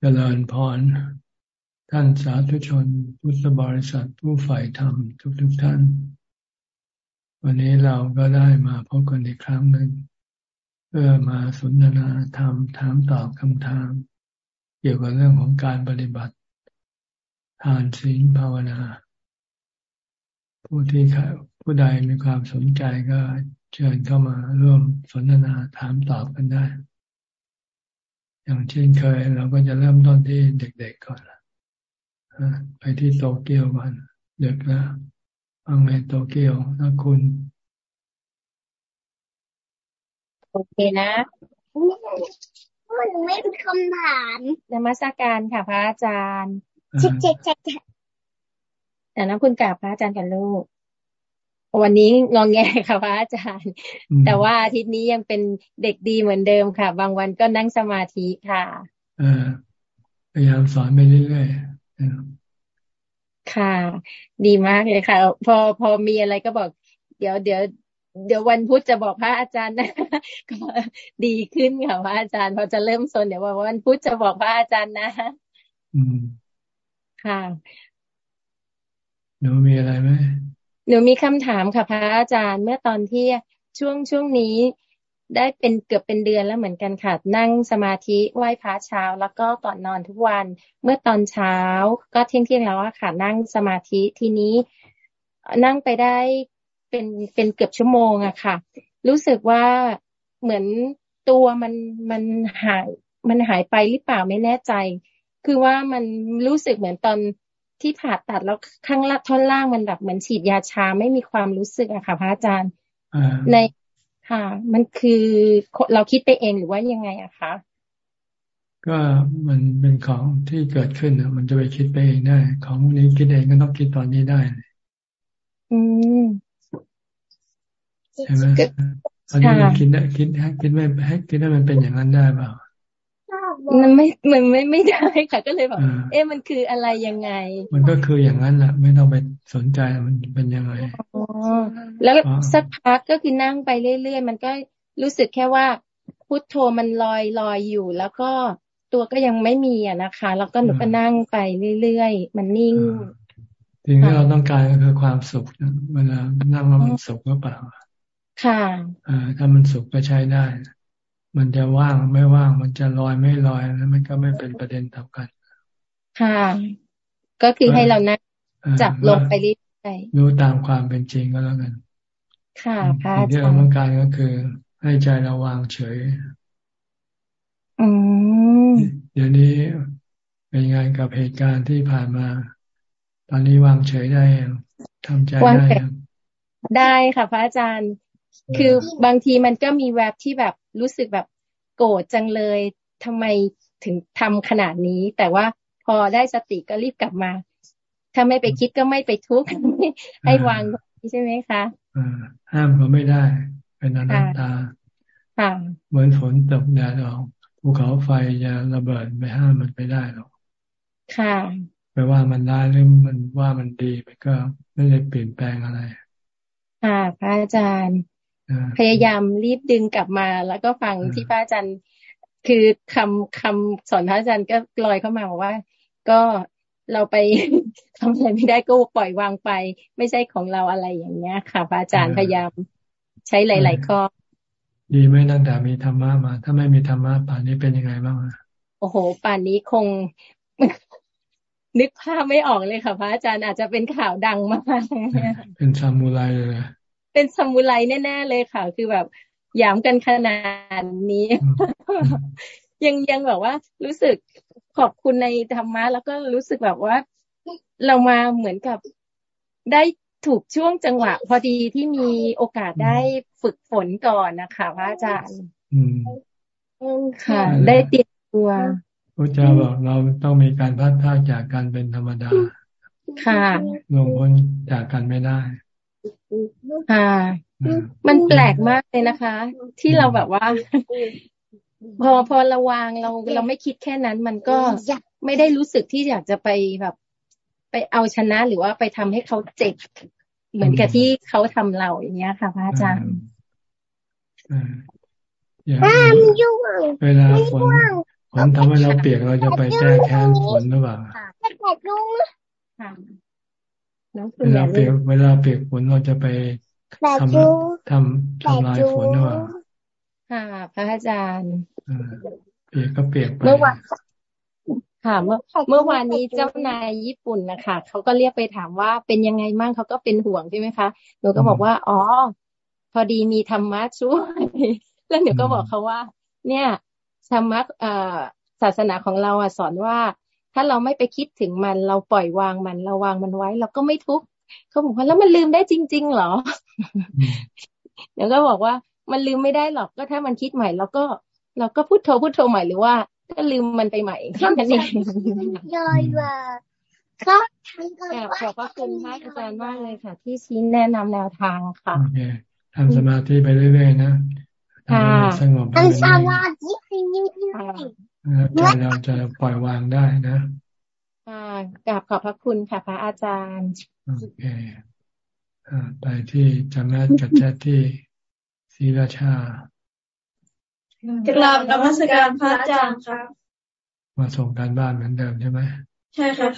เจริญพร ท่านสาธุชน พุทธบริษัทผู้ใฝ่ธรรมทุกๆทท่าน วันนี้เราก็ได้มาพบกันอีกครั้งหนึ่ง เพื่อมาสนทนาธรรมถามตอบคำถาม เกี่ยวกับเรื่องของการปฏิบัติ ทานศีลภาวนา ผู้ที่ผู้ใดมีความสนใจก็เชิญเข้ามาร่วมสนทนาถามตอบกันได้ อย่างเช่นเคย เราก็จะเริ่มต้นที่เด็กๆก่อนไปที่โตเกียวก่อนเด็กนะฟังในโตเกียวนะคุณโอเคนะมันไม่เป็นคำถามนมัสการค่ะพระอาจารย์เช็คเช็คเช็คแต่นะคุณกราบพระอาจารย์กันลูก วันนี้งองแงค่ะพระอาจารย์ แต่ว่าอาทิตย์นี้ยังเป็นเด็กดีเหมือนเดิมค่ะ บางวันก็นั่งสมาธิค่ะพยายามสอนไปเรื่อยๆค่ะ ดีมากเลยค่ะ พอพอมีอะไรก็บอก เดี๋ยวเดี๋ยวเดี๋ยววันพุธจะบอกพระอาจารย์นะก็ดีขึ้นค่ะพระอาจารย์พอจะเริ่มสนเดี๋ยววันพุธจะบอกพระอาจารย์นะอืมค่ะหนูมีอะไรไหม หนูมีคำถามค่ะพระอาจารย์เมื่อตอนที่ช่วงช่วงนี้ได้เป็นเกือบเป็นเดือนแล้วเหมือนกันค่ะ นั่งสมาธิไหว้พระเช้า แล้วก็ก่อนนอนทุกวัน เมื่อตอนเช้า ก็เที่ยงเที่ยงแล้วค่ะ นั่งสมาธิทีนี้ นั่งไปได้เป็นเป็นเกือบชั่วโมงอะค่ะ รู้สึกว่าเหมือนตัวมันมันหายมันหายไปหรือเปล่าไม่แน่ใจ คือว่ามันรู้สึกเหมือนตอน ที่ผ่าตัดแล้วข้างล่างท่อนล่างมันแบบเหมือนฉีดยาชาไม่มีความรู้สึกอะค่ะ พระอาจารย์ในค่ะ มันคือเราคิดไปเองหรือว่ายังไงอะคะก็มันเป็นของที่เกิดขึ้นอะมันจะไปคิดไปเองได้ ของนี้คิดเองก็ต้องคิดตอนนี้ได้อืมใช่ไหมตอนนี้คิดได้คิดให้คิดไม่ให้คิดให้มันเป็นอย่างนั้นได้เปล่า มันไม่มันไม่ไม่ได้ค่ะ ก็เลยแบบเอ๊ะมันคืออะไรยังไง มันก็คืออย่างนั้นแหละไม่ต้องไปสนใจมันเป็นยังไงอ๋อแล้วสักพักก็คือนั่งไปเรื่อยๆมันก็รู้สึกแค่ว่าพุทโธมันลอยลอยอยู่ แล้วก็ตัวก็ยังไม่มีอะนะคะ แล้วก็หนูก็นั่งไปเรื่อยๆมันนิ่งสิ่งที่เราต้องการก็คือความสุขเวลานั่งแล้วมันสุขหรือเปล่าค่ะอ่าถ้ามันสุขก็ใช้ได้ มันจะว่างไม่ว่าง มันจะลอยไม่ลอยแล้วมันก็ไม่เป็นประเด็นต่ากัน ค่ะ ก็คือให้เรานั่งจับลงไปเรื่อยๆรู้ตามความเป็นจริงก็แล้วกัน ค่ะพระอาจารย์ที่เราต้องการก็คือ ให้ใจเราวางเฉยอืมเดี๋ยวนี้เป็นงานกับเหตุการณ์ที่ผ่านมา ตอนนี้วางเฉยได้ทำใจได้ได้ค่ะพระอาจารย์ คือบางทีมันก็มีแวบที่แบบรู้สึกแบบโกรธจังเลยทำไมถึงทำขนาดนี้ แต่ว่าพอได้สติก็รีบกลับมา ถ้าไม่ไปคิดก็ไม่ไปทุกข์ให้วางใช่ไหมคะห้ามก็ไม่ได้ เป็นอนัตตาเหมือนฝนตกแดดออกภูเขาไฟจะระเบิดไม่ห้ามมันไม่ได้หรอกค่ะไปว่ามันได้หรือมันว่ามันดีมันก็ไม่ได้เปลี่ยนแปลงอะไร ค่ะพระอาจารย์ พยายามรีบดึงกลับมา แล้วก็ฟังที่พระอาจารย์ คือคำคำสอนพระอาจารย์ก็ลอยเข้ามาบอกว่า ก็เราไปทำอะไรไม่ได้ก็ปล่อยวางไป ไม่ใช่ของเราอะไรอย่างเงี้ย ค่ะพระอาจารย์พยายามใช้หลาย ๆ ข้อ ดีไหมตั้งแต่มีธรรมะมา ถ้าไม่มีธรรมะป่านนี้เป็นยังไงบ้างโอ้โห ป่านนี้คงนึกภาพไม่ออกเลยค่ะ พระอาจารย์อาจจะเป็นข่าวดังมาก เป็นซามูไรเลย เป็นสมุไรแน่ๆเลยค่ะ คือแบบยามกันขนาดนี้ ยังยังแบบว่า รู้สึกขอบคุณในธรรมะแล้วก็รู้สึกแบบว่า เรามาเหมือนกับได้ถูกช่วงจังหวะ พอดีที่มีโอกาสได้ฝึกฝนก่อนนะคะพระอาจารย์ค่ะ ได้เตรียมตัวพระเจ้าบอกเราต้องมีการพัดพาจากการเป็นธรรมดา ค่ะลงพ้นจากกันไม่ได้ ค่ะ มันแปลกมากเลยนะคะ ที่เราแบบว่า พอพอระวางเราเราไม่คิดแค่นั้น มันก็ไม่ได้รู้สึกที่อยากจะไปแบบ ไปเอาชนะหรือว่าไปทำให้เขาเจ็บ เหมือนกับที่เขาทำเราอย่างเงี้ยค่ะพระอาจารย์เวลาฝนฝนทำให้เราเปียกเราจะไปแก้แค้นฝนหรือเปล่า เวลาเปียกเวลาเปียกฝนเราจะไปแต่ทจูำทำทำลายฝนหรือเปล่าค่ะ พระอาจารย์เออเปียกก็เปียกไปเมื่อวานค่ะเมื่อเมื่อวานนี้เจ้านายญี่ปุ่นนะคะเขาก็เรียกไปถามว่าเป็นยังไงมั่งเขาก็เป็นห่วงใช่ไหมคะหนูก็บอกว่า อ๋อ พอดีมีธรรมะช่วยแล้วหนูก็บอกเขาว่า เนี่ยธรรมะเอ่อศาสนาของเราอะสอนว่า ถ้าเราไม่ไปคิดถึงมัน เราปล่อยวางมัน เราวางมันไว้ เราก็ไม่ทุกข์เขาบอกว่าแล้วมันลืมได้จริงๆเหรออืมเดี๋ยวก็บอกว่ามันลืมไม่ได้หรอกก็ถ้ามันคิดใหม่เราก็เราก็พูดโทรพูดโทรใหม่หรือว่าก็ลืมมันไปใหม่แค่นั้นเองยอยว่าก็ทำกับแอบขอบพระคุณพระอาจารย์มากเลยค่ะ ที่ชี้แนะนำแนวทางค่ะโอเคทำสมาธิไปเรื่อยๆนะทำให้มันสงบอัให้นมันสนิ่งวัสดีให้ยิ้มหน่อยแล้ว ใจเราจะปล่อยวางได้นะค่ะกราบขอบพระคุณค่ะ พระอาจารย์โอเคอ่าไปที่จำแนกกับแจที่ศรีราชากราบนมัสการพระอาจารย์ครับมาส่งการบ้านเหมือนเดิมใช่ไหมใช่ค่ะ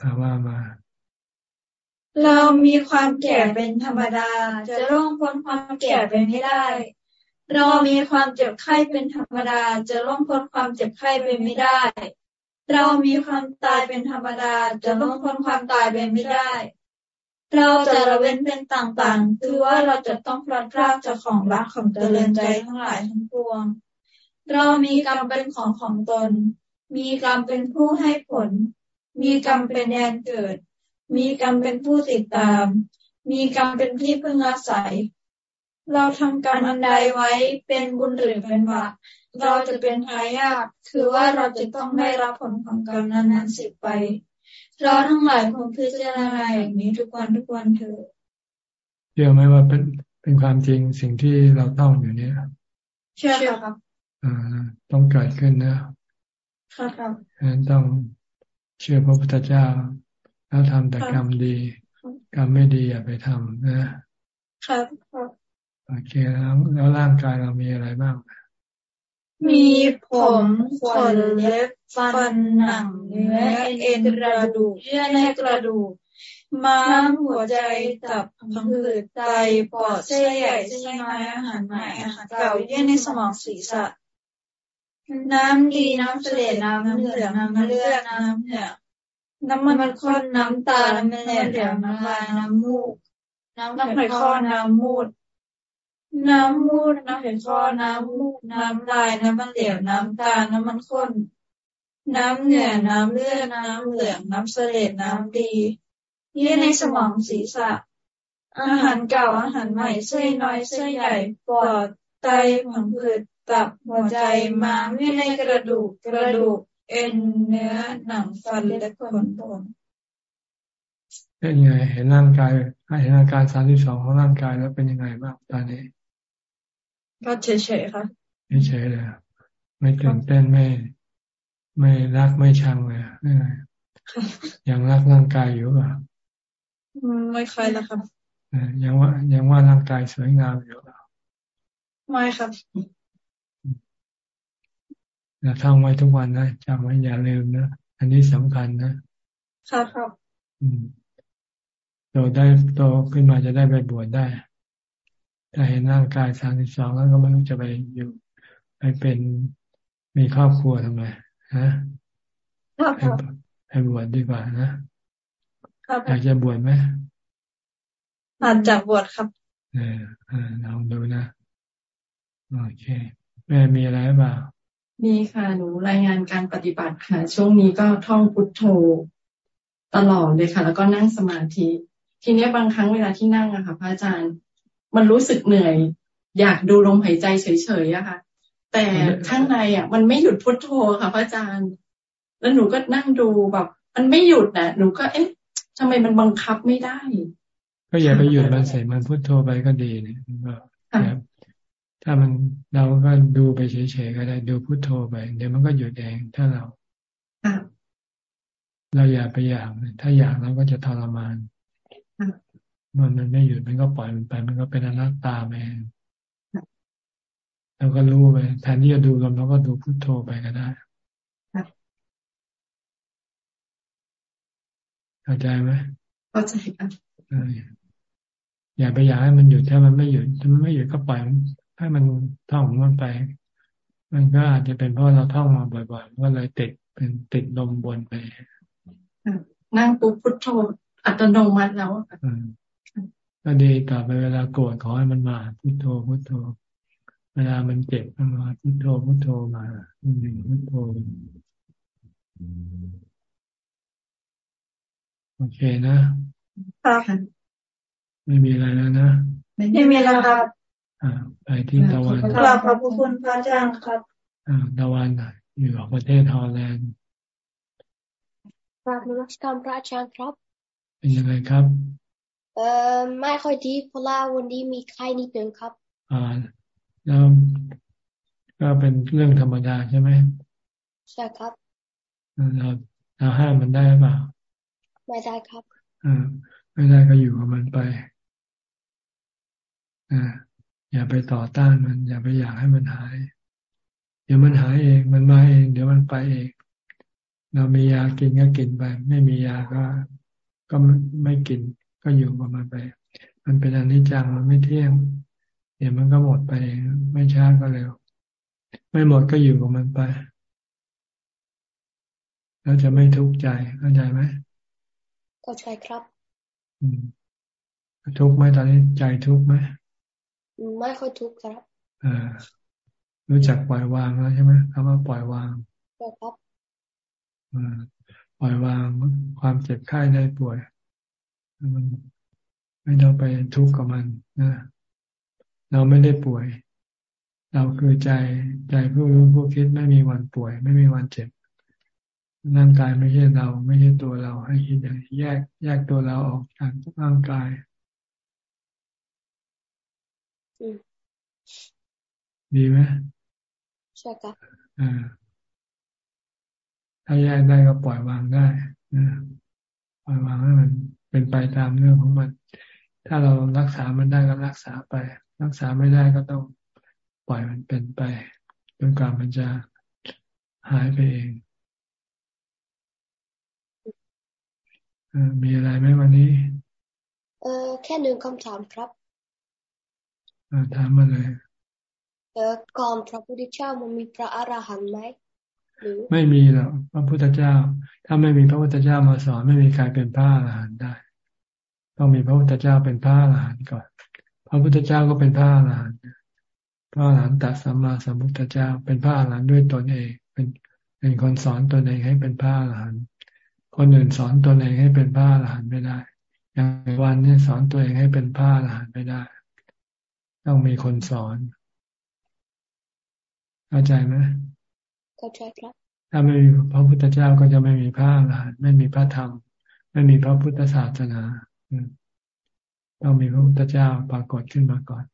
อ่าว่ามา เรามีความแก่เป็นธรรมดา จะร่วงพ้นความแก่ไปไม่ได้ เรามีความเจ็บไข้เป็นธรรมดา จะร่วงพ้นความเจ็บไข้ไปไม่ได้ เรามีความตายเป็นธรรมดา จะร่วงพ้นความตายไปไม่ได้ เราจะละเว้นเป็นต่างๆ คือว่าเราจะต้องพลัดพรากจากของรักของเจริญใจทั้งหลายทั้งปวง เรามีกรรมเป็นของของตน มีกรรมเป็นผู้ให้ผล มีกรรมเป็นแดนเกิด มีกรรมเป็นผู้ติดตาม มีกรรมเป็นที่พึ่งอาศัย เราทำกรรมอันใดไว้เป็นบุญหรือเป็นบาปเราจะเป็นทายาทคือว่าเราจะต้องได้รับผลของกรรมนั้นๆสิบไป เราทั้งหลายคงพิจารณาอย่างนี้ทุกวันทุกวันเถอะเชื่อไหมว่าเป็นเป็นความจริงสิ่งที่เราต้องอยู่เนี่ยเชื่อครับอ่าต้องเกิดขึ้นนะครับครับฉะนั้นต้องเชื่อพระพุทธเจ้า แล้วทำแต่กรรมดี กรรมไม่ดีอย่าไปทำนะครับครับ โอเคแล้วแล้วร่างกายเรามีอะไรบ้างมีผมขนเล็บฟันหนังเนื้อเอ็นกระดูกเยื่อในกระดูกม้ามหัวใจตับพังผืดไตปอดเส้นใหญ่เส้นน้อยอาหารใหม่อาหารเก่าเยื่อในสมองศีรษะ น้ำดีน้ำเสลดน้ำเหลืองน้ำเลือดน้ำเหนือน้ำมันข้นน้ำตา น้ำเหลวเหลวน้ำลายน้ำมูก น้ำไขข้อน้ำมูด น้ำมูดน้ำไขข้อน้ำมูกน้ำลายน้ำมันเหลวน้ำตา น้ำมันข้น น้ำเหงื่อน้ำเลือดน้ำเหลืองน้ำเสลดน้ำดีเยื่อในสมองศีรษะ อาหารเก่าอาหารใหม่เส้นน้อยเส้นใหญ่ปอดไตผังผืดตับหัวใจม้ามเยื่อในกระดูกกระดูก เอ็นเนื้อหนังฟันและขนผมเป็นไงเห็นร่างกายเห็นอาการสามที่สองของร่างกายแล้วเป็นยังไงบ้างตอนนี้ ก็เฉยๆค่ะเฉยๆเลยไม่ตื่นเต้นไม่ไม่รักไม่ชังเลยเออยังรักร่างกายอยู่ป่ะไม่ค่อยแล้วครับเออยังว่ายังว่าร่างกายสวยงามอยู่ป่ะไม่ครับนะท่องไว้ทุกวันนะจำไว้อย่าลืมนะอันนี้สำคัญนะครับครับอืมโตได้โตขึ้นมาจะได้ไปบวชได้ ถ้าเห็นร่างกายสามสิบสองแล้วก็ไม่รู้จะไปอยู่ไปเป็นมีครอบครัวทำไมฮะครับให้ให้บวชดีกว่านะครับอยากจะบวชไหมอาจจะบวชครับเออเออลองดูนะโอเคแม่มีอะไรหรือเปล่ามีค่ะหนูรายงานการปฏิบัติค่ะ ช่วงนี้ก็ท่องพุทโธตลอดเลยค่ะ แล้วก็นั่งสมาธิ ทีเนี้ยบางครั้งเวลาที่นั่งอะค่ะ พระอาจารย์ มันรู้สึกเหนื่อย อยากดูลมหายใจเฉยๆอะค่ะ แต่ข้างในอะมันไม่หยุดพุทโธค่ะพระอาจารย์ แล้วหนูก็นั่งดูแบบ มันไม่หยุดนะหนูก็เอ๊ะทำไมมันบังคับไม่ได้ ก็อย่าไปหยุดมันเสร็จมันพุทโธไปก็ดีเนี่ยก็ค่ะแบบถ้ามันเราก็ดูไปเฉยๆก็ได้ดูพุทโธไป เดี๋ยวมันก็หยุดเองถ้าเราค่ะเราอย่าไปอยากถ้าอยากเราก็จะทรมานค่ะ มันมันไม่หยุดมันก็ปล่อยมันไป มันก็เป็นอนัตตาไปเราก็รู้ไปแทนที่จะดูลมเราก็ดูพุทโธไปก็ได้เข้าใจไหมเข้าใจค่ะอย่าไปอยากให้มันหยุดถ้ามันไม่หยุดถ้ามันไม่หยุดก็ปล่อยให้มันท่องมันไป มันก็อาจจะเป็นเพราะเราท่องมาบ่อยๆก็เลยติดเป็นติดลมบนไปนั่งปุ๊บพุทโธอัตโนมัติแล้ว ก็ดีต่อไปเวลาโกรธขอให้มันมาพุทโธพุทโธ เวลามันเจ็บมันมาพุทโธพุทโธมาหนึ่งพุทโธโอเคนะครับไม่มีอะไรแล้วนะไม่มีแล้วครับอ่าไปที่ตะวันกราบขอบคุณพระอาจารย์ครับอ่าตะวันอยู่ประเทศฮอลแลนด์กราบนมัสการพระอาจารย์ครับ เป็นยังไงครับ เอ่อไม่ค่อยดีเพราะว่าวันนี้มีไข้นิดนึงครับ อ่าแล้วก็เป็นเรื่องธรรมดาใช่ไหมใช่ครับเราเราห้ามมันได้เปล่าไม่ได้ครับอ่าไม่ได้ก็อยู่กับมันไปอ่าอย่าไปต่อต้านมัน อย่าไปอยากให้มันหาย เดี๋ยวมันหายเองมันมาเอง เดี๋ยวมันไปเอง เรามียากินก็กินไป ไม่มียาก็ ก็ไม่กิน ก็อยู่กับมันไป มันเป็นอนิจจังมันไม่เที่ยง เดี๋ยวมันก็หมดไปเองไม่ช้าก็เร็ว ไม่หมดก็อยู่กับมันไป แล้วจะไม่ทุกข์ใจเข้าใจไหมเข้าใจครับทุกข์ไหมตอนนี้ใจทุกข์ไหมไม่ค่อยทุกข์ครับอ่ารู้จักปล่อยวางแล้วใช่ไหมคำว่าปล่อยวางครับอ่าปล่อยวางความเจ็บไข้ได้ป่วย มันไม่ต้องไปทุกข์กับมันนะเราไม่ได้ป่วย เราคือใจใจผู้รู้ผู้คิดไม่มีวันป่วย ไม่มีวันเจ็บร่างกายไม่ใช่เรา ไม่ใช่ตัวเรา ให้คิดอย่างแยก แยกตัวเราออกจากร่างกายดีไหมใช่ครับอ่าถ้าแยกได้ก็ปล่อยวางได้นะปล่อยวางให้มัน เป็นไปตามเรื่องของมัน ถ้าเรารักษามันได้ก็รักษาไป รักษาไม่ได้ก็ต้องปล่อยมันเป็นไปจนกว่ามันจะหายไปเองมีอะไรไหมวันนี้ เออแค่หนึ่งคำถามครับถามมาเลยเออก่อนพระพุทธเจ้ามันมีพระอรหันต์ไหมไม่มีหรอกพระพุทธเจ้า ถ้าไม่มีพระพุทธเจ้ามาสอนไม่มีใครเป็นพระอรหันต์ได้ ต้องมีพระพุทธเจ้าเป็นพระอรหันต์ก่อน พระพุทธเจ้าก็เป็นพระอรหันต์พระอรหันต์ตัดสัมมาสัมพุทธเจ้า เป็นพระอรหันต์ด้วยตนเอง เป็นเป็นคนสอนตนเองให้เป็นพระอรหันต์คนอื่นสอนตนเองให้เป็นพระอรหันต์ไม่ได้ อย่างวันนี้สอนตัวเองให้เป็นพระอรหันต์ไม่ได้ ต้องมีคนสอนเข้าใจไหมเข้าใจครับ ถ้าไม่มีพระพุทธเจ้าก็จะไม่มีพระอรหันต์ไม่มีพระธรรม ไม่มีพระพุทธศาสนา ต้องมีพระพุทธเจ้าปรากฏขึ้นมาก่อน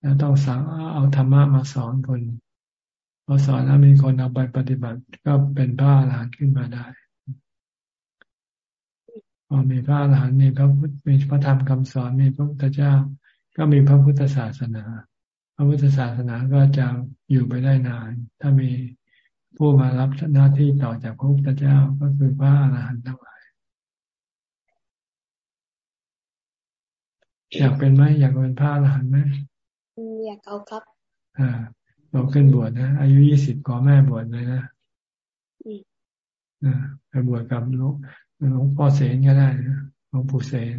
แล้วต้องสั่งเอาธรรมะมาสอนคนพอสอนแล้วมีคนเอาไปปฏิบัติก็เป็นพระอรหันต์ขึ้นมาได้พอมีพระอรหันต์มีพระพุทธมีพระธรรมคำสอนมีพระพุทธเจ้า ก็มีพระพุทธศาสนา พระพุทธศาสนาก็จะอยู่ไปได้นาน ถ้ามีผู้มารับหน้าที่ต่อจากพระพุทธเจ้าก็คือพระอรหันต์ทั้งหลาย อยากเป็นไหมอยากเป็นพระอรหันต์ไหมอยากเอาครับ อ่าเราขึ้นบวชนะอายุยี่สิบก่อแม่บวชเลยนะอ่าไปบวชกับลูกหลวงพ่อเสนก็ได้นะหลวงปู่เสน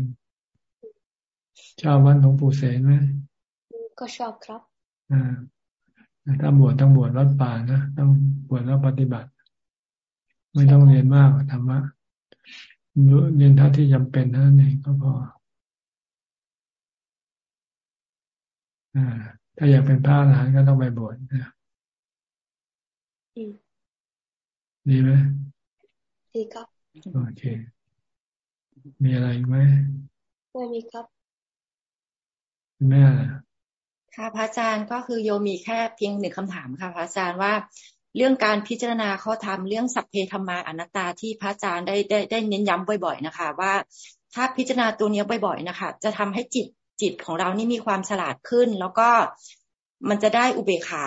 ชอบวันหลวงปู่เสนไหมก็ชอบครับอ่าถ้าบวชต้องบวชรัดป่านะต้องบวชแล้วปฏิบัติ ไม่ต้องเรียนมากธรรมะเรียนเท่าที่จำเป็นเท่านั้นเองก็พอ ถ้าอยากเป็นพระอรหันต์ก็ต้องไปบวชนะดีไหมดีครับ โอเค มีอะไรไหมไม่มีครับแม่ค่ะพระอาจารย์ก็คือโยมีแค่เพียงหนึ่งคำถามค่ะพระอาจารย์ว่าเรื่องการพิจารณาข้อธรรมเรื่องสัพเพธรรมาอนัตตาที่พระอาจารย์ได้ได้ได้เน้นย้ำบ่อย ๆ นะคะ ว่าถ้าพิจารณาตัวนี้บ่อย ๆ นะคะ จะทำให้จิต จิตของเรานี่มีความฉลาดขึ้น แล้วก็มันจะได้อุเบกขา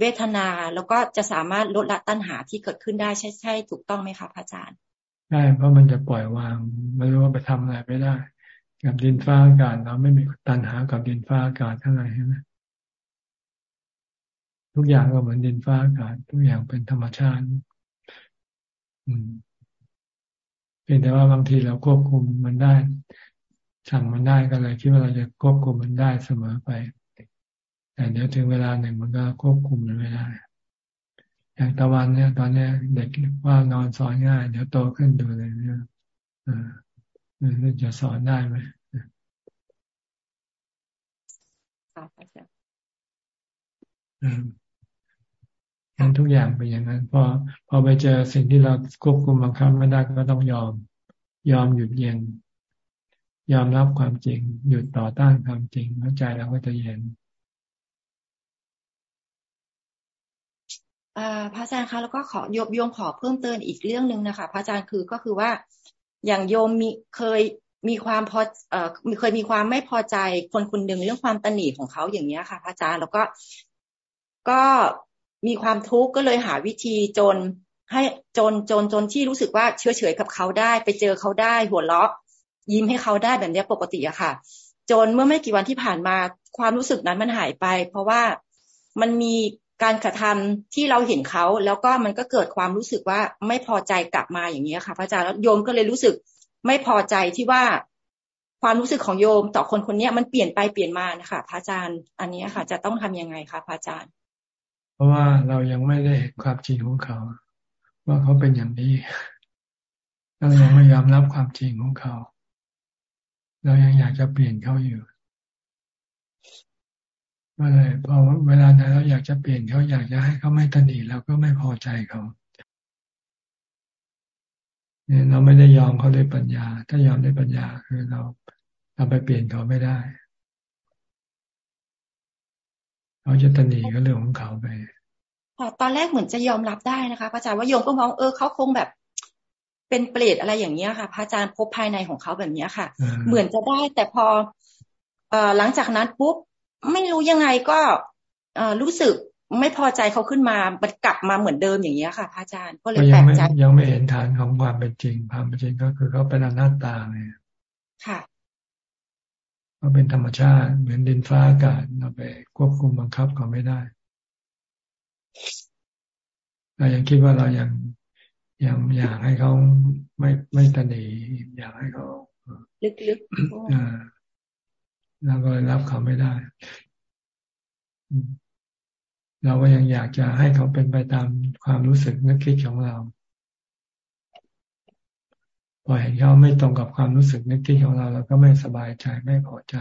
เวทนา แล้วก็จะสามารถลดละตัณหาที่เกิดขึ้นได้ใช่ใช่ถูกต้องไหมคะพระอาจารย์ใช่เพราะมันจะปล่อยวางไม่รู้ว่าไปทำอะไรไม่ได้กับดินฟ้าอากาศเราไม่มีตันหากับดินฟ้าอากาศเท่าไหร่ใช่ไหมทุกอย่างก็เหมือนดินฟ้าอากาศทุกอย่างเป็นธรรมชาติ อืมเพียงแต่ว่าบางทีเราควบคุมมันได้ สั่งมันได้ก็เลยคิดว่าเราจะควบคุมมันได้เสมอไป แต่เดี๋ยวถึงเวลาหนึ่งมันก็ควบคุมมันไม่ได้ อย่างตะวันเนี่ย ตอนนี้เด็กว่านอนสอนง่าย เดี๋ยวโตขึ้นดูเลยเนี่ยเออจะสอนได้ไหมค่ะอาจารย์งั้นทุกอย่างเป็นอย่างนั้น พอพอไปเจอสิ่งที่เราควบคุมบังคับไม่ได้ก็ต้องยอม ยอมหยุดเย็น ยอมรับความจริง หยุดต่อต้านความจริงแล้วใจเราก็จะเย็นพระอาจารย์คะแล้วก็ขอโยมโยมขอเพิ่มเติมอีกเรื่องหนึ่งนะคะพระอาจารย์คือก็คือว่า อย่างโยมมีเคยมีความพอเอ่อเคยมีความไม่พอใจคนคนหนึ่งเรื่องความตนีของเขาอย่างเนี้ยค่ะพระอาจารย์แล้วก็ก็มีความทุกข์ก็เลยหาวิธีจนให้จนจนจนที่รู้สึกว่าเฉยเฉยกับเขาได้ ไปเจอเขาได้หัวเราะ ยิ้มให้เขาได้แบบนี้ปกติอะค่ะ จนเมื่อไม่กี่วันที่ผ่านมาความรู้สึกนั้นมันหายไป เพราะว่ามันมีการกระทำที่เราเห็นเขาแล้วก็มันก็เกิดความรู้สึกว่าไม่พอใจกลับมาอย่างนี้ค่ะพระอาจารย์แล้วโยมก็เลยรู้สึกไม่พอใจที่ว่าความรู้สึกของโยมต่อคนคนนี้มันเปลี่ยนไปเปลี่ยนมานะคะพระอาจารย์ อันนี้ค่ะ จะต้องทํำยังไงคะพระอาจารย์ เพราะว่าเรายังไม่ได้เห็นความจริงของเขา ว่าเขาเป็นอย่างนี้เรายังไม่ยอมรับความจริงของเขา เรายังอยากจะเปลี่ยนเขาอยู่ก็เลยพอเวลาไหนเราอยากจะเปลี่ยนเขาอยากจะให้เขาไม่ตันอีเราก็ไม่พอใจเขาเนี่ยเราไม่ได้ยอมเขาด้วยปัญญา ถ้ายอมด้วยปัญญาคือเราเราไปเปลี่ยนเขาไม่ได้เขาจะตันีก็เรื่องของเขาไปตอนแรกเหมือนจะยอมรับได้นะคะพระอาจารย์ว่าโยมก็มองเออเขาคงแบบ เป็นเปรตอะไรอย่างเนี้ยค่ะ พระอาจารย์พบภายในของเขาแบบเนี้ยค่ะ เหมือนจะได้แต่พอเอหลังจากนั้นปุ๊บไม่รู้ยังไงก็เอรู้สึกไม่พอใจเขาขึ้นมามันกลับมาเหมือนเดิมอย่างเนี้ยค่ะพระอาจารย์ก็เลยแปลกใจยังไม่เห็นฐานของความเป็นจริงความเป็นจริงก็คือเขาเป็นอนัตตาไงค่ะก็เป็นธรรมชาติ เหมือนดินฟ้าอากาศเราไปควบคุมบังคับเขาไม่ได้เรายังคิดว่าเรายัง ยังอยากให้เขาไม่ไม่ตันดีอยากให้เขาลึกๆอ่าเราก็รับเขาไม่ได้ เราก็ยังอยากจะให้เขาเป็นไปตามความรู้สึกนึกคิดของเรา พอเห็นเขาไม่ตรงกับความรู้สึกนึกคิดของเราเราก็ไม่สบายใจไม่พอใจ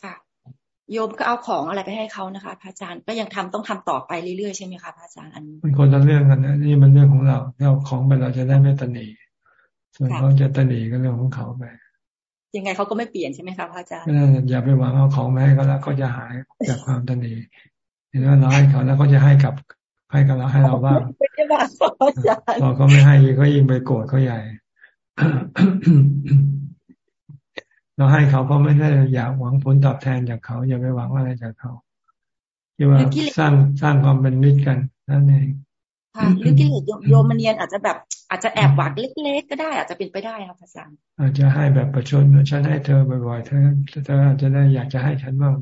ค่ะ โยมก็เอาของอะไรไปให้เขานะคะพระอาจารย์ก็ยังทำต้องทำต่อไปเรื่อยๆใช่ไหมคะพระอาจารย์อันนี้มันคนละเรื่องกันนะนี่มันเรื่องของเราเราของไปเราจะได้ไม่ตนีส่วนเขาจะตนีก็เรื่องของเขาไปยังไงเขาก็ไม่เปลี่ยนใช่ไหมคะพระอาจารย์อย่าไปหวังเอาของมาให้เขาแล้วเขาจะหายจากความตนีเห็นว่าเราให้เขาแล้วเขาจะให้กับให้กับเราให้เราบ้างพอเขาไม่ให้ก็ยิ่งไปโกรธเขาใหญ่ เราให้เขาเพราะไม่ได้อยากหวังผลตอบแทนจากเขา อย่าไปหวังอะไรจากเขาที่ว่าสร้างสร้างความเป็นมิตรกันนั่นเองค่ะหรือกิเลสโยมมันเนียนอาจจะแบบอาจจะแอบหวังเล็ก ๆ ก็ได้อาจจะเป็นไปได้ครับอาจารย์อาจจะให้แบบประชดฉันให้เธอบ่อยๆเธอเธออาจจะได้อยากจะให้ฉันบ้าง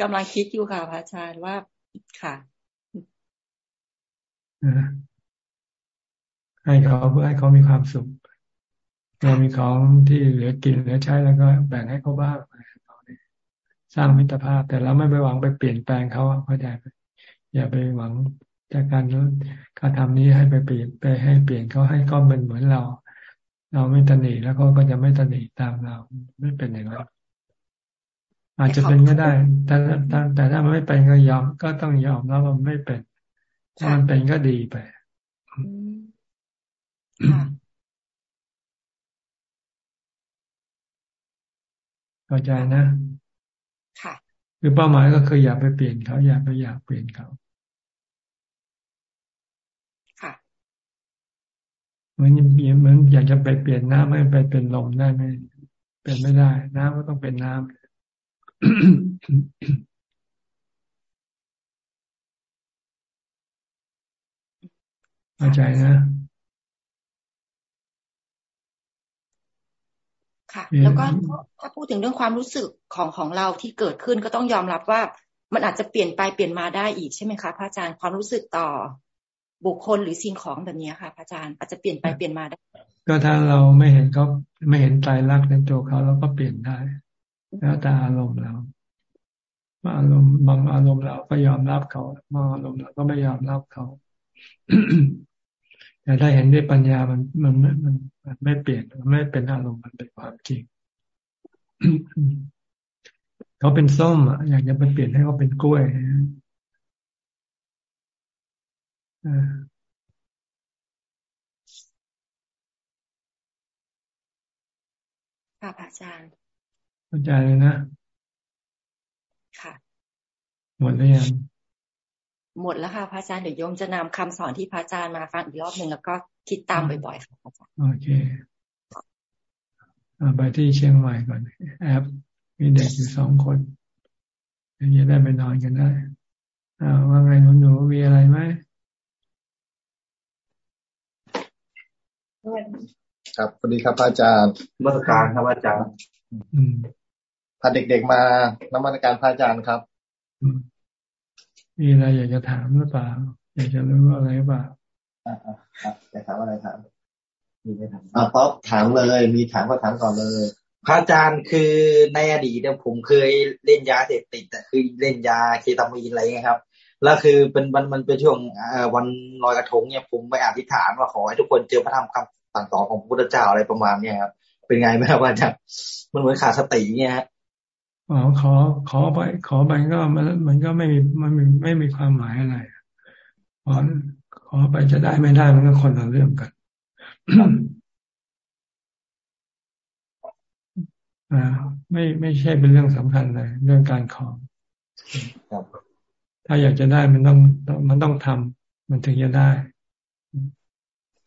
กำลังคิดอยู่ค่ะพระอาจารย์ว่าค่ะ ให้เขาเพื่อให้เขามีความสุขเรามีของที่เหลือกินเหลือใช้แล้วก็แบ่งให้เขาบ้างสร้างมิตรภาพ แต่เราไม่ไปหวังไปเปลี่ยนแปลงเขาเข้าใจไหมอย่าไปหวังจากการการทำนี้ให้ไปเปลี่ยนไปให้เปลี่ยนเขาให้ก็เป็นเหมือนเรา เราไม่ตนีแล้วเขาก็จะไม่ตนีตามเรา ไม่เป็นอย่างนั้นอาจจะเป็นก็ได้แต่แต่แต่ถ้ามันไม่เป็นก็ยอมก็ต้องยอมแล้วมันไม่เป็นถ้ามันเป็นก็ดีไป เข้าใจนะค่ะ คือเป้าหมายก็คืออยากไปเปลี่ยนเขา อยากไปอยากเปลี่ยนเขาค่ะเหมือนเหมือนอยากจะไปเปลี่ยนน้ำไม่ไปเป็นลมได้ไหมเป็นไม่ได้ น้ำก็ต้องเป็นน้ำเข้าใจนะ ค่ะ แล้วก็ถ้าพูดถึงเรื่องความรู้สึกของของเราที่เกิดขึ้นก็ต้องยอมรับว่า มันอาจจะเปลี่ยนไปเปลี่ยนมาได้อีกใช่ไหมคะพระอาจารย์ความรู้สึกต่อบุคคลหรือสิ่งของแบบนี้ค่ะพระอาจารย์อาจจะเปลี่ยนไปเปลี่ยนมาได้ ก็ถ้าเราไม่เห็นเขาไม่เห็นตายรักในตัวเขาเราก็เปลี่ยนได้ แล้วแต่อารมณ์เราบางอารมณ์บางอารมณ์เราก็ยอมรับเขาบางอารมณ์เราก็ไม่ยอมรับเขาแต่ถ้าเห็นด้วยปัญญามันมันมัน มันไม่เปลี่ยนมันไม่เป็นอารมณ์มันเป็นความจริงเขาเป็นส้มอะอยากจะไปเปลี่ยนให้เขาเป็นกล้วยค่ะอาจารย์เข้าใจเลยนะ ค่ะ หมดแล้วยัง หมดแล้วค่ะพระอาจารย์เดี๋ยวโยมจะนำคำสอนที่พระอาจารย์มาฟังอีกรอบหนึ่งแล้วก็คิดตามบ่อยๆค่ะพระอาจารย์โอเคไปที่เชียงใหม่ก่อนแอปมีเด็กอยู่สองคนจะได้ไปนอนกันได้อ่าว่าไงหนูหนูมีอะไรไหมครับสวัสดีครับอาจารย์มาตรการครับอาจารย์พาเด็กๆมานมัสการพระอาจารย์ครับ มีอะไรอยากจะถามหรือเปล่า อยากจะรู้อะไรหรือเปล่าอ่าครับจะถามอะไรถามมีไหมถามอ่าป๊อปถามเลย มีถามก็ถามก่อนเลย พระอาจารย์คือในอดีตเนี่ยผมเคยเล่นยาเสพติดแต่คือเล่นยาเคตามีนอะไรเงี้ยครับแล้วคือเป็นมันมันเป็นช่วงวันลอยกระทงเนี่ยผมไปอธิษฐานว่าขอให้ทุกคนเจอพระธรรมคำสั่งสอนของพระพุทธเจ้าอะไรประมาณเนี้ยครับเป็นไงไหมครับอาจารย์มันเหมือนขาดสติเนี่ยฮะ อ๋อขอขอไปขอไปก็มันมันก็ไม่มีมันไม่มีความหมายอะไรขอขอไปจะได้ไม่ได้มันก็คนละเรื่องกันอ่า ไม่ไม่ใช่เป็นเรื่องสำคัญเลย เรื่องการขอถ้าอยากจะได้มันต้องมันต้องทำมันถึงจะได้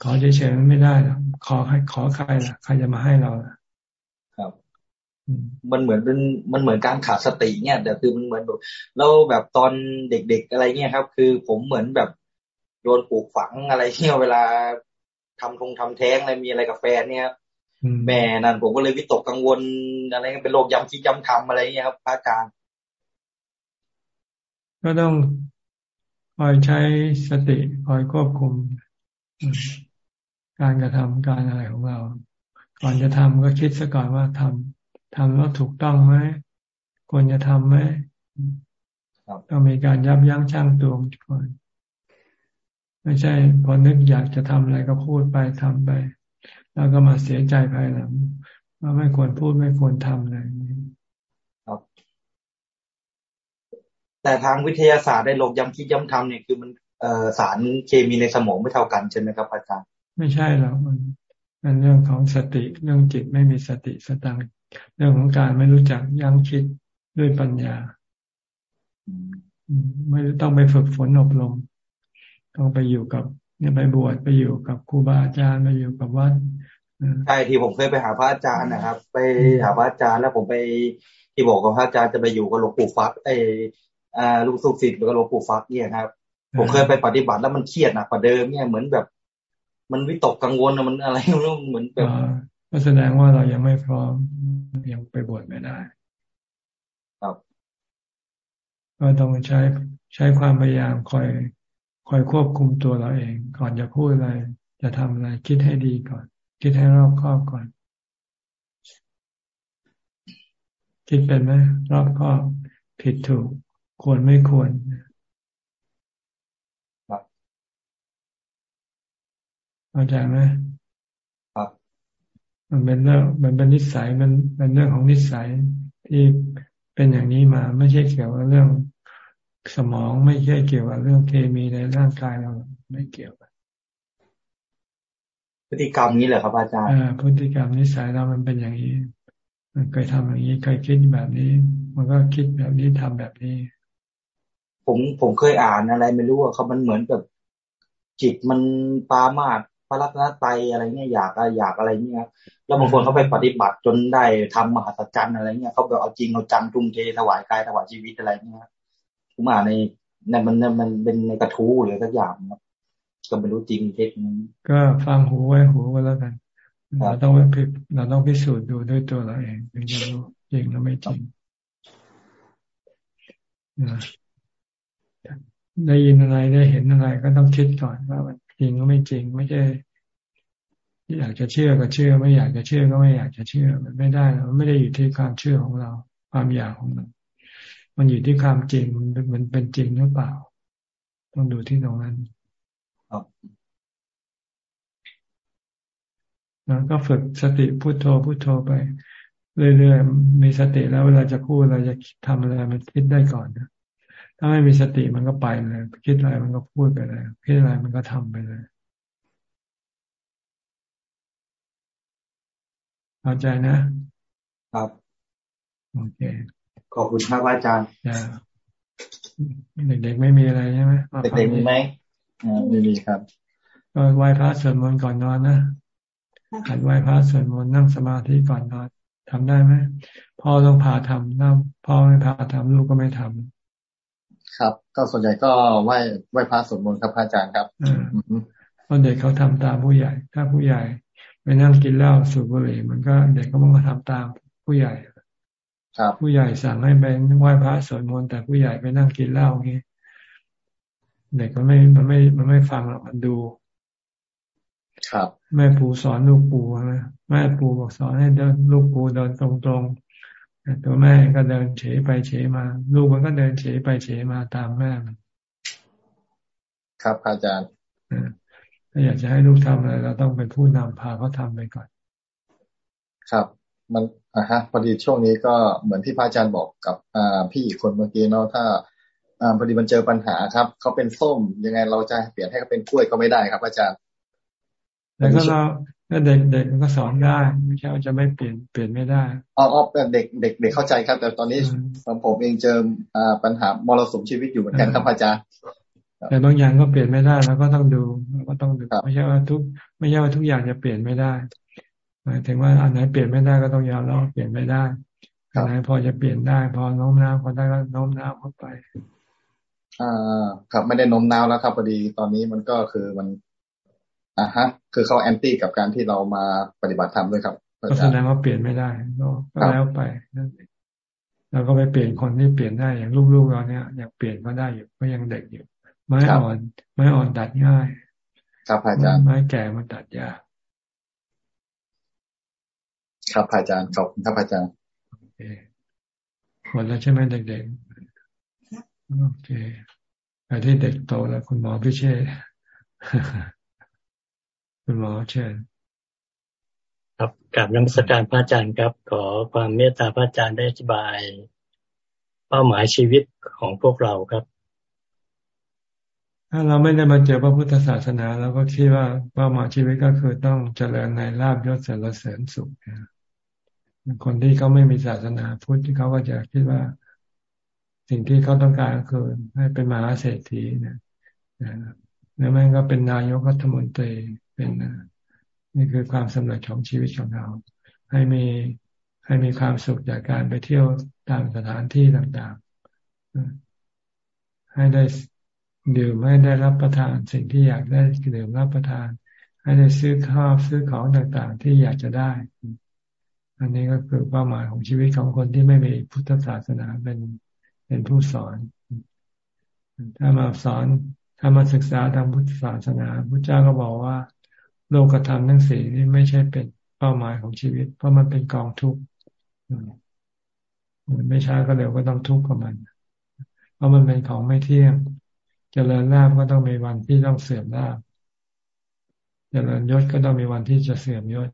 ขอเฉยๆมันไม่ได้หรอกขอให้ขอใครล่ะใครจะมาให้เราล่ะ มันเหมือนเป็นมันเหมือนการขาดสติเนี่ยแต่คือมันเหมือนแบบเราแบบตอนเด็กๆอะไรเงี้ยครับ คือผมเหมือนแบบโดนปลูกฝังอะไรเงี้ยเวลาทำทงทำแท้งอะไรมีอะไรกับแฟนเนี่ยแม่นั่นผมก็เลยวิตกกังวลอะไรเงี้ยเป็นโรคย้ำคิดย้ำทำอะไรเงี้ยครับพระอาจารย์ก็ต้องคอยใช้สติคอยควบคุม การกระทำการอะไรของเรา ก่อนจะทำก็คิดซะก่อนว่าทำ ทำแล้วถูกต้องไหมควรจะทำไหมต้องมีการยับยั้งชั่งตัวก่อนไม่ใช่ พอนึกอยากจะทำอะไรก็พูดไปทำไป แล้วก็มาเสียใจภายหลังว่าไม่ควรพูดไม่ควรทำอะไรครับ แต่ทางวิทยาศาสตร์ได้ลงย้ำคิดย้ำทำเนี่ยคือมันเอ่อสารเคมีในสมองไม่เท่ากันใช่ไหมครับอาจารย์ ไม่ใช่หรอกมันเป็นเรื่องของสติเรื่องจิตไม่มีสติสตัง เรื่องของการไม่รู้จักยั้งคิดด้วยปัญญา ไม่ต้องไปฝึกฝนอบรม ต้องไปอยู่กับ เนี่ยไปบวชไปอยู่กับครูบาอาจารย์ไปอยู่กับวัดใช่ที่ผมเคยไปหาพระอาจารย์นะครับ ไปหาพระอาจารย์แล้วผมไปที่บอกกับพระอาจารย์จะไปอยู่กับหลวงปู่ฟักไอ้อ่าลูกสุกศิษย์กับหลวงปู่ฟักเนี่ยครับ ผมเคยไปปฏิบัติแล้วมันเครียดหนักกว่าเดิมเนี่ยเหมือนแบบ มันวิตกกังวลมันอะไรเหมือนแบบก็แสดงว่าเรายังไม่พร้อม ยังไปบวชไม่ได้ ครับ ก็ต้องใช้ใช้ความพยายามคอยคอยควบคุมตัวเราเอง ก่อนจะพูดอะไร จะทำอะไร คิดให้ดีก่อน คิดให้รอบคอบก่อน คิดเป็นไหมรอบคอบผิดถูก ควรไม่ควรเข้าใจไหม มันเป็นเรื่องมันเป็นนิสัยมันเป็นเรื่องของนิสัยที่เป็นอย่างนี้มาไม่ใช่เกี่ยวกับเรื่องสมองไม่ใช่เกี่ยวกับเรื่องเคมีในร่างกายเราไม่เกี่ยวกันพฤติกรรมนี้เหรอครับอาจารย์อ่าพฤติกรรมนิสัยเรามันเป็นอย่างนี้ มันเคยทำอย่างนี้เคยคิดแบบนี้ มันก็คิดแบบนี้ทำแบบนี้ ผมผมเคยอ่านอะไรไม่รู้ว่าเขามันเหมือนกับจิตมันปามาด พระรัตนตรัยอะไรเงี้ยอยากอยากอะไรเงี้ยแล้วบางคนเขาไปปฏิบัติจนได้ทำมหัศจรรย์อะไรเงี้ยเขาแบบเอาจริงเอาจังทุ่มเทถวายกายถวายชีวิตอะไรเงี้ยผมอ่านในในมันมันเป็นในกระทู้หรือสักอย่างครับก็ไม่รู้จริงเท็จนี้ก็ฟังหูไว้หูไว้แล้วกันเราต้องพิเราต้องพิสูจน์ดูด้วยตัวเราเองถึงจะรู้จริงหรือไม่จริงได้ยินอะไรได้เห็นอะไรก็ต้องคิดก่อนว่ามันจ ริงหรือไม่จริง ไม่ใช่อยากจะเชื่อก็เชื่อ ไม่อยากจะเชื่อก็ไม่อยากจะเชื่อ มันไม่ได้มันไม่ได้อยู่ที่ความเชื่อของเรา ความอยากของเรา มันอยู่ที่ความจริงมันเป็นจริงหรือเปล่า ต้องดูที่ตรงนั้นแล้วก็ฝึกสติพุโทโธพุโทโธไปเรื่อยๆมีสติแล้วเวลาจะพูดเราจะทำอะไรมันคิดได้ก่อนนะ ถ้าไม่มีสติมันก็ไปเลย คิดอะไรมันก็พูดไปเลยคิดอะไรมันก็ทำไปเลยเข้าใจนะ ครับ โอเค ขอบคุณครับอาจารย์เด็กๆไม่มีอะไรใช่ไหมเด็กๆมีไหมไม่มีครับก็ไหว้พระสวดมนต์ก่อนนอนนะหัดไหว้พระสวดมนต์นั่งสมาธิก่อนนอนทำได้ไหมพ่อต้องพาทำนะพ่อไม่พาทำลูกก็ไม่ทำ ครับ ก็ส่วนใหญ่ก็ไหว้ไหว้พระสวดมนต์ครับอาจารย์ครับเพราะเด็กเขาทำตามผู้ใหญ่ ถ้าผู้ใหญ่ไปนั่งกินเหล้าสูบบุหรี่มันก็เด็กก็ต้องมาทำตามผู้ใหญ่ครับผู้ใหญ่สั่งให้ไปไหว้พระสวดมนต์แต่ผู้ใหญ่ไปนั่งกินเหล้าอย่างนี้เด็กมันไม่มันไม่มันไม่ฟังหรอกมันดู ครับ แม่ปู่สอนลูกปู่นะแม่ปู่บอกสอนให้เดินลูกปู่เดินตรงๆ ตัวแม่ก็เดินเฉยไปเฉยมา ลูกมันก็เดินเฉยไปเฉยมาตามแม่มันครับอาจารย์ถ้าอยากจะให้ลูกทำอะไรเราต้องเป็นผู้นำพาเขาทาไปก่อน ครับ มันอะฮะพอดีช่วงนี้ก็เหมือนที่พระอาจารย์บอกกับอ่าพี่อีกคนเมื่อกี้เนาะถ้าอ่าพอดีมันเจอปัญหาครับเขาเป็นส้มยังไงเราจะเปลี่ยนให้เขาเป็นกล้วยก็ไม่ได้ครับ อาจารย์แล้วก็เรา ถ้าเด็กเด็กมันก็สอนได้ ไม่ใช่ว่าจะไม่เปลี่ยนเปลี่ยนไม่ได้อ๋อเด็กเด็กเด็กเข้าใจครับ แต่ตอนนี้ผมเองเจออ่าปัญหามรสุมชีวิตอยู่เหมือนกันครับอาจารย์แต่บางอย่างก็เปลี่ยนไม่ได้เราก็ต้องดูเราก็ต้องดูไม่ใช่ว่าทุก ไม่ใช่ว่าทุกอย่างจะเปลี่ยนไม่ได้หมายถึงว่าอันไหนเปลี่ยนไม่ได้ก็ต้องยอมรับเปลี่ยนไม่ได้อันไหนพอจะเปลี่ยนได้ พอโน้มน้าวพอได้ก็โน้มน้าวเข้าไปอ่าครับไม่ได้โน้มน้าวแล้วครับพอดีตอนนี้มันก็คือมัน อ่าฮะ คือเขาแอนตี้กับการที่เรามาปฏิบัติธรรมด้วยครับก็แสดงว่าเปลี่ยนไม่ได้ก็แล้วไปนั่นเองเราก็ไปเปลี่ยนคนที่เปลี่ยนได้อย่างลูกๆเราเนี่ยยังเปลี่ยนก็ได้อยู่ก็ยังเด็กอยู่ ไม้อ่อนไม้อ่อนตัดง่าย ครับอาจารย์ไม้แก่มันตัดยากครับอาจารย์ขอบคุณครับอาจารย์โอเคหมดแล้วใช่ไหมเด็กๆโอเคไปที่เด็กโตแล้วคุณหมอพิเชษ คุณหมอเชิญครับกลับนักสการพระอาจารย์ครับ ขอความเมตตาพระอาจารย์ได้อธิบาย เป้าหมายชีวิตของพวกเราครับ ถ้าเราไม่ได้มาเจอพระพุทธศาสนาเราก็คิดว่าเป้าหมายชีวิตก็คือต้องเจริญในลาบยศเสริญเสริญสุขคนที่เขาไม่มีศาสนาพุทธที่เขาก็จะคิดว่า สิ่งที่เขาต้องการคือให้เป็นมหาเศรษฐีนะแล้วมันก็เป็นนายกรัฐมนตรี เป็นนี่คือความสำเร็จของชีวิตของเรา ให้มีให้มีความสุขจากการไปเที่ยวตามสถานที่ต่างๆ ให้ได้ดื่มให้ได้รับประทานสิ่งที่อยากได้ดื่มรับประทาน ให้ได้ซื้อข้าวซื้อของต่างๆ ที่อยากจะได้ อันนี้ก็คือเป้าหมายของชีวิตของคนที่ไม่มีพุทธศาสนาเป็นเป็นผู้สอน ถ้ามาสอนถ้ามาศึกษาทางพุทธศาสนาพระเจ้าก็บอกว่า โลกธรรมทั้งสี่นี่ไม่ใช่เป็นเป้าหมายของชีวิต เพราะมันเป็นกองทุกข์มันไม่ช้าก็เร็วก็ต้องทุกข์กับมัน เพราะมันเป็นของไม่เที่ยงเจริญลาบก็ต้องมีวันที่ต้องเสื่อมลาบเจริญยศก็ต้องมีวันที่จะเสื่อมยศ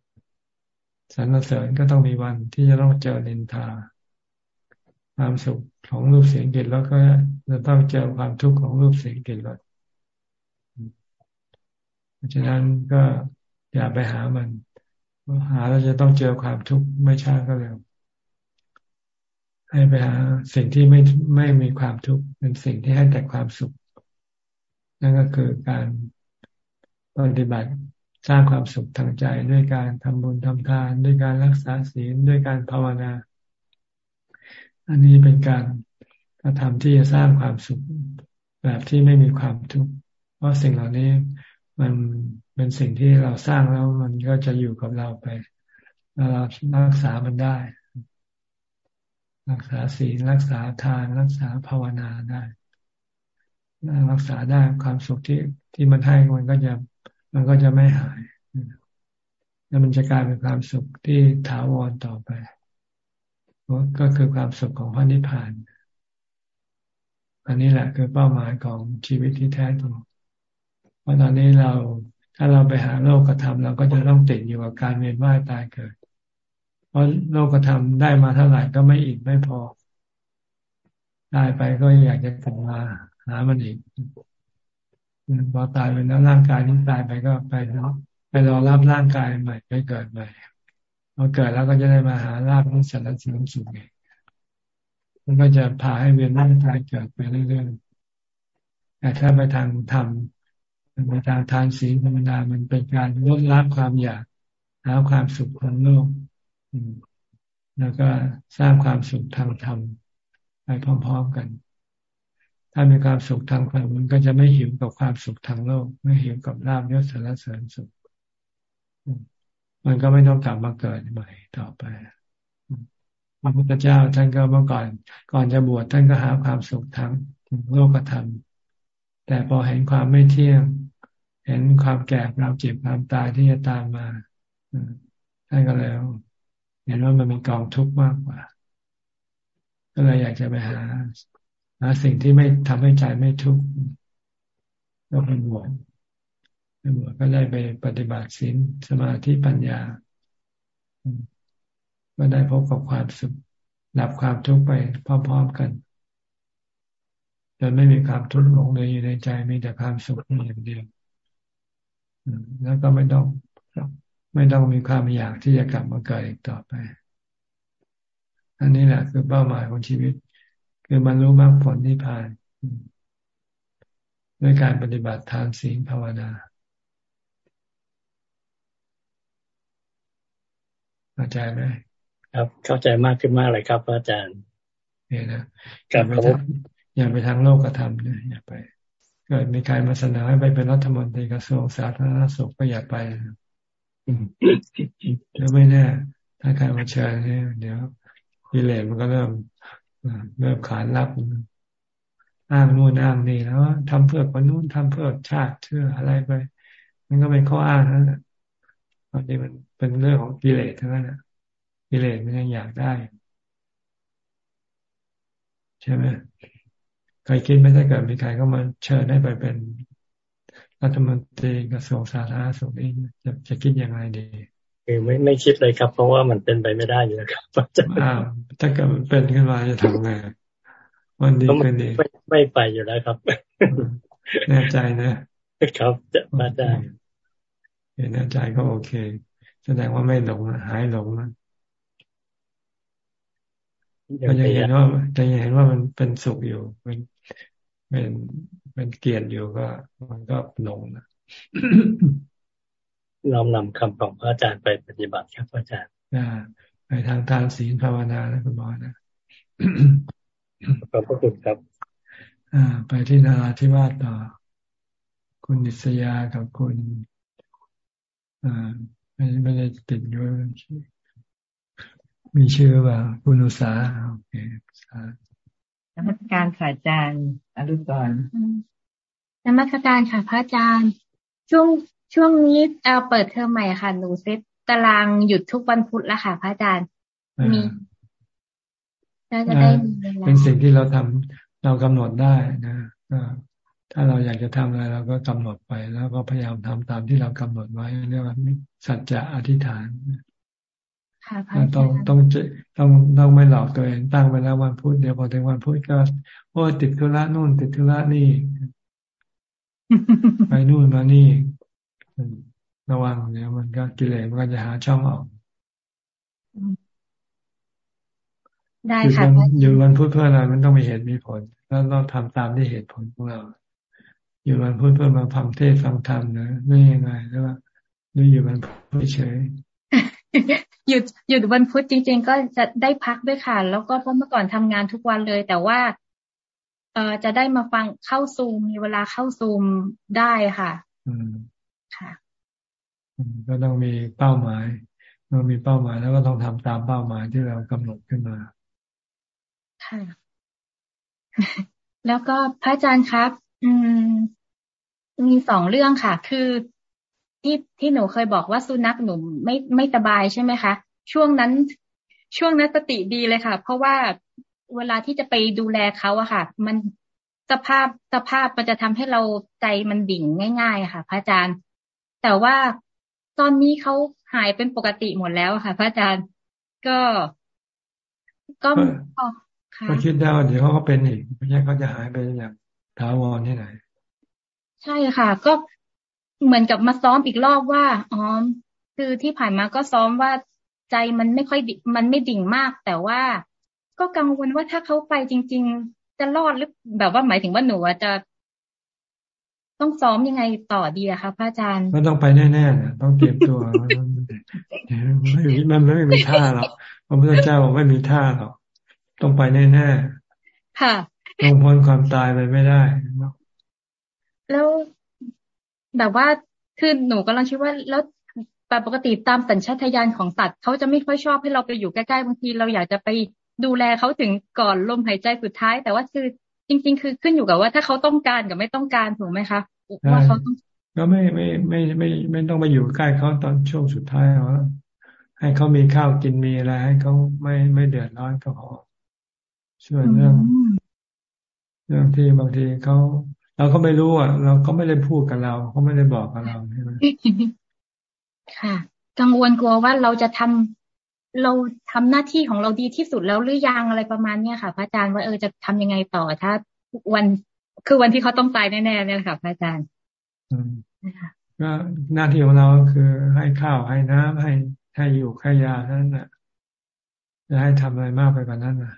สรรเสริญก็ต้องมีวันที่จะต้องเจอนินทา ความสุขของรูปเสียงกลิ่นแล้วก็จะต้องเจอความทุกข์ของรูปเสียงกลิ่นรส เพราะฉะนั้นก็อย่าไปหามันหาเราจะต้องเจอความทุกข์ไม่ช้าก็เร็วให้ไปหาสิ่งที่ไม่ไม่มีความทุกข์เป็นสิ่งที่ให้แต่ความสุข นั่นก็คือการปฏิบัติสร้างความสุขทางใจด้วยการทำบุญทำทาน ด้วยการรักษาศีลด้วยการภาวนา อันนี้เป็นการกระทำที่จะสร้างความสุขแบบที่ไม่มีความทุกข์เพราะสิ่งเหล่านี้ มันเป็นสิ่งที่เราสร้างแล้วมันก็จะอยู่กับเราไปเรารักษามันได้ รักษาศีลรักษาทานรักษาภาวนาได้รักษาได้ความสุขที่ที่มันให้มันก็จะมันก็จะไม่หาย แล้วมันจะกลายเป็นความสุขที่ถาวรต่อไป ก็คือความสุขของพระนิพพาน อันนี้แหละคือเป้าหมายของชีวิตที่แท้จริง ราะตอนนี้เราถ้าเราไปหาโลกธรรมเราก็จะต้องติดอยู่กับการเวียนว่ายตายเกิด เพราะโลกธรรมได้มาเท่าไหร่ก็ไม่อิ่มไม่พอตายไปก็อยากจะกลับมาหามันอีกพอตายไปแล้วร่างกายนี้ตายไปก็ไปเนาะไปรอรับร่างกายใหม่ไปเกิดใหม่พอเกิดแล้วก็จะได้มาหาลาบนิสารสิงสุขเองมันก็จะพาให้เวียนว่ายตายเกิดไปเรื่อยๆแต่ถ้าไปทางธรรม ไปทางทานศีลธรรมดามันเป็นการลดละความอยากหาความสุขของโลกแล้วก็สร้างความสุขทางธรรมไปพร้อม ๆกัน ถ้ามีความสุขทางธรรมมันก็จะไม่หิวกับความสุขทางโลก ไม่หิวกับลาบยศสารเสริญสุข มันก็ไม่ต้องกลับมาเกิดใหม่ต่อไปพระพุทธเจ้าท่านก็เมื่อก่อน ก่อนจะบวชท่านก็หาความสุขทางโลกธรรม แต่พอเห็นความไม่เที่ยง เห็นความแก่ความเจ็บความตายที่จะตามมาท่านก็แล้วเห็นว่ามันเป็นกองทุกข์มากกว่า ก็เลยอยากจะไปหาหาสิ่งที่ไม่ทำให้ใจไม่ทุกข์ก็เป็นบวชเป็นบวชก็ได้ไปปฏิบัติศีลสมาธิปัญญา ก็ได้พบกับความสุขดับความทุกข์ไปพร้อมๆกันจนไม่มีความทุกข์หลงเลยอยู่ในใจมีแต่ความสุขอย่างเดียว แล้วก็ไม่ต้องไม่ต้องมีความอยากที่จะกลับมาเกิดอีกต่อไป อันนี้แหละคือเป้าหมายของชีวิต คือบรรลุมรรคผลนิพพานด้วยการปฏิบัติทานศีลภาวนาเข้าใจไหมครับ เข้าใจมากขึ้นมากเลยครับอาจารย์เนี่ยนะอย่าไปทางอย่าไปทางโลกธรรมเนี่ยอย่าไป เกิดมีใครมาเสนอให้ไปเป็นรัฐมนตรีกระทรวงสาธารณสุขก็อย่าไปแล้วไม่แน่ ถ้าใครมาเชิญเนี่ยเดี๋ยวกิเลสมันก็เริ่มเริ่มขานรับอ้างนู่นอ้างนี่แล้วทำเพื่อคนนู้นทำเพื่อชาติเชื่ออะไรไป มันก็เป็นข้ออ้างนั่นแหละบางทีมันเป็นเรื่องของกิเลสทั้งนั้นนะกิเลสมันยังอยากได้ ใช่ไหม ใครคิดไม่ได้เกิดมีใครก็มาเชิญให้ไปเป็นรัฐมนตรีกระทรวงสาธารณสุขนี่จะจะคิดยังไงดีคือไม่ไม่คิดเลยครับ เพราะว่ามันเป็นไปไม่ได้อยู่แล้วครับอ้าวถ้าเกิดมันเป็นขึ้นมาจะทำไงวันดีขึ้นดีไม่ไม่ไปอยู่แล้วครับแน่ใจนะครับจะมาได้แน่ใจก็โอเค แสดงว่าไม่หลงหายหลงนะก็ยังเห็นว่าจะยังเห็นว่ามันเป็นสุขอยู่เป็น เป็นเป็นเกียรติอยู่ก็ มันก็หลงนะน้อมนำคำของพระอาจารย์ไปปฏิบัติครับพระอาจารย์ไปทางทานศีลภาวนานะคุณหมอนะขอบพระคุณครับ อ่า ไปที่นาราธิวาสต่อ คุณนิสยากับคุณ อ่าไม่ไม่ได้ติดอยู่มีชื่อว่าคุณอุษาโอเค นมัสการค่ะอาจารย์อรุณก่อนนมัสการค่ะพระอาจารย์ ช่วงช่วงนี้เอเปิดเทอมใหม่ค่ะ หนูเซตตารางหยุดทุกวันพุธแล้วค่ะ พระอาจารย์ มีน่าจะได้เป็นสิ่งที่เราทำเรากำหนดได้นะถ้าเราอยากจะทำอะไรเราก็กำหนดไปแล้วก็พยายามทำตามที่เรากำหนดไว้เรียกว่าสัจจะอธิษฐาน ต้องต้องต้องต้องไม่หลอกตัวเองตั้งไปแล้ววันพุธเดี๋ยวพอถึงวันพุธก็โอ้ติดธุระนู่น ติดธุระนี่ ไปนู่นมานี่ระวังเนี่ยมันก็กิเลสมันก็จะหาช่องออกได้ค่ะอยู่วันพุธเพื่ออะไรมันต้องมีเหตุมีผล แล้วเราทำตามที่เหตุผลของเรา อยู่วันพุธเพื่อมาฟังเทศฟังธรรมนะไม่ยังไงแล้วว่ารืออยู่วันพุธเฉย หยุดหยุดวันพุธจริง ๆ ก็จะได้พักด้วยค่ะ แล้วก็เพราะเมื่อก่อนทำงานทุกวันเลย แต่ว่าเออจะได้มาฟังเข้าซูมมีเวลาเข้าซูมได้ค่ะ อืมค่ะก็ต้องมีเป้าหมายเรามีเป้าหมายแล้วก็ต้องทำตามเป้าหมายที่เรากำหนดขึ้นมา ค่ะ แล้วก็พระอาจารย์ครับ อืม มีสองเรื่องค่ะ คือ ที่ที่หนูเคยบอกว่าสุนัขหนูไม่ไม่สบายใช่ไหมคะ ช่วงนั้นช่วงนั้นสติดีเลยค่ะ เพราะว่าเวลาที่จะไปดูแลเขาอะค่ะ มันสภาพสภาพมันจะทำให้เราใจมันดิ่งง่าย ๆ ค่ะ พระอาจารย์ แต่ว่าตอนนี้เขาหายเป็นปกติหมดแล้วค่ะ พระอาจารย์ก็ก็ก็คิดได้ว่าเดี๋ยวเขาก็เป็นอีกไม่ใช่เขาจะหายไปอย่างถาวรที่ไหน ใช่ค่ะ ก็ เหมือนกับมาซ้อมอีกรอบว่าอ๋อคือที่ผ่านมาก็ซ้อมว่าใจมันไม่ค่อยมันไม่ดิ่งมาก แต่ว่าก็กังวลว่าถ้าเขาไปจริง ๆ จะรอดหรือแบบว่าหมายถึงว่าหนูจะต้องซ้อมยังไงต่อดีอะคะพระอาจารย์ก็ต้องไปแน่ๆนะต้องเตรียมตัวไม่มันไม่มีท่าหรอกพระพุทธเจ้าบอกไม่มีท่าหรอกต้องไปแน่ๆค่ะต้องพ้นความตายไปไม่ได้แล้ว แบบว่าคือหนูกำลังคิดว่าแล้วปกติตามสัญชาตญาณของสัตว์เขาจะไม่ค่อยชอบให้เราไปอยู่ใกล้ๆบางทีเราอยากจะไปดูแลเขาถึงก่อนลมหายใจสุดท้าย แต่ว่าคือจริง ๆ คือขึ้นอยู่กับว่าถ้าเขาต้องการกับไม่ต้องการถูกไหมคะว่าเขาต้องก็ไม่ไม่ไม่ไม่ไม่ต้องไปอยู่ใกล้เขาตอนช่วงสุดท้ายหรอกให้เขามีข้าวกินมีอะไรให้เขาไม่ไม่เดือดร้อนก็พอส่วนเรื่องเรื่องที่บางทีเขา เราก็ไม่รู้อะ เราก็ไม่ได้พูดกับเราเขาไม่ได้บอกกับเราใช่ไหมค่ะ กังวลกลัวว่าเราจะทำเราทำหน้าที่ของเราดีที่สุดแล้วหรือยังอะไรประมาณเนี้ยค่ะพระอาจารย์ว่าเออจะทำยังไงต่อถ้าวันคือวันที่เขาต้องตายแน่ๆเนี่ยค่ะพระอาจารย์ก็หน้าที่ของเราคือให้ข้าวให้น้ำให้ให้อยู่ให้ยาเท่านั้นแหละจะให้ทำอะไรมากไปกว่านั้นนะ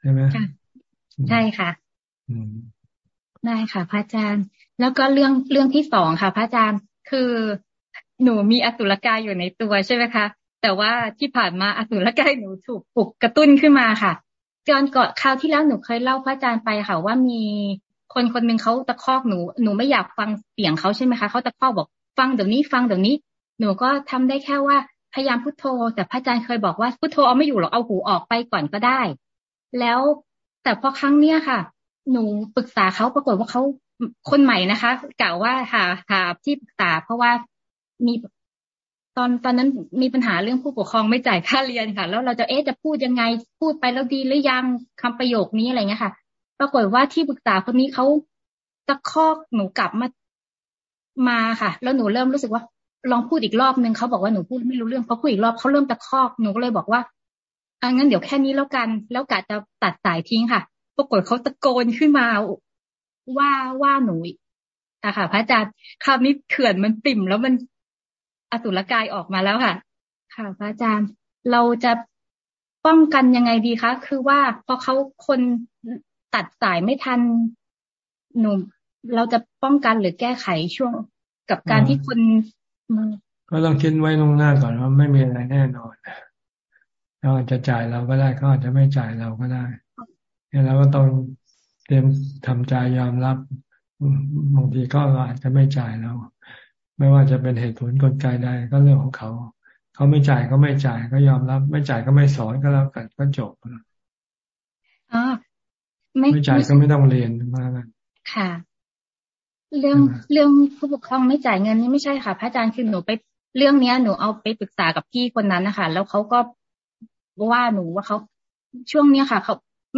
ใช่ไหม ใช่ค่ะได้ค่ะ พระอาจารย์ แล้วก็เรื่องเรื่องที่สองค่ะ พระอาจารย์คือหนูมีอสุรกายอยู่ในตัวใช่ไหมคะแต่ว่าที่ผ่านมาอสุรกายหนูถูกปลุกกระตุ้นขึ้นมาค่ะก่อนก่อนคราวที่แล้วหนูเคยเล่าพระอาจารย์ไปค่ะ ว่ามีคนคนหนึ่งเขาตะคอกหนูหนูไม่อยากฟังเสียงเขาใช่ไหมคะเขาตะคอกบอกฟังเดี๋ยวนี้ฟังเดี๋ยวนี้ หนูก็ทำได้แค่ว่าพยายามพุโทโธ แต่พระอาจารย์เคยบอกว่าพุโทโธเอาไม่อยู่หรอกเอาหูออกไปก่อนก็ได้ แล้ว แต่พอครั้งเนี้ยค่ะ หนูปรึกษาเขาปรากฏว่าเขาคนใหม่นะคะกล่าวว่าหาหาที่ปรึกษา เพราะว่ามีตอนตอนนั้นมีปัญหาเรื่องผู้ปกครองไม่จ่ายค่าเรียนค่ะ แล้วเราจะเอ๊ะจะพูดยังไง พูดไปแล้วดีหรือยังคำประโยคนี้อะไรเงี้ยค่ะ ปรากฏว่าที่ปรึกษาคนนี้เขาตะคอกหนูกลับมามาค่ะ แล้วหนูเริ่มรู้สึกว่า ลองพูดอีกรอบนึงเขาบอกว่าหนูพูดไม่รู้เรื่องเขาพูดอีกรอบเขาเริ่มตะคอกหนูก็เลยบอกว่า อ่างั้นเดี๋ยวแค่นี้แล้วกัน แล้วกะจะตัดสายทิ้งค่ะ ปรากฏเขาตะโกนขึ้นมาว่าว่าหนูอะค่ะ พระอาจารย์คราวนี้เขื่อนมันติ่มแล้วมันอสุรกายออกมาแล้วค่ะ ค่ะ พระอาจารย์ เราจะป้องกันยังไงดีคะ คือว่าพอเขาคนตัดสายไม่ทันหนุ่มเราจะป้องกันหรือแก้ไขช่วงกับการที่คนก็ต้องคิดไว้ลงหน้าก่อนว่าไม่มีอะไรแน่นอน เราจะจ่ายเราก็ได้เขาอาจจะไม่จ่ายเราก็ได้เนี่ยเราก็ต้องเตรียมทำใจยอมรับบางทีก็อาจจะไม่จ่ายเรา ไม่ว่าจะเป็นเหตุผลกลไกใดก็เรื่องของเขา เขาไม่จ่ายก็ไม่จ่ายก็ยอมรับ ไม่จ่ายก็ไม่สอนก็แล้วกันก็จบอ๋อไม่ไม่จ่ายก็ไม่ต้องเรียนมากกันค่ะ เรื่องเรื่องผู้ปกครองไม่จ่ายเงินนี่ไม่ใช่ค่ะ พระอาจารย์คือหนูไปเรื่องเนี้ยหนูเอาไปปรึกษากับพี่คนนั้นนะคะแล้วเขาก็ ว่าหนูว่าเขาช่วงเนี้ยค่ะเขา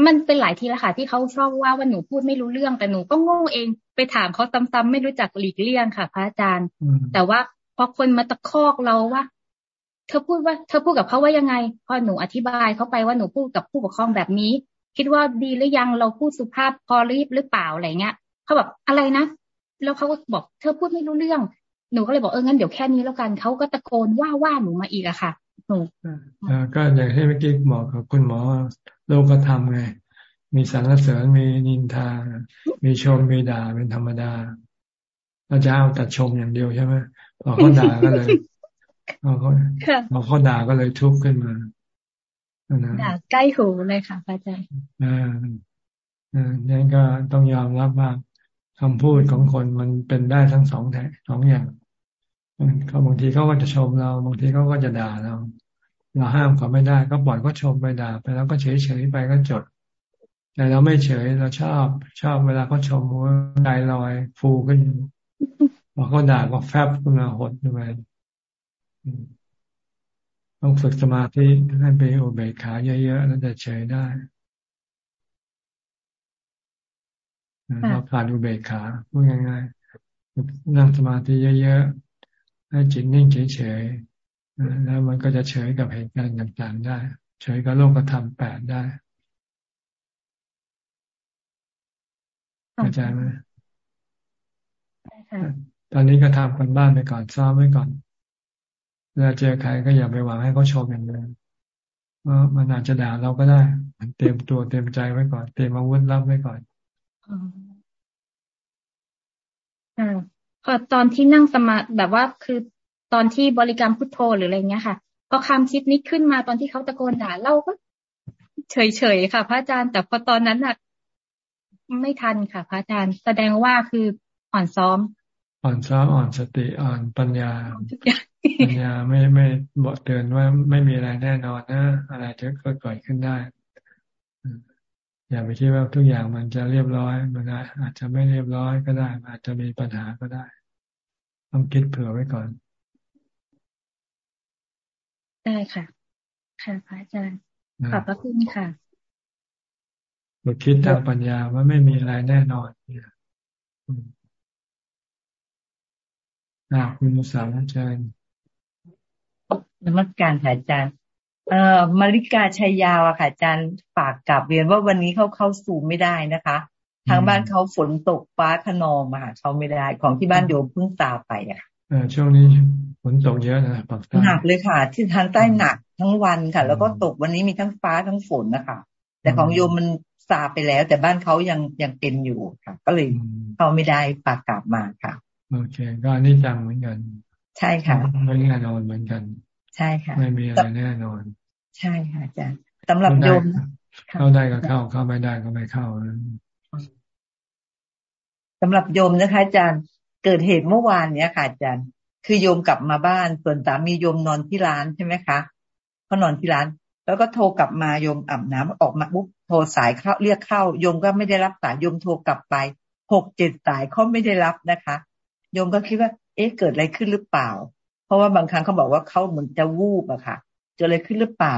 มันเป็นหลายทีแล้วค่ะ ที่เขาชอบว่าว่าหนูพูดไม่รู้เรื่องแต่หนูก็โง่เอง ไปถามเขาซ้ำๆไม่รู้จักหลีกเลี่ยงค่ะพระอาจารย์ แต่ว่าพอคนมาตะคอกเราว่า เธอพูดว่าเธอพูดกับเขาว่ายังไง พอหนูอธิบายเขาไปว่าหนูพูดกับผู้ปกครองแบบนี้ คิดว่าดีหรือยังเราพูดสุภาพพอรีบหรือเปล่าอะไรเงี้ยเขาแบบอะไรนะแล้วเขาก็บอกเธอพูดไม่รู้เรื่อง หนูก็เลยบอกเอองั้นเดี๋ยวแค่นี้แล้วกันเขาก็ตะโกนว่าว่าหนูมาอีกอะค่ะ ถูกก็อย่างที่เมื่อกี้บอกกับคุณหมอโลกธรรมไง มีสรรเสริญมีนินทา มีชมมีด่าเป็นธรรมดาเราจะเอาแต่ชมอย่างเดียวใช่ไหมพอเขาด่าก็เลยพอเขาพอเขาด่าก็เลยทุบขึ้นมาด่าใกล้หูเลยค่ะพระอาจารย์อ่าอ่านี่ก็ต้องยอมรับว่าคำพูดของคนมันเป็นได้ทั้งสองแท่สองอย่าง เขาบางทีเขาก็จะชมเรา บางทีเขาก็จะด่าเรา เราห้ามเขาไม่ได้ก็ปล่อยก็ชมไปด่าไปแล้วก็เฉยเฉยไปก็จด แต่เราไม่เฉยเราชอบ ชอบเวลาเขาชมว่าใจลอยฟูขึ้นพอเขาด่าก็แฟบขึ้นมาหดขึ้นมาต้องฝึกสมาธิให้ไปอุเบกขาเยอะๆแล้วจะเฉยได้เราขาดอุเบกขาพูดง่ายๆนั่งสมาธิเยอะๆ ให้จิตนิ่งเฉยๆแล้วมันก็จะเฉยกับเหตุการณ์ต่างๆ ได้ เฉยกับโลกธรรมแปดได้เข้าใจไหมตอนนี้ก็ทำกันบ้านไปก่อนซ้อมไว้ก่อนเวลาเจอใครก็อย่าไปหวังให้เขาชมอย่างเดียวว่ามันอาจจะด่าเราก็ได้ มันเตรียมตัวเตรียมใจไว้ก่อน เตรียมอาวุธรับไว้ก่อนอ่า พอตอนที่นั่งสมาแบบว่าคือตอนที่บริกรรมพุทโธหรืออะไรเงี้ยค่ะ พอคำคิดนี้ขึ้นมาตอนที่เขาตะโกนด่าเราก็เฉยๆค่ะ พระอาจารย์ แต่พอตอนนั้นน่ะไม่ทันค่ะ พระอาจารย์ แสดงว่าคืออ่อนซ้อม อ่อนซ้อมอ่อนสติอ่อนปัญญาปัญญาไม่ไม่บอกเตือนว่าไม่มีอะไรแน่นอนนะอะไรจะเกิดก่อนขึ้นได้ อย่าไปคิดว่าทุกอย่างมันจะเรียบร้อย มันอาจจะไม่เรียบร้อยก็ได้ อาจจะมีปัญหาก็ได้ ต้องคิดเผื่อไว้ก่อน ได้ค่ะ ค่ะพระอาจารย์ขอบพระคุณค่ะบทคิดทางปัญญาว่าไม่มีอะไรแน่นอนเนี่ยอ่าคุณมุสาอาจารย์นมัสการค่ะอาจารย์ เอ่อมาริกาชัยยาวอะค่ะอาจารย์ฝากกลับเรียนว่าวันนี้เขาเข้าสู่ไม่ได้นะคะ ทางบ้านเขาฝนตกฟ้าขนองมาเขาไม่ได้ ของที่บ้านโยมเพิ่งตาไปอะเออช่วงนี้ฝนตกเยอะนะปักใต้หนักเลยค่ะ ที่ทางใต้หนักทั้งวันค่ะ แล้วก็ตกวันนี้มีทั้งฟ้าทั้งฝนนะคะ แต่ของโยมมันซาไปแล้ว แต่บ้านเขายังยังเป็นอยู่ค่ะ ก็เลยเขาไม่ได้ฝากกลับมาค่ะโอเค ก็นี่จังเหมือนกัน ใช่ค่ะไม่แน่นอนเหมือนกัน ใช่ค่ะ ไม่มีอะไรแน่นอน ใช่ค่ะอาจารย์สำหรับโยมเข้าได้ก็เข้าเข้าไม่ได้ก็ไม่เข้าสำหรับโยมนะคะ อาจารย์เกิดเหตุเมื่อวานเนี้ยค่ะอาจารย์ คือโยมกลับมาบ้านส่วนสามีโยมนอนที่ร้านใช่ไหมคะเขานอนที่ร้าน แล้วก็โทรกลับมาโยมอาบน้ำออกมาปุ๊บโทรสายเข้าเรียกเข้าโยมก็ไม่ได้รับสายโยมโทรกลับไปหกเจ็ดสายเขาไม่ได้รับนะคะโยมก็คิดว่า เอ๊ะเกิดอะไรขึ้นหรือเปล่า เพราะว่าบางครั้งเขาบอกว่าเขาเหมือนจะวูบอะค่ะเจออะไรขึ้นหรือเปล่า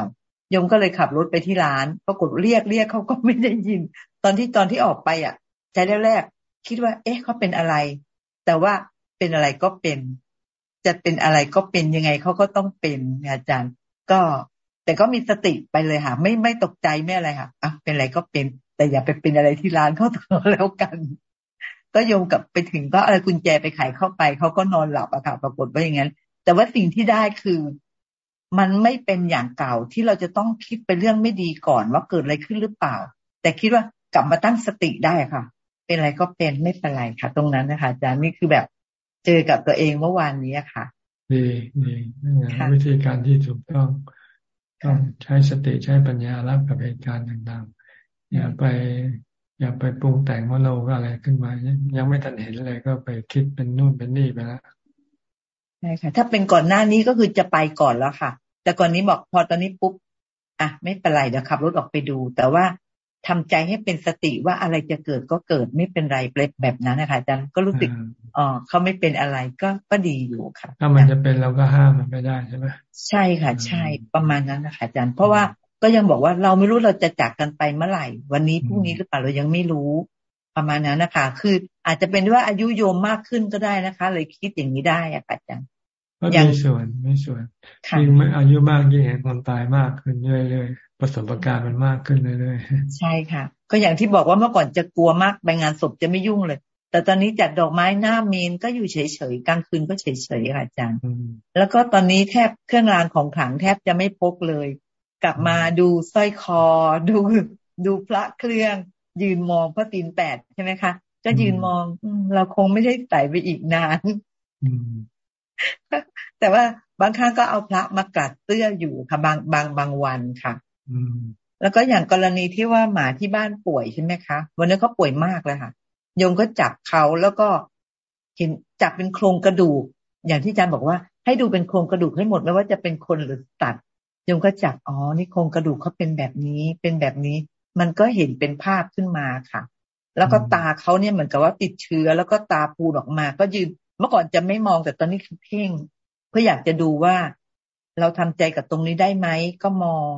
ยมก็เลยขับรถไปที่ร้าน ปรากฏเรียกเรียกเขาก็ไม่ได้ยิน ตอนที่ตอนที่ออกไปอะ ใจแรกๆคิดว่า เอ๊ะเขาเป็นอะไร แต่ว่าเป็นอะไรก็เป็น จะเป็นอะไรก็เป็นยังไงเขาก็ต้องเป็นอาจารย์ ก็ แต่ก็มีสติไปเลยค่ะ ไม่ไม่ตกใจไม่อะไรค่ะอะเป็นอะไรก็เป็น แต่อย่าไปเป็นอะไรที่ร้านเขาต่อแล้วกัน ก็โยมกับไปถึงก็อะไรกุญแจไปไขเข้าไปเขาก็นอนหลับอะค่ะ ปรากฏว่าอย่างนั้น แต่ว่าสิ่งที่ได้คือมันไม่เป็นอย่างเก่าที่เราจะต้องคิดไปเรื่องไม่ดีก่อนว่าเกิดอะไรขึ้นหรือเปล่า แต่คิดว่ากลับมาตั้งสติได้ค่ะ เป็นอะไรก็เป็นไม่เป็นไรค่ะ ตรงนั้นนะคะอาจารย์นี่คือแบบเจอกับตัวเองเมื่อวานนี้ค่ะดีดีวิธีการที่ถูกต้องต้องใช้สติใช้ปัญญารับกับเหตุการณ์ต่างๆ อย่าไป อย่าไปปรุงแต่งว่าโลกอะไรขึ้นมา ยังไม่ทันเห็นอะไรก็ไปคิดเป็นนู่นเป็นนี่ไปแล้วใช่ค่ะ ถ้าเป็นก่อนหน้านี้ก็คือจะไปก่อนแล้วค่ะ แต่ก่อนนี้บอกพอตอนนี้ปุ๊บอะไม่เป็นไรเดี๋ยวขับรถออกไปดู แต่ว่าทำใจให้เป็นสติว่าอะไรจะเกิดก็เกิดไม่เป็นไรแบบนั้นนะคะอาจารย์ก็รู้สึกอ๋อเขาไม่เป็นอะไรก็ก็ดีอยู่ค่ะ ถ้ามันจะเป็นเราก็ห้ามมันไม่ได้ใช่ไหมใช่ค่ะ ใช่ประมาณนั้นนะคะอาจารย์ เพราะว่าก็ยังบอกว่าเราไม่รู้เราจะจากกันไปเมื่อไหร่ วันนี้พรุ่งนี้หรือเปล่าเรายังไม่รู้ประมาณนั้นนะคะ คืออาจจะเป็นว่าอายุโยมมากขึ้นก็ได้นะคะ เลยคิดอย่างนี้ได้อะอาจารย์ ก็มีส่วนไม่ส่วนยิ่งอายุมากยิ่งเห็นคนตายมากขึ้นเรื่อยๆประสบการณ์มันมากขึ้นเรื่อยๆใช่ค่ะ ก็อย่างที่บอกว่าเมื่อก่อนจะกลัวมากไปงานศพจะไม่ยุ่งเลย แต่ตอนนี้จัดดอกไม้หน้าเมนก็อยู่เฉยๆกลางคืนก็เฉยๆค่ะอาจารย์แล้วก็ตอนนี้แทบเครื่องรางของขลังแทบจะไม่พกเลย กลับมาดูสร้อยคอ ดูดูพระเครื่อง ยืนมองพระตีนแปดใช่ไหมคะก็ยืนมองเราคงไม่ได้ใส่ไปอีกนาน แต่ว่าบางครั้งก็เอาพระมากัดเสื้ออยู่ค่ะบางบางบางวันค่ะแล้วก็อย่างกรณีที่ว่าหมาที่บ้านป่วยใช่ไหมคะ วันนี้เขาป่วยมากเลยค่ะโยมก็จับเขาแล้วก็เห็นจับเป็นโครงกระดูก อย่างที่อาจารย์บอกว่า ให้ดูเป็นโครงกระดูกให้หมดไม่ว่าจะเป็นคนหรือสัตว์โยมก็จับอ๋อนี่โครงกระดูกเขาเป็นแบบนี้ เป็นแบบนี้ มันก็เห็นเป็นภาพขึ้นมาค่ะ แล้วก็ตาเขาเนี่ยเหมือนกับว่าติดเชื้อ แล้วก็ตาปูดออกมา ก็ยืน เมื่อก่อนจะไม่มองแต่ตอนนี้คือเพ่ง เพื่ออยากจะดูว่า เราทำใจกับตรงนี้ได้ไหมก็มอง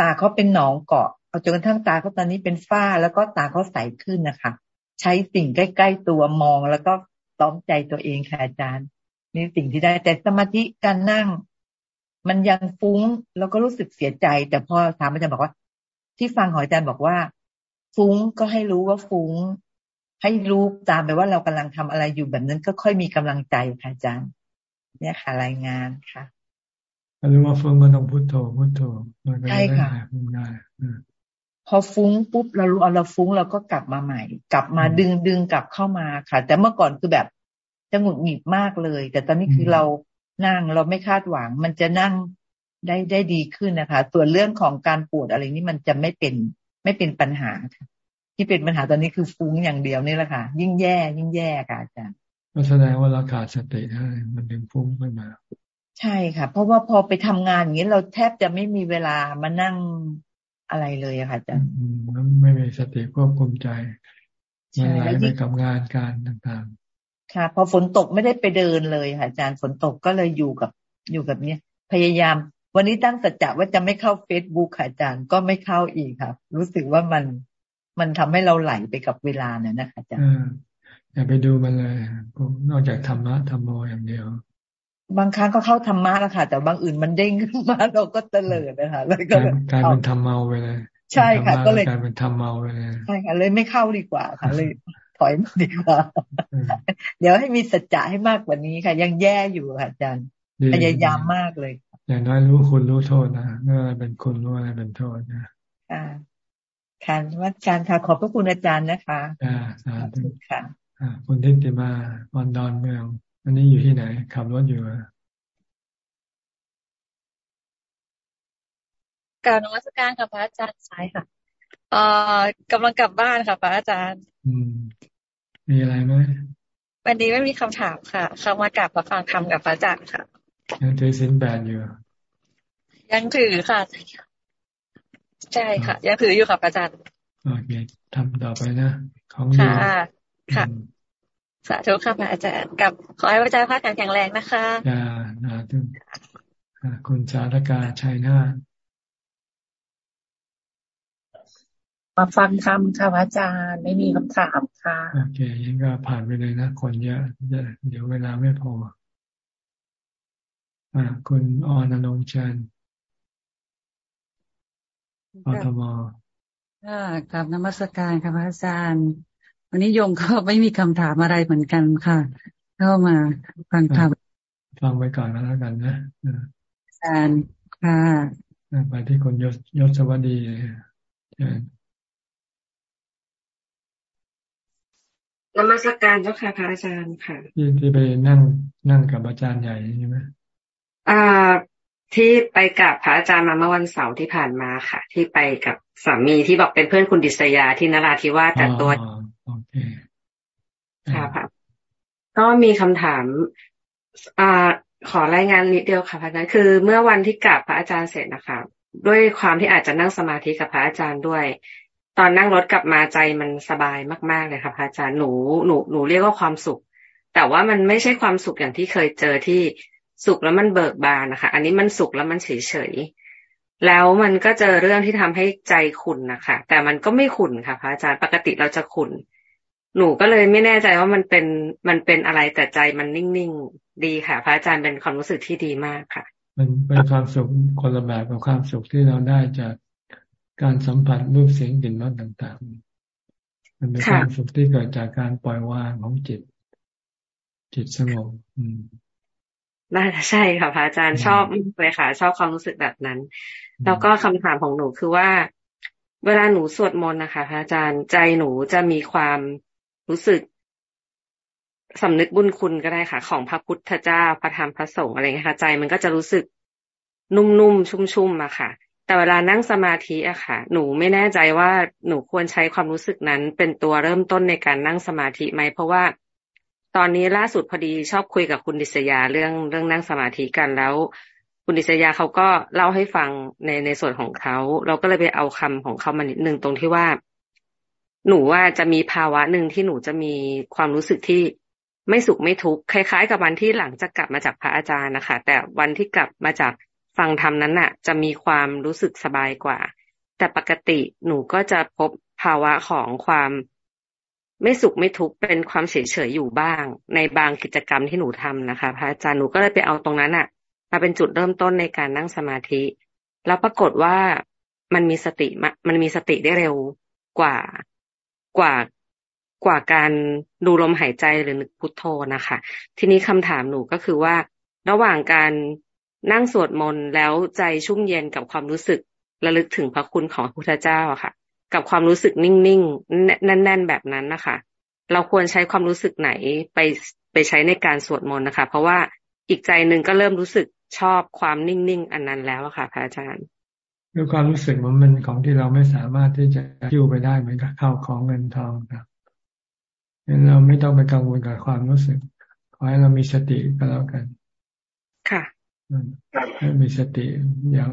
ตาเขาเป็นหนองเกาะเอาจนกระทั่งตาเขาตอนนี้เป็นฝ้าแล้วก็ตาเขาใสขึ้นนะคะ ใช้สิ่งใกล้ ๆ ตัวมองแล้วก็ต้อมใจตัวเองค่ะอาจารย์นี่สิ่งที่ได้แต่สมาธิการนั่ง มันยังฟุ้งแล้วก็รู้สึกเสียใจ แต่พอถามอาจารย์บอกว่า ที่ฟังของอาจารย์บอกว่า ฟุ้งก็ให้รู้ว่าฟุ้ง ให้รู้ตามไปว่าเรากำลังทำอะไรอยู่แบบนั้นก็ค่อยมีกำลังใจค่ะอาจารย์เนี่ยค่ะรายงานค่ะรู้ว่าฟุ้งก็ต้องพุทโธพุทโธมันก็ได้ฟุ้งได้พอฟุ้งปุ๊บเรารู้เอาเราฟุ้งเราก็กลับมาใหม่ กลับมาดึงดึงกลับเข้ามาค่ะ แต่เมื่อก่อนคือแบบจะหงุดหงิดมากเลย แต่ตอนนี้คือเรานั่งเราไม่คาดหวัง มันจะนั่งได้ได้ดีขึ้นนะคะ ส่วนเรื่องของการปวดอะไรนี้มันจะไม่เป็นไม่เป็นปัญหาค่ะ ที่เป็นปัญหาตอนนี้คือฟุ้งอย่างเดียวนี่แหละค่ะ ยิ่งแย่ยิ่งแย่ค่ะอาจารย์ก็แสดงว่าเราขาดสติได้มันถึงฟุ้งขึ้นมา ใช่ค่ะ เพราะว่าพอไปทำงานอย่างนี้เราแทบจะไม่มีเวลามานั่งอะไรเลยอะค่ะอาจารย์ไม่มีสติควบคุมใจมันไหลไปกับงานการต่างๆ ค่ะพอฝนตกไม่ได้ไปเดินเลยค่ะอาจารย์ฝนตกก็เลยอยู่กับอยู่กับเนี้ยพยายาม วันนี้ตั้งสัจจะว่าจะไม่เข้าเฟซบุ๊กค่ะอาจารย์ก็ไม่เข้าอีกค่ะ รู้สึกว่ามัน มันทำให้เราไหลไปกับเวลาเนี่ยนะคะอาจารย์อย่าไปดูมันเลยนอกจากธรรมะธรรมโมอย่างเดียว บางครั้งก็เข้าธรรมะแล้วค่ะ แต่บางอื่นมันเด้งขึ้นมาเราก็เตลิดนะคะเลยก็กลายเป็นธรรมเมาไปเลย ใช่ค่ะ ก็เลยกลายเป็นธรรมเมาไปเลยใช่ค่ะเลยไม่เข้าดีกว่าค่ะ เลยถอยมาดีกว่า เดี๋ยวให้มีสัจจะให้มากกว่านี้ค่ะ ยังแย่อยู่ค่ะอาจารย์พยายามมากเลย อย่างน้อยรู้คุณรู้โทษนะเมื่ออะไรเป็นคุณรู้อะไรเป็นโทษนะ ค่ะค่ะวัดการค่ะขอบพระคุณอาจารย์นะคะอ่าสาธุค่ะคุณทิติมาวันดอนเมืองอันนี้อยู่ที่ไหนขับรถอยู่กล่าวนวัตการค่ะพระอาจารย์สายค่ะเอ่อกำลังกลับบ้านค่ะพระอาจารย์ อืม มีอะไรไหมวันนี้ไม่มีคำถามค่ะเข้ามากลับมาฟังธรรมกับพระอาจารย์ค่ะ ยังถือสินแปดอยู่ ยังถือค่ะ ใช่ค่ะยังถืออยู่ค่ะพระอาจารย์โอเคทำต่อไปนะของดีค่ะค่ะสาธุค่ะพระอาจารย์กับขอให้พระอาจารย์พักแข็งแรงนะคะจ้าสาธุคุณสาธกาชัยนามาฟังธรรมค่ะพระอาจารย์ ไม่มีคำถามค่ะโอเคยังก็ผ่านไปเลยนะคนเยอะเดี๋ยวเวลาไม่พออ่าคุณออนนงชัน อทมค่ะกลับนมัสการค่ะพระอาจารย์ วันนี้โยมก็ไม่มีคำถามอะไรเหมือนกันค่ะ เข้ามาฟังธรรมฟังไปก่อนแล้วกันนะอาจารย์ค่ะไปที่คนยศยศสวัสดีนมัสการเจ้าค่ะพระอาจารย์ค่ะที่ที่ไปนั่งนั่งกับอาจารย์ใหญ่ใช่ไหมอ่า ที่ไปกับพระอาจารย์มาเมื่อวันเสาร์ที่ผ่านมาค่ะ ที่ไปกับสามีที่บอกเป็นเพื่อนคุณดิษยาที่นราธิวาสแต่ตัวโอเคค่ะค่ะก็มีคำถามอ่าขอรายงานนิดเดียวค่ะพระอาจารย์คือ เมื่อวันที่กลับพระอาจารย์เสร็จนะคะ ด้วยความที่อาจจะนั่งสมาธิกับพระอาจารย์ด้วย ตอนนั่งรถกลับมาใจมันสบายมาก ๆเลยค่ะพระอาจารย์หนูหนูหนูเรียกว่าความสุข แต่ว่ามันไม่ใช่ความสุขอย่างที่เคยเจอที่ สุขแล้วมันเบิกบานนะคะ อันนี้มันสุขแล้วมันเฉยเฉยแล้วมันก็เจอเรื่องที่ทำให้ใจขุนนะคะ แต่มันก็ไม่ขุนค่ะพระอาจารย์ปกติเราจะขุนหนูก็เลยไม่แน่ใจว่ามันเป็นมันเป็นอะไรแต่ใจมันนิ่งๆดีค่ะ พระอาจารย์เป็นความรู้สึกที่ดีมากค่ะ มันเป็นความสุขคนละแบบกับความสุขที่เราได้จากการสัมผัสรูปเสียงกลิ่นรสต่างๆ มันเป็นความสุขที่เกิดจากการปล่อยวางของจิต จิตสงบ น่าจะใช่ค่ะพระอาจารย์ชอบเลยค่ะ ชอบความรู้สึกแบบนั้น แล้วก็คำถามของหนูคือว่า เวลาหนูสวดมนต์นะคะพระอาจารย์ใจหนูจะมีความรู้สึกสำนึกบุญคุณก็ได้ค่ะ ของพระพุทธเจ้าพระธรรมพระสงฆ์อะไรเงี้ยค่ะใจมันก็จะรู้สึกนุ่มๆชุ่มๆอะค่ะ แต่เวลานั่งสมาธิอะค่ะ หนูไม่แน่ใจว่าหนูควรใช้ความรู้สึกนั้น เป็นตัวเริ่มต้นในการนั่งสมาธิไหมเพราะว่า ตอนนี้ล่าสุดพอดีชอบคุยกับคุณดิษยาเรื่องเรื่องนั่งสมาธิกันแล้ว คุณดิษยาเขาก็เล่าให้ฟังในในส่วนของเขา เราก็เลยไปเอาคำของเขามานิดนึงตรงที่ว่า หนูว่าจะมีภาวะหนึ่งที่หนูจะมีความรู้สึกที่ไม่สุขไม่ทุกข์คล้ายๆ กับวันที่หลังจะกลับมาจากพระอาจารย์นะคะ แต่วันที่กลับมาจากฟังธรรมนั้นน่ะ จะมีความรู้สึกสบายกว่า แต่ปกติหนูก็จะพบภาวะของความ ไม่สุขไม่ทุกข์เป็นความเฉยเฉยอยู่บ้าง ในบางกิจกรรมที่หนูทำนะคะพระอาจารย์หนูก็เลยไปเอาตรงนั้นอะมาเป็นจุดเริ่มต้นในการนั่งสมาธิ แล้วปรากฏว่ามันมีสติมันมีสติได้เร็วกว่ากว่ากว่าการดูลมหายใจหรือนึกพุทโธนะคะ ทีนี้คำถามหนูก็คือว่า ระหว่างการนั่งสวดมนต์แล้วใจชุ่มเย็นกับความรู้สึกระลึกถึงพระคุณของพระพุทธเจ้าอะค่ะ กับความรู้สึกนิ่งๆ แน่น ๆ แบบนั้นนะคะ เราควรใช้ความรู้สึกไหนไปไปใช้ในการสวดมนต์นะคะ เพราะว่าอีกใจหนึ่งก็เริ่มรู้สึกชอบความนิ่งๆ อันนั้นแล้วอะค่ะพระอาจารย์ด้วยความรู้สึกมันเป็นของที่เราไม่สามารถที่จะยิ้วไปได้เหมือนกับข้าวของเงินทองครับงั้นเราไม่ต้องไปกังวลกับความรู้สึก ขอให้เรามีสติก็แล้วกัน ค่ะให้มีสติอย่า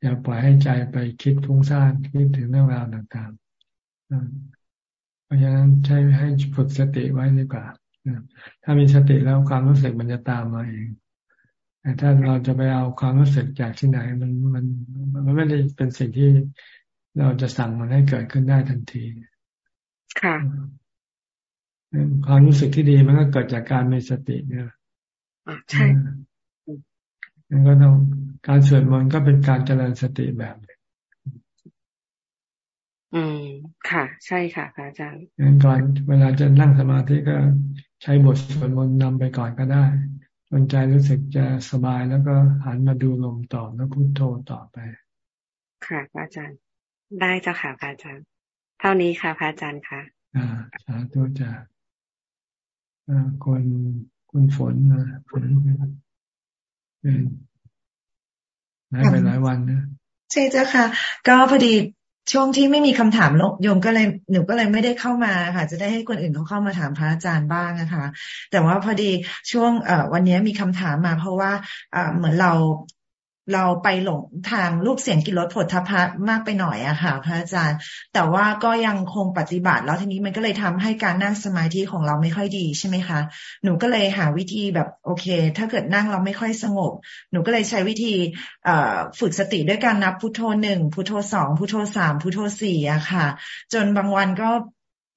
อย่าปล่อยให้ใจไปคิดฟุ้งซ่านคิดถึงเรื่องราวต่างๆ เพราะฉะนั้นใช้ให้ฝึกสติไว้ดีกว่าถ้ามีสติแล้วความรู้สึกมันจะตามมาเอง แต่ถ้าเราจะไปเอาความรู้สึกจากที่ไหนมันมันมันไม่ได้เป็นสิ่งที่เราจะสั่งมันให้เกิดขึ้นได้ทันที ค่ะความรู้สึกที่ดีมันก็เกิดจากการมีสติเนี่ยใช่ นั่นก็ต้องการสวดมนต์ก็เป็นการเจริญสติแบบนึงอืมค่ะ ใช่ค่ะอาจารย์งั้นก่อนเวลาจะนั่งสมาธิก็ใช้บทสวดมนต์นำไปก่อนก็ได้จนใจรู้สึกจะสบายแล้วก็หันมาดูลมต่อแล้วพุโทโธต่อไป ค่ะอาจารย์ ได้เจ้าค่ะอาจารย์ เท่านี้ค่ะพระอาจารย์ค่ะ อ่าสาธุจ้าคนคุณฝนนะฝนเป็น หายไปหลายวันนะใช่เจ้าค่ะ ก็พอดีช่วงที่ไม่มีคำถามโยมก็เลยหนูก็เลยไม่ได้เข้ามาค่ะ จะได้ให้คนอื่นเขาเข้ามาถามพระอาจารย์บ้างนะคะ แต่ว่าพอดีช่วงเอวันนี้มีคำถามมา เพราะว่าเหมือนเรา เราไปหลงทางรูปเสียงกิรสผลทพะมากไปหน่อยอะค่ะ พระอาจารย์ แต่ว่าก็ยังคงปฏิบัติ แล้วทีนี้มันก็เลยทำให้การนั่งสมาธิของเราไม่ค่อยดีใช่ไหมคะ หนูก็เลยหาวิธีแบบโอเค ถ้าเกิดนั่งเราไม่ค่อยสงบ หนูก็เลยใช้วิธีฝึกสติด้วยการนับพุทโธหนึ่งพุทโธสองพุทโธสามพุทโธสี่อะค่ะ จนบางวันก็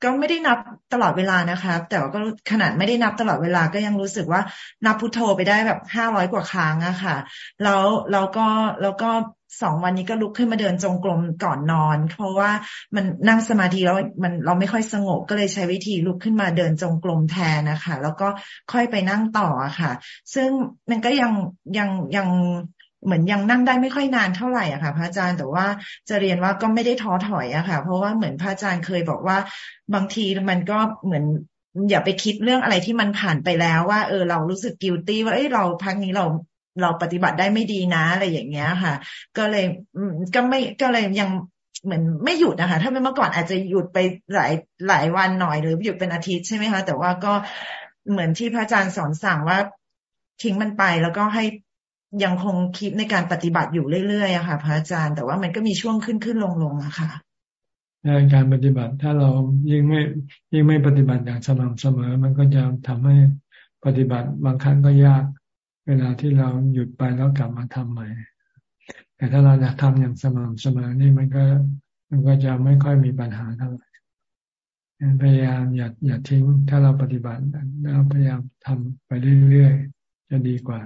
ก็ไม่ได้นับตลอดเวลานะคะแต่ว่าก็ขนาดไม่ได้นับตลอดเวลาก็ยังรู้สึกว่านับพุทโธไปได้แบบห้าร้อยกว่าครั้งอะค่ะ แล้วแล้วก็แล้วก็สองวันนี้ก็ลุกขึ้นมาเดินจงกรมก่อนนอน เพราะว่ามันนั่งสมาธิแล้วมันเราไม่ค่อยสงบก็เลยใช้วิธีลุกขึ้นมาเดินจงกรมแทนนะคะ แล้วก็ค่อยไปนั่งต่อค่ะ ซึ่งมันก็ยังยังยัง เหมือนยังนั่งได้ไม่ค่อยนานเท่าไหร่อะค่ะ พระอาจารย์แต่ว่าจะเรียนว่าก็ไม่ได้ท้อถอยอะค่ะ เพราะว่าเหมือนพระอาจารย์เคยบอกว่า บางทีมันก็เหมือนอย่าไปคิดเรื่องอะไรที่มันผ่านไปแล้วว่า เออเรารู้สึกกิลตี้ว่าเอ้ยเราพักนี้เราเราปฏิบัติได้ไม่ดีนะอะไรอย่างเงี้ยค่ะ ก็เลยก็ไม่ก็เลยยังเหมือนไม่หยุดนะคะ ถ้าเป็นเมื่อก่อนอาจจะหยุดไปหลายหลายวันหน่อยหรือหยุดเป็นอาทิตย์ใช่ไหมคะ แต่ว่าก็เหมือนที่พระอาจารย์สอนสั่งว่าทิ้งมันไปแล้วก็ให้ ยังคงคิดในการปฏิบัติอยู่เรื่อยๆอะค่ะ พระอาจารย์ แต่ว่ามันก็มีช่วงขึ้นขึ้นลงลงอะค่ะการปฏิบัติถ้าเรายิ่งไม่ยิ่งไม่ปฏิบัติอย่างสม่ำเสมอ มันก็จะทำให้ปฏิบัติบางครั้งก็ยาก เวลาที่เราหยุดไปแล้วกลับมาทำใหม่ แต่ถ้าเราจะทำอย่างสม่ำเสมอนี่มันก็มันก็จะไม่ค่อยมีปัญหาเท่าไหร่พยายามอย่าอย่าทิ้ง ถ้าเราปฏิบัติแล้วพยายามทำไปเรื่อยๆจะดีกว่า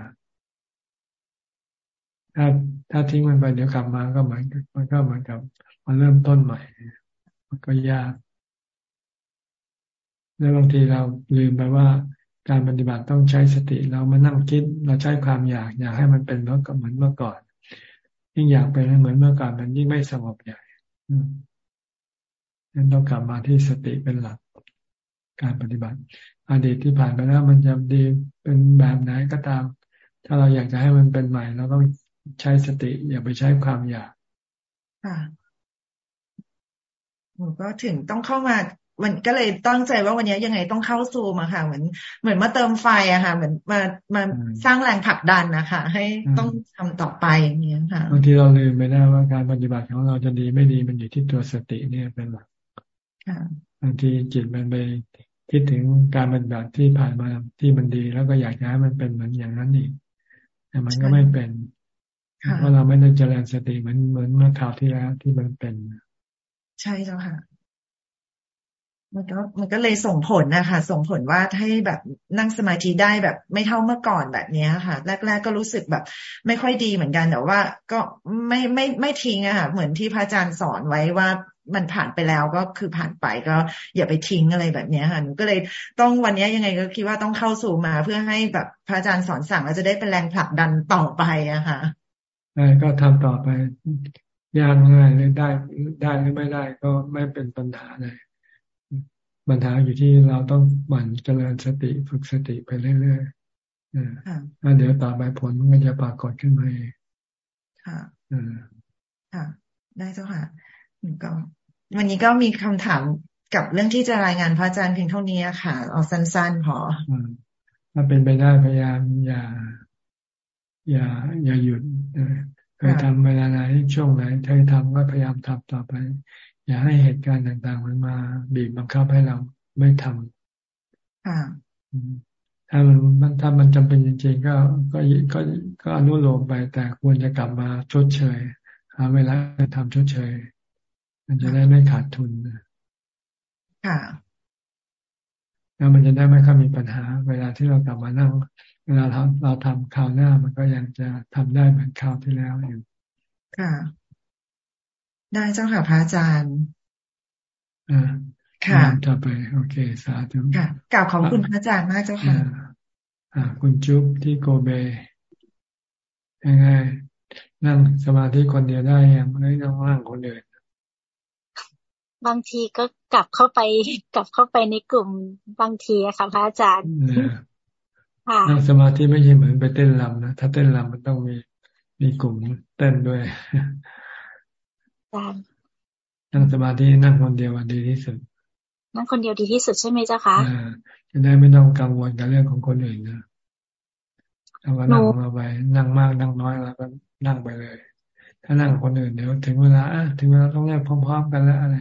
ถ้าถ้าทิ้งมันไปเดี๋ยวกลับมาก็เหมือนมันก็เหมือนกับมาเริ่มต้นใหม่ มันก็ยากแล้วบางทีเราลืมไปว่าการปฏิบัติต้องใช้สติ เรามานั่งคิดเราใช้ความอยากอยากให้มันเป็นเมื่อเหมือนเมื่อก่อน ยิ่งอยากเป็นเหมือนเมื่อก่อนมันยิ่งไม่สงบใหญ่ดังนั้นต้องกลับมาที่สติเป็นหลัก การปฏิบัติอดีตที่ผ่านไปแล้วมันจะดีเป็นแบบไหนก็ตาม ถ้าเราอยากจะให้มันเป็นใหม่ เราต้อง ใช้สติอย่าไปใช้ความอยากค่ะหนูก็ถึงต้องเข้ามามันก็เลยตั้งใจว่าวันนี้ยังไงต้องเข้าซูมอะค่ะ เหมือนเหมือนมาเติมไฟอะค่ะ เหมือนมามาสร้างแรงผลักดันนะคะให้ต้องทำต่อไปอย่างเงี้ยค่ะบางทีเราลืมไปได้ว่าการปฏิบัติของเราจะดีไม่ดีมันอยู่ที่ตัวสติเนี่ยเป็นหลักบางทีจิตมันไปคิดถึงการปฏิบัติที่ผ่านมาที่มันดี แล้วก็อยากให้มันเป็นเหมือนอย่างนั้นอีกแต่มันก็ไม่เป็น เพราะเราไม่ได้เจริญสติเหมือนเหมือนเมื่อคราวที่แล้วที่มันเป็น ใช่แล้วค่ะ มันก็มันก็เลยส่งผลนะคะส่งผลว่าให้แบบนั่งสมาธิได้แบบ ไม่เท่าเมื่อก่อนแบบนี้ค่ะ แรก ๆ ก็รู้สึกแบบ ไม่ค่อยดีเหมือนกันแต่ว่า ก็ไม่ไม่ไม่ทิ้งอะค่ะเหมือนที่พระอาจารย์สอนไว้ว่ามันผ่านไปแล้วก็คือผ่านไปก็อย่าไปทิ้งอะไรแบบนี้ค่ะหนูก็เลยต้องวันนี้ยังไงก็คิดว่าต้องเข้าสู่มาเพื่อให้แบบพระอาจารย์สอนสั่งเราจะได้เป็นแรงผลักดันต่อไปอะค่ะ ก็ทำต่อไปยากง่ายเลยได้ได้หรือไม่ได้ก็ไม่เป็นปัญหาเลยปัญหาอยู่ที่เราต้องหมั่นเจริญสติฝึกสติไปเรื่อยๆแล้วเดี๋ยวต่อไปผลมันจะปรากฏขึ้นมาเองค่ะค่ะ ได้เจ้าค่ะก็วันนี้ก็มีคำถามกับเรื่องที่จะรายงานพระอาจารย์เพียงเท่านี้ค่ะ เอาสั้นๆพอถ้าเป็นไปได้พยายามอย่า อย่า อย่าหยุดเคยทำเวลาไหนช่วงไหนเคยทำก็พยายามทำต่อไป อย่าให้เหตุการณ์ต่างๆ มันมา บีบบังคับให้เราไม่ทำถ้ามันถ้ามันจำเป็นจริงๆก็ก็ก็ก็อนุโลมไปแต่ควรจะกลับมาชดเชยหาเวลาทำชดเชยมันจะได้ไม่ขาดทุนค่ะแล้วมันจะได้ไม่ค่อยมีปัญหา เวลาที่เรากลับมานั่ง เวลาเราเราทำคราวหน้ามันก็ยังจะทำได้เหมือนคราวที่แล้วอยู่ ค่ะ ได้เจ้าค่ะพระอาจารย์อ่าค่ะต่อไป โอเค สาธุค่ะกล่าวขอบคุณพระอาจารย์มากเจ้าค่ะอ่า คุณจุ๊บที่โกเบยังไงนั่งสมาธิคนเดียวได้ยังไม่ต้องนั่งคนอื่นบางทีก็กลับเข้าไป กลับเข้าไปในกลุ่มบางทีอะค่ะพระอาจารย์ นั่งสมาธิไม่ใช่เหมือนไปเต้นรำนะถ้าเต้นรำมันต้องมีมีกลุ่มเต้นด้วยนั่งสมาธินั่งคนเดียวดีที่สุดนั่งคนเดียวดีที่สุดใช่ไหมเจ้าคะจะได้ไม่ต้องกังวลกับเรื่องของคนอื่นนะเราก็นั่งมาไปนั่งมากนั่งน้อยแล้วก็นั่งไปเลย ถ้านั่งคนอื่นเดี๋ยวถึงเวลาถึงเวลาต้องเรียกพร้อมๆกันแล้วอะไร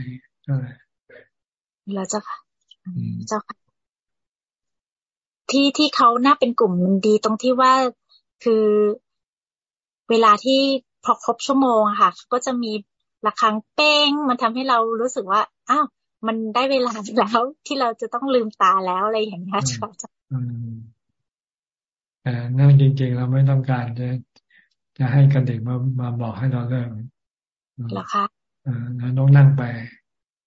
อะไรแล้วเจ้าค่ะเจ้าค่ะ ที่ที่เขาน่าเป็นกลุ่มมันดีตรงที่ว่าคือเวลาที่พอครบชั่วโมงค่ะ ก็จะมีระฆังเป้ง มันทำให้เรารู้สึกว่าอ้าวมันได้เวลาแล้วที่เราจะต้องลืมตาแล้วอะไรอย่างเงี้ยค่ะแต่นั่นจริงๆ เราไม่ต้องการจะจะให้กันเด็กมามาบอกให้เราเลิกหรอคะเราต้องนั่งไป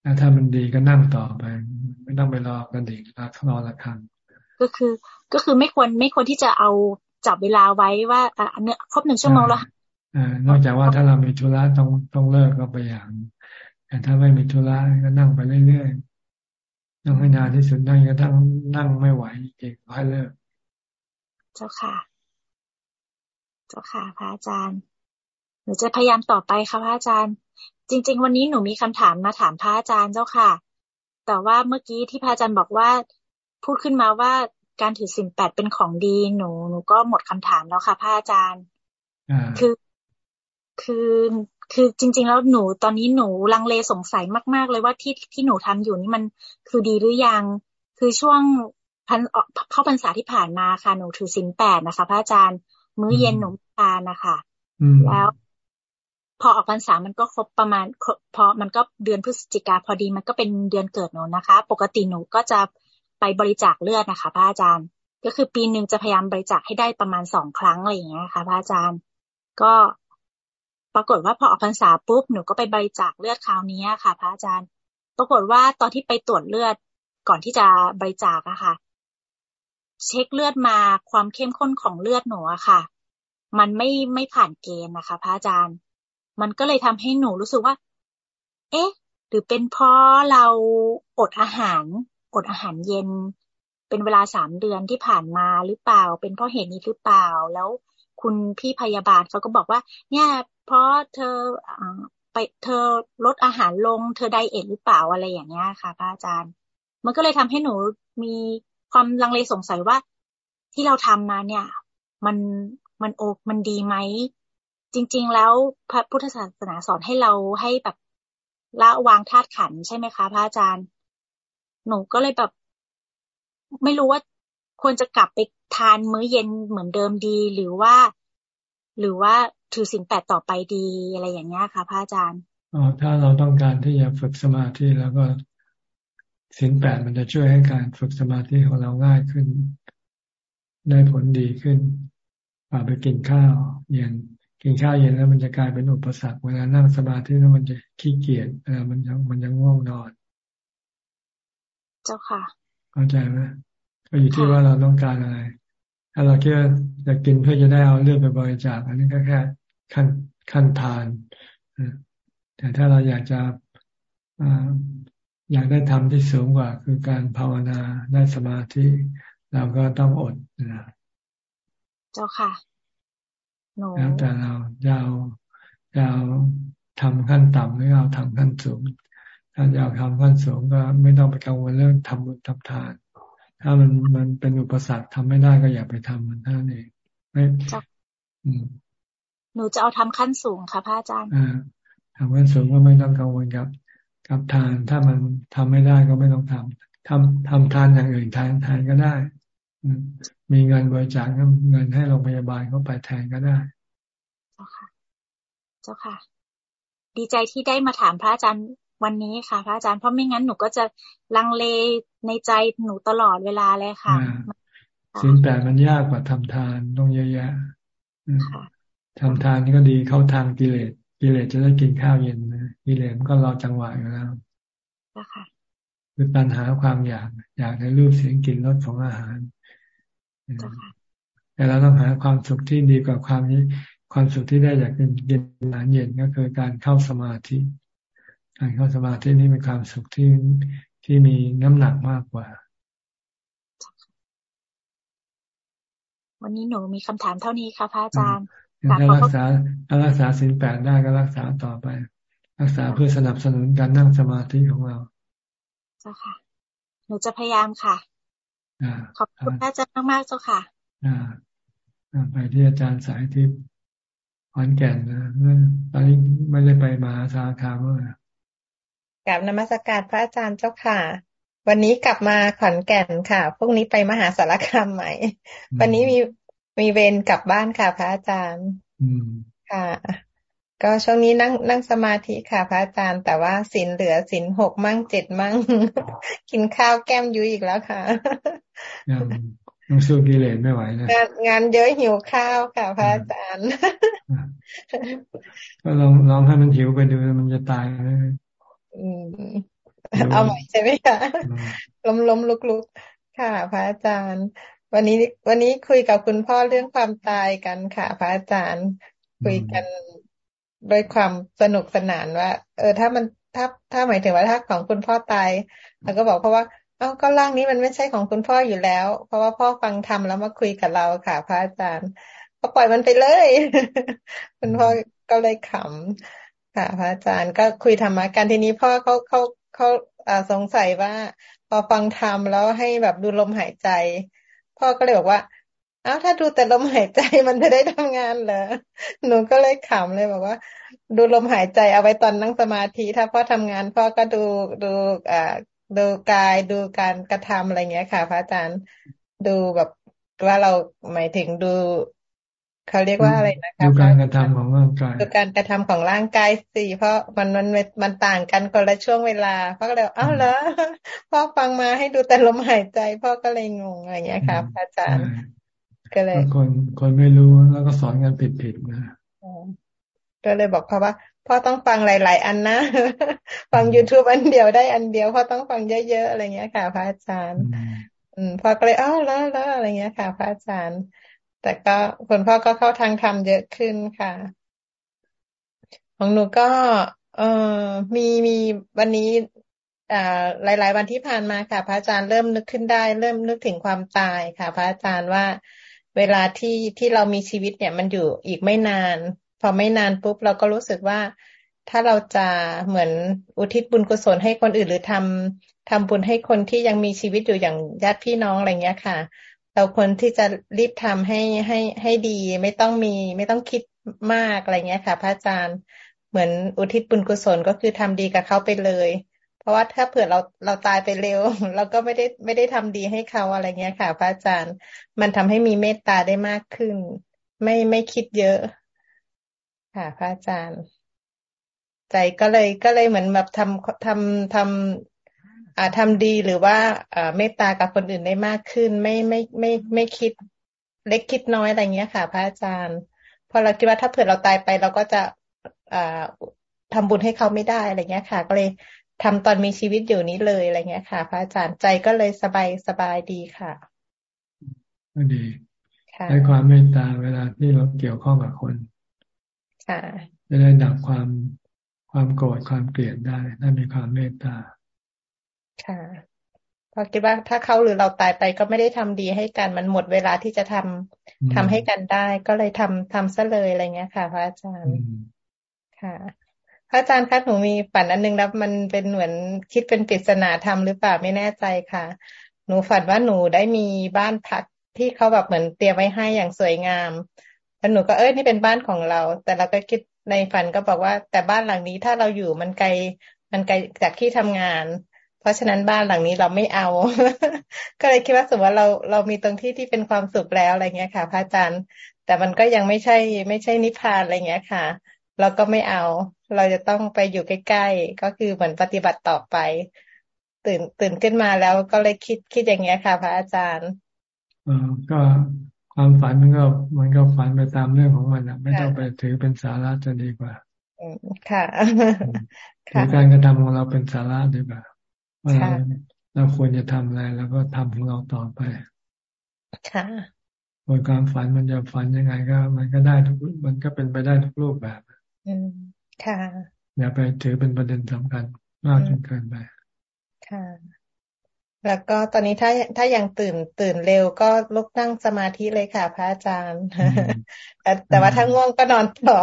แล้วถ้ามันดีก็นั่งต่อไป ไม่ต้องไปรอกันเด็กรอละครั้ง ก็คือ ก็คือไม่ควรไม่ควรที่จะเอาจับเวลาไว้ว่าอ่าเนื้อครบหนึ่งชั่วโมงแล้วนอกจากว่าถ้าเรามีธุระต้องต้องเลิกก็ไปอย่างแต่ถ้าไม่มีธุระก็นั่งไปเรื่อยๆนั่งให้นานที่สุดนั่งก็ทั้งนั่งไม่ไหวเองก็ให้เลิก เจ้าค่ะ เจ้าค่ะพระอาจารย์หนูจะพยายามต่อไปค่ะพระอาจารย์ จริง ๆ วันนี้หนูมีคำถามมาถามพระอาจารย์เจ้าค่ะ แต่ว่าเมื่อกี้ที่พระอาจารย์บอกว่า พูดขึ้นมาว่าการถือสิ่งแปดเป็นของดีหนูหนูก็หมดคำถามแล้วค่ะพระอาจารย์คือคือคือจริง ๆ แล้วหนูตอนนี้หนูลังเลสงสัยมาก ๆ เลยว่าที่ที่หนูทำอยู่นี่มันคือดีหรือยัง คือช่วงพันเข้าพรรษาที่ผ่านมาค่ะหนูถือสินแปดนะคะพระอาจารย์ มื้อเย็นหนูทานนะคะแล้ว พอออกพรรษามันก็ครบประมาณพอมันก็เดือนพฤศจิกาพอดีมันก็เป็นเดือนเกิดหนูนะคะ ปกติหนูก็จะ ไปบริจาคเลือดนะคะพระอาจารย์ ก็คือปีหนึ่งจะพยายามบริจาคให้ได้ประมาณสองครั้งอะไรอย่างเงี้ยค่ะพระอาจารย์ ก็ปรากฏว่าพอออกพรรษาปุ๊บหนูก็ไปบริจาคเลือดคราวนี้ค่ะ พระอาจารย์ ปรากฏว่าตอนที่ไปตรวจเลือดก่อนที่จะบริจาคอะค่ะ เช็คเลือดมาความเข้มข้นของเลือดหนูอะค่ะ มันไม่ไม่ผ่านเกณฑ์นะคะ พระอาจารย์ มันก็เลยทำให้หนูรู้สึกว่า เอ๊ะ หรือเป็นเพราะเราอดอาหาร อดอาหารเย็น เป็นเวลาสามเดือนที่ผ่านมาหรือเปล่า เป็นเพราะเหตุนี้หรือเปล่า แล้วคุณพี่พยาบาลเขาก็บอกว่า เนี่ย เพราะเธอไปเธอลดอาหารลง เธอไดเอทหรือเปล่าอะไรอย่างเงี้ยค่ะพระอาจารย์ มันก็เลยทำให้หนูมีความลังเลสงสัยว่า ที่เราทำมาเนี่ย มันมันโอกมันดีไหมจริง ๆ แล้วพระพุทธศาสนาสอนให้เราให้แบบละวางธาตุขันใช่ไหมคะพระอาจารย์ หนูก็เลยแบบ ไม่รู้ว่าควรจะกลับไปทานมื้อเย็นเหมือนเดิมดี หรือว่า หรือว่าถือสินแปดต่อไปดีอะไรอย่างเงี้ยค่ะพระอาจารย์อ๋อถ้าเราต้องการที่จะฝึกสมาธิแล้วก็สินแปดมันจะช่วยให้การฝึกสมาธิของเราง่ายขึ้น ได้ผลดีขึ้นกว่าไปกินข้าวเย็นกินข้าวเย็นแล้วมันจะกลายเป็นอุปสรรคเวลานั่งสมาธิแล้วมันจะขี้เกียจเวลามันจะมันจะง่วงนอน จ้าค่ะเข้าใจไหมก็อยู่ที่ว่าเราต้องการอะไร ถ้าเราแค่จะกินเพื่อจะได้เอาเลือดไปบริจาคอันนี้ก็แค่ขั้นขั้นทานแต่ถ้าเราอยากจะอยากได้ทำที่สูงกว่า คือการภาวนาได้สมาธิเราก็ต้องอดนะเจ้าค่ะแล้วแต่เราจะเอาจะเอาทำขั้นต่ำหรือเอาทำขั้นสูง ถ้าอยากทำขั้นสูงก็ไม่ต้องไปกังวลเรื่องทำบุญทำทาน ถ้ามันมันเป็นอุปสรรคทำไม่ได้ก็อย่าไปทำมันเท่านั้นเองไม่หนูจะเอาทำขั้นสูงค่ะพระอาจารย์อ่าทำขั้นสูงก็ไม่ต้องกังวลกับ กับทาน ถ้ามันทำไม่ได้ก็ไม่ต้องทำทำทำทานอย่างอื่นทานทานก็ได้มีเงินบริจาคเงินให้โรงพยาบาลเขาไปแทนก็ได้ เจ้าค่ะ เจ้าค่ะ ดีใจที่ได้มาถามพระอาจารย์ วันนี้ค่ะ พระอาจารย์เพราะไม่งั้นหนูก็จะลังเลในใจหนูตลอดเวลาเลยค่ะสินแต่มันยากกว่าทำทานต้องเยอะแยะทำทานนี่ก็ดีเข้าทางกิเลสกิเลสจะได้กินข้าวเย็นนะกิเลสมันก็รอจังหวะอยู่แล้วคือปัญหาความอยาก อยากในรูปเสียงกลิ่นรสของอาหารแต่เราต้องหาความสุขที่ดีกว่าความนี้ ความสุขที่ได้จากกินกินอาหารเย็นก็คือการเข้าสมาธิ การเข้าสมาธินี่เป็นความสุขที่ที่มีน้ำหนักมากกว่า วันนี้หนูมีคำถามเท่านี้ค่ะพระอาจารย์ถ้ารักษาถ้ารักษาสินแปดได้ก็รักษาต่อไป รักษาเพื่อสนับสนุนการนั่งสมาธิของเราเจ้าค่ะ หนูจะพยายามค่ะขอบคุณอาจารย์มากๆเจ้าค่ะไปที่อาจารย์สายทิพย์ขอนแก่นนะตอนนี้ไม่ได้ไปมาสาขาเมื่อ กลับนมัสการพระอาจารย์เจ้าค่ะ วันนี้กลับมาขอนแก่นค่ะพรุ่งนี้ไปมหาสารคามใหม่ วันนี้มีมีเวรกลับบ้านค่ะ พระอาจารย์ค่ะ ก็ช่วงนี้นั่งนั่งสมาธิค่ะ พระอาจารย์ แต่ว่าสินเหลือสินหกมั่งเจ็ดมั่ง กินข้าวแก้มยุ้ยอีกแล้วค่ะยังสู้กิเลสไม่ไหวนะงานงานเยอะหิวข้าวค่ะ พระอาจารย์ก็ลองลองให้มันหิวไปดูมันจะตายไหม เอาใหม่ใช่ไหมคะล้มล้มลุกลุกค่ะ พระอาจารย์ วันนี้ วันนี้คุยกับคุณพ่อเรื่องความตายกันค่ะ พระอาจารย์ คุยกันโดยความสนุกสนานว่า เออ ถ้ามันถ้าถ้าหมายถึงว่าถ้าของคุณพ่อตายเราก็บอกเพราะว่าเอ้าก็ร่างนี้มันไม่ใช่ของคุณพ่ออยู่แล้ว เพราะว่าพ่อฟังทำแล้วมาคุยกับเราค่ะ พระอาจารย์ก็ปล่อยมันไปเลย คุณพ่อก็เลยขำ ค่ะพระอาจารย์ก็คุยธรรมะกันทีนี้พ่อเขาเขาเขาสงสัยว่า พอฟังธรรมแล้วให้แบบดูลมหายใจ พ่อก็เลยบอกว่าอ้าวถ้าดูแต่ลมหายใจมันจะได้ทำงานเหรอหนูก็เลยขำเลยบอกว่า ดูลมหายใจเอาไว้ตอนนั่งสมาธิ ถ้าพ่อทำงานพ่อก็ดูดูอ่าดูกายดูการกระทำอะไรเงี้ยค่ะ พระอาจารย์ดูแบบว่าเราหมายถึงดู เขาเรียกว่าอะไรนะคะดูการกระทำของร่างกายดูการกระทำของร่างกายสิเพราะมันมันมันต่างกันคนละช่วงเวลาพ่อก็เลยอ้าวเหรอพ่อฟังมาให้ดูแต่ลมหายใจพ่อก็เลยงงอะไรเงี้ยค่ะพระอาจารย์ก็เลยคนคนไม่รู้แล้วก็สอนกันผิดๆนะก็เลยบอกพ่อว่าพ่อต้องฟังหลาย ๆ อันนะ ฟัง youtube อันเดียวได้อันเดียวพ่อต้องฟังเยอะๆอะไรเงี้ยค่ะ พระอาจารย์ อืมพ่อก็เลยอ้าวแล้วแล้วอะไรเงี้ยค่ะ พระอาจารย์ แต่ก็คนพ่อก็เข้าทางธรรมเยอะขึ้นค่ะ ของหนูก็ เออมีมีวันนี้หลาย ๆ วันที่ผ่านมาค่ะ พระอาจารย์เริ่มนึกขึ้นได้ เริ่มนึกถึงความตายค่ะ พระอาจารย์ว่าเวลาที่ที่เรามีชีวิตเนี่ยมันอยู่อีกไม่นาน พอไม่นานปุ๊บเราก็รู้สึกว่าถ้าเราจะเหมือนอุทิศบุญกุศลให้คนอื่นหรือทำทำบุญให้คนที่ยังมีชีวิตอยู่อย่างญาติพี่น้องอะไรเงี้ยค่ะ เราควรที่จะรีบทำให้ให้ให้ดี ไม่ต้องมี ไม่ต้องคิดมากอะไรเงี้ยค่ะ พระอาจารย์เหมือนอุทิศบุญกุศลก็คือทำดีกับเขาไปเลย เพราะว่าถ้าเผื่อเราเราตายไปเร็ว เราก็ไม่ได้ไม่ได้ทำดีให้เขาอะไรเงี้ยค่ะ พระอาจารย์ มันทำให้มีเมตตาได้มากขึ้น ไม่ไม่คิดเยอะ ค่ะ พระอาจารย์ ใจก็เลยก็เลยเหมือนแบบทำทำทำอ่า ทำดีหรือว่าอ่าเมตตากับคนอื่นได้มากขึ้น ไม่ไม่ไม่ไม่คิดเล็กคิดน้อยอะไรเงี้ยค่ะ พระอาจารย์พอเราคิดว่าถ้าเผื่อเราตายไปเราก็จะอ่าทำบุญให้เขาไม่ได้อะไรเงี้ยค่ะ ก็เลยทำตอนมีชีวิตอยู่นี้เลยอะไรเงี้ยค่ะ พระอาจารย์ใจก็เลยสบายสบายดีค่ะก็ดีใช้ความเมตตาเวลาที่เราเกี่ยวข้องกับคนค่ะจะได้ดับความความโกรธความเกลียดได้ ถ้ามีความเมตตา ค่ะพอคิดว่าถ้าเขาหรือเราตายไปก็ไม่ได้ทำดีให้กันมันหมดเวลาที่จะทำทำให้กันได้ ก็เลยทำทำซะเลยอะไรเงี้ยค่ะ พระอาจารย์ค่ะ พระอาจารย์คะหนูมีฝันอันนึงแล้วมันเป็นเหมือนคิดเป็นปริศนาธรรมหรือเปล่าไม่แน่ใจค่ะ หนูฝันว่าหนูได้มีบ้านพักที่เขาแบบเหมือนเตรียมไว้ให้อย่างสวยงามแล้วหนูก็เอ้ยนี่เป็นบ้านของเรา แต่เราก็คิดในฝันก็บอกว่า แต่บ้านหลังนี้ถ้าเราอยู่มันไกลมันไกลจากที่ทำงาน เพราะฉะนั้นบ้านหลังนี้เราไม่เอา ก็เลยคิดว่าสมมติว่าเราเรามีตรงที่ที่เป็นความสุขแล้วอะไรเงี้ยค่ะ พระอาจารย์ แต่มันก็ยังไม่ใช่ ไม่ใช่นิพพานอะไรเงี้ยค่ะ เราก็ไม่เอา เราจะต้องไปอยู่ใกล้ๆ ก็คือเหมือนปฏิบัติต่อไป ตื่นตื่นขึ้นมาแล้วก็เลยคิดคิดอย่างเงี้ยค่ะ พระอาจารย์ออก็ความฝันมันก็มันก็ฝันไปตามเรื่องของมันอะไม่ต้องไปถือเป็นสาระจะดีกว่าค่ะถือการกระทำของเราเป็นสาระดีกว่า ว่าเราเราควรจะทำอะไรแล้วก็ทำของเราต่อไป ค่ะบนความฝันมันจะฝันยังไงก็ มันก็ได้ทุกมันก็เป็นไปได้ทุกรูปแบบ อืมค่ะอย่าไปถือเป็นประเด็นสำคัญมากจนเกินไป ค่ะ แล้วก็ตอนนี้ถ้าถ้ายังตื่นตื่นเร็วก็ลุกนั่งสมาธิเลยค่ะ พระอาจารย์แต่แต่ว่าถ้าง่วงก็นอนต่อ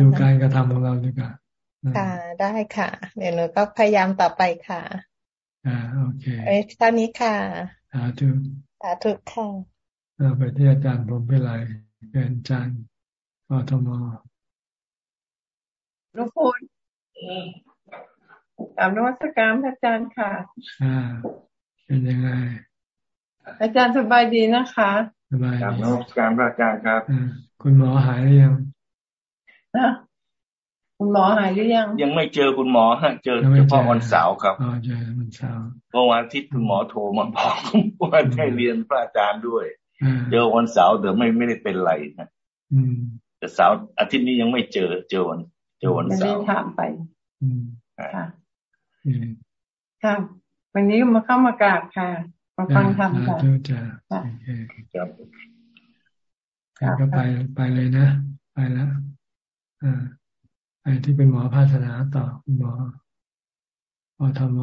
ดูการกระทำของเราดีกว่า ค่ะได้ค่ะ เดี๋ยวหนูก็พยายามต่อไปค่ะ อ่าโอเคเอ้ท่านี้ค่ะสาธุสาธุค่ะไปที่อาจารย์ผมพิไลเป็นอาจารย์กทมลูกพูดกราบนวัตการพระอาจารย์ค่ะ อ่า เป็นยังไง อาจารย์สบายดีนะคะสบายกราบนวัตการพระอาจารย์ครับ คุณหมอหายหรือยังนะ คุณหมอหายหรือยัง ยังไม่เจอคุณหมอฮะเจอเฉพาะวันเสาร์ครับอ๋อเจอวันเสาร์เมื่อวันอาทิตย์คุณหมอโทรมาบอกว่าให้เรียนพระอาจารย์ด้วย เจอวันเสาร์แต่ไม่ไม่ได้เป็นไรนะแต่เสาร์อาทิตย์นี้ยังไม่เจอ เจอวัน เจอวันเสาร์ไม่ได้ถามไปค่ะค่ะวันนี้มาเข้ามากราบค่ะมาฟังธรรมค่ะครับก็ไปไปเลยนะ ไปแล้วอ่า ไปที่เป็นหมอภาสนาต่อหมออทม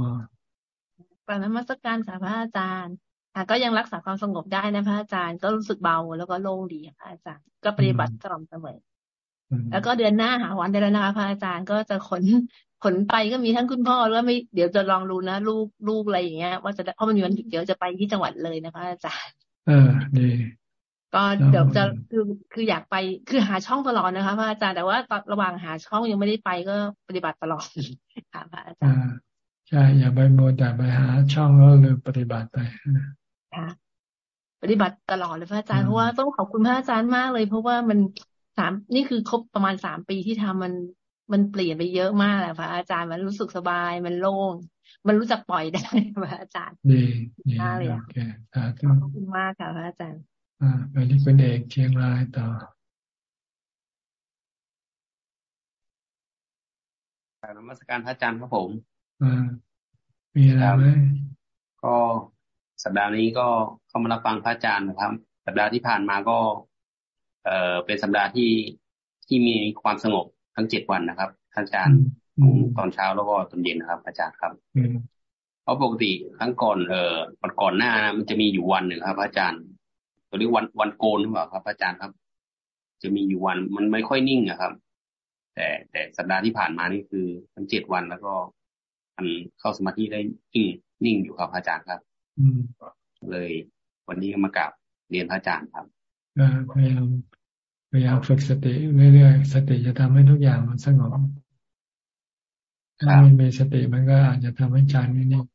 ปานมัสการค่ะพระอาจารย์ค่ะก็ยังรักษาความสงบได้นะพระอาจารย์ก็รู้สึกเบาแล้วก็โล่งดีค่ะอาจารย์ ก็ปฏิบัติสม่ำเสมอ แล้วก็เดือนหน้าหาวันได้แล้วนะคะพระอาจารย์ก็จะขนขนไปก็มีทั้งคุณพ่อแล้วไม่เดี๋ยวจะลองดูนะลูกลูกอะไรอย่างเงี้ยว่าจะเพราะมันมีวันเดี๋ยวจะไปที่จังหวัดเลยนะคะอาจารย์ เออดี ก็เดี๋ยวจะคือคืออยากไปคือหาช่องตลอดนะคะพระอาจารย์แต่ว่าระหว่างหาช่องยังไม่ได้ไปก็ปฏิบัติตลอดค่ะพระอาจารย์ใช่อย่าไปโมแต่ไปหาช่องแล้วลืมปฏิบัติไปค่ะปฏิบัติตลอดเลยพระอาจารย์เพราะว่าต้องขอบคุณพระอาจารย์มากเลย เพราะว่ามันสามนี่คือครบประมาณสามปีที่ทำมันมันเปลี่ยนไปเยอะมากแหละพระอาจารย์มันรู้สึกสบายมันโล่งมันรู้จักปล่อยได้พระอาจารย์ดีดีมากเลยโอเคสาธุขอบคุณมากค่ะพระอาจารย์ อ่าไปที่คุณเอกเชียงรายต่อนมัสการพระอาจารย์ครับผมอ่ามีอะไรไหมก็สัปดาห์นี้ก็เข้ามารับฟังพระอาจารย์นะครับ สัปดาห์ที่ผ่านมาก็ เอ่อเป็นสัปดาห์ที่ที่มีความสงบทั้งเจ็ดวันนะครับท่านอาจารย์ตอนเช้าแล้วก็ตอนเย็นนะครับ อาจารย์ครับอืมเพราะปกติครั้งก่อนเอ่อก่อนก่อนหน้านะมันจะมีอยู่วันหนึ่งครับ อาจารย์ ตัวเรียกวันวันโกนหรือเปล่าครับ อาจารย์ครับ จะมีอยู่วันมันไม่ค่อยนิ่งอะครับ แต่แต่สัปดาห์ที่ผ่านมานี่คือมันเจ็ดวันแล้วก็มันเข้าสมาธิได้นิ่งนิ่งอยู่ครับอาจารย์ครับ อืมเลย วันนี้ก็มากราบเรียนพระอาจารย์ครับก็พยายามพยายามฝึกสติเรื่อยๆสติจะทำให้ทุกอย่างมันสงบถ้าไม่มีสติมันก็อาจจะทำให้ใจไม่นิ่ง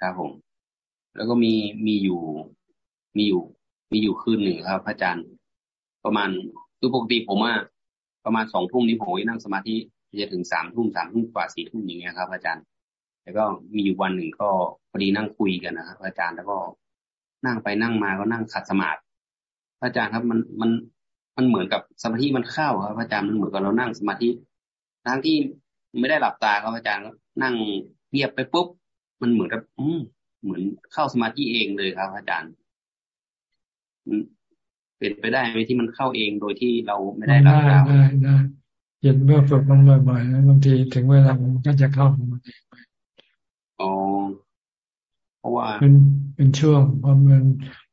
ครับผม แล้วก็มีมีอยู่มีอยู่ มีอยู่คืนหนึ่งครับพระอาจารย์ ประมาณคือปกติผมอะประมาณสองทุ่มนี้ผมก็นั่งสมาธิจะถึงสามทุ่มสามทุ่มกว่าสี่ทุ่มอย่างเงี้ยครับ อาจารย์ แล้วก็มีอยู่วันหนึ่งก็พอดีนั่งคุยกันนะครับอาจารย์แล้วก็นั่งไปนั่งมาก็นั่งขัดสมาธิพระอาจารย์ครับมันมันมันเหมือนกับสมาธิมันเข้าครับอาจารย์มันเหมือนกับเรานั่งสมาธิทั้งที่ไม่ได้หลับตาครับอาจารย์นั่งเงียบไปปุ๊บมันเหมือนกับ อืมเหมือนเข้าสมาธิเองเลยครับ อาจารย์ เป็นไปได้ไหมที่มันเข้าเองโดยที่เราไม่ได้หลับได้ตาได้ได้เย็นเมื่อฝึกมันบ่อยๆแล้วบางทีถึงเวลามันก็จะเข้าของมันเองอ๋อเพราะว่าเป็นเป็นช่วงพอมัน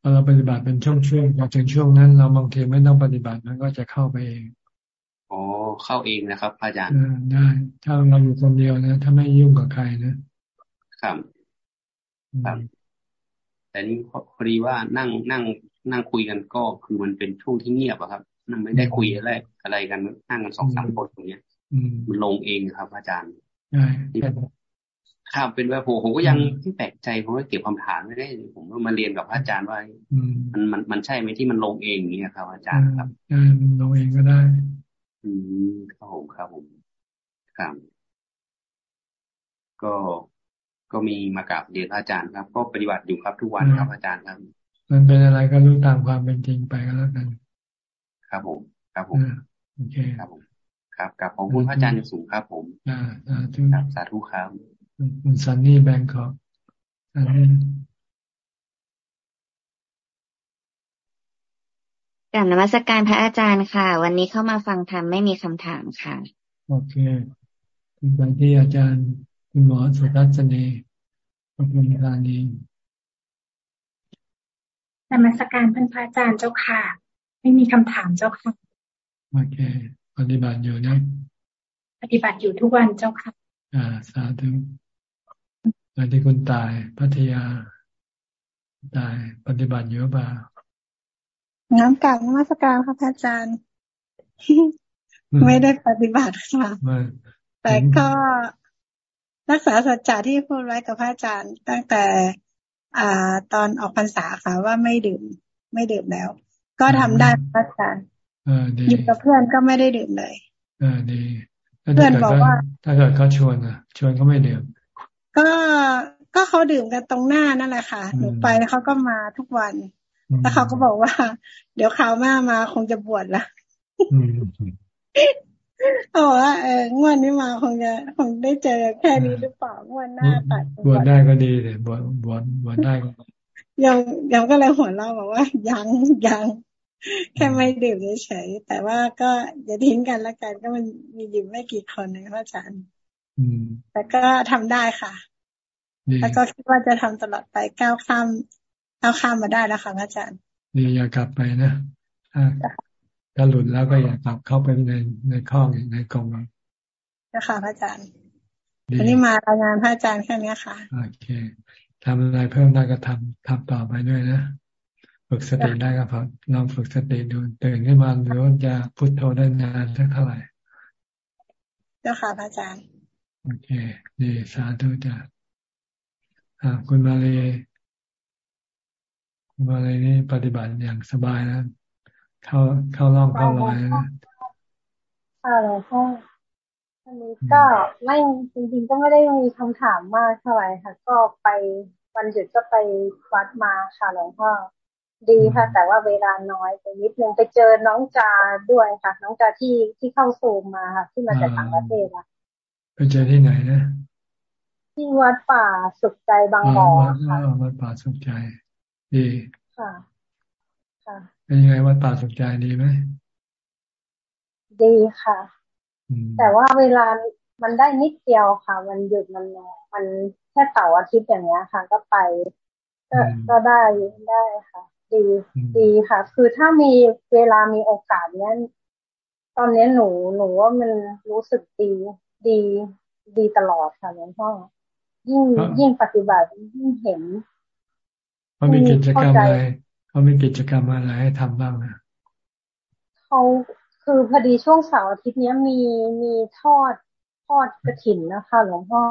พอเราปฏิบัติเป็นช่วงๆพอถึงช่วงนั้น เราบางทีไม่ต้องปฏิบัติมันก็จะเข้าไปเองอ๋อเข้าเองนะครับพระอาจารย์เออได้ ถ้าเราอยู่คนเดียวนะถ้าไม่ยุ่งกับใครนะครับครับแต่นี่พอพอดีว่านั่งนั่ง นั่งคุยกันก็คือมันเป็นช่วงที่เงียบอะครับนั่งไม่ได้คุยอะไรอะไรกันนั่งกันสองสามคนอย่างเงี้ยอืมมันลงเองครับ อาจารย์ได้ครับเป็นว่าผมผมก็ยังที่แปลกใจผมก็เก็บคำถามไม่ได้ ผมก็มาเรียนกับพระอาจารย์ว่าอืมมันมันมันใช่ไหมที่มันลงเองอย่างเงี้ยครับ อาจารย์ครับได้มันลงเองก็ได้ อืมครับผมครับผมครับก็ก็มีมากราบเรียนพระอาจารย์ครับ ก็ปฏิบัติอยู่ครับทุกวันครับอาจารย์ครับ มันเป็นอะไรก็รู้ตามความเป็นจริงไปก็แล้วกัน ครับผม ครับผมอ่าโอเคครับผมครับกับขอบคุณพระอาจารย์อย่างสูงครับผมอ่าสาธุครับสาธุครับคุณซันนี่แบงคอกซันนี่กลับนมัสการพระอาจารย์ค่ะ วันนี้เข้ามาฟังธรรมไม่มีคำถามค่ะ โอเคคุณไปที่อาจารย์ คุณหมอสุรัตนีขอบคุณธานี นมัสการท่านพระอาจารย์เจ้าค่ะ ไม่มีคำถามเจ้าค่ะโอเค ปฏิบัติอยู่นะ ปฏิบัติอยู่ทุกวันเจ้าค่ะ อ่า สาธุไปที่คุณตายพัทยา ตาย ปฏิบัติอยู่เปล่าน้ำกลับนมัสการค่ะพระอาจารย์ ไม่ได้ปฏิบัติค่ะมาแต่ก็รักษาสัจจะที่พูดไว้กับพระอาจารย์ ตั้งแต่ อ่า ตอนออกพรรษาค่ะว่าไม่ดื่ม ไม่ดื่มแล้ว ก็ทำได้พระอาจารย์เออดีอยู่กับเพื่อนก็ไม่ได้ดื่มเลยเออดีถ้าเพื่อนบอกว่า ถ้าเกิดเขาชวนอะ ชวนเขาไม่ดื่ม ก็ก็เขาดื่มกันตรงหน้านั่นแหละค่ะหนูไปแล้วเขาก็มาทุกวัน แล้วเขาก็บอกว่า เดี๋ยวคราวหน้ามาคงจะบวชละอืม เขาบอกว่าเอองวดนี้มาคงจะคงได้เจอแค่นี้หรือเปล่างวดหน้าตัดบวชได้ก็ดีเลยบวชบวชบวชได้ก็ยังยังก็เลยหัวเราะบอกว่า ยังยังแค่ไม่ดื่มเฉยๆแต่ว่าก็อย่าทิ้งกันละกันก็มันมีอยู่ไม่กี่คนนะพระอาจารย์อืมแต่ก็ทำได้ค่ะดีแล้วก็คิดว่าจะทำตลอดไปก้าวข้ามก้าวข้ามมาได้แล้วค่ะพระอาจารย์ดีอย่ากลับไปนะ ถ้าถ้าหลุดแล้วก็อย่ากลับเข้าไปในในข้องอีกในกรงอีกนะคะพระอาจารย์ดีวันนี้มารายงานพระอาจารย์แค่นี้ค่ะโอเคทำอะไรเพิ่มได้ก็ทำทำต่อไปด้วยนะฝึกสติได้ก็พอลองฝึกสติดูตื่นขึ้นมาหรือว่าจะพุทโธได้นานสักเท่าไหร่เจ้าค่ะพระอาจารย์โอเคดีสาธุจ้ะอ่าคุณมาเลยคุณมาเลยนี่ปฏิบัติอย่างสบายนะ เข้าเข้าร่องเข้ารอยนะค่ะหลวงพ่ออันนี้ก็ไม่จริงๆก็ไม่ได้มีคำถามมากเท่าไหร่ค่ะ ก็ไปวันหยุดก็ไปวัดมาค่ะหลวงพ่อดีค่ะ แต่ว่าเวลาน้อยไปนิดนึงไปเจอน้องจาด้วยค่ะ น้องจาที่ที่เข้าซูมมาค่ะ ที่มาจากต่างประเทศอะไปเจอที่ไหนนะ ที่วัดป่าสุขใจบางอ๋อบ่อวัดค่ะอ๋อวัดป่าสุขใจ ดีค่ะ ค่ะ เป็นยังไงวัดป่าสุขใจดีไหมดีค่ะอืมแต่ว่าเวลามันได้นิดเดียวค่ะวันหยุดมันมันแค่เสาร์อาทิตย์อย่างเงี้ยค่ะ ก็ไป ก็ก็ได้ได้ค่ะ ดีดีค่ะ คือถ้ามีเวลามีโอกาสเนี้ยตอนนี้หนูหนูว่ามันรู้สึกดีดีดีตลอดค่ะหลวงพ่อยิ่งยิ่งปฏิบัติยิ่งเห็นเขามีกิจกรรมอะไร เขามีกิจกรรมอะไรให้ทำบ้างนะเขาคือพอดีช่วงเสาร์อาทิตย์นี้มีมีทอดทอดกระถิ่นนะคะ หลวงพ่อ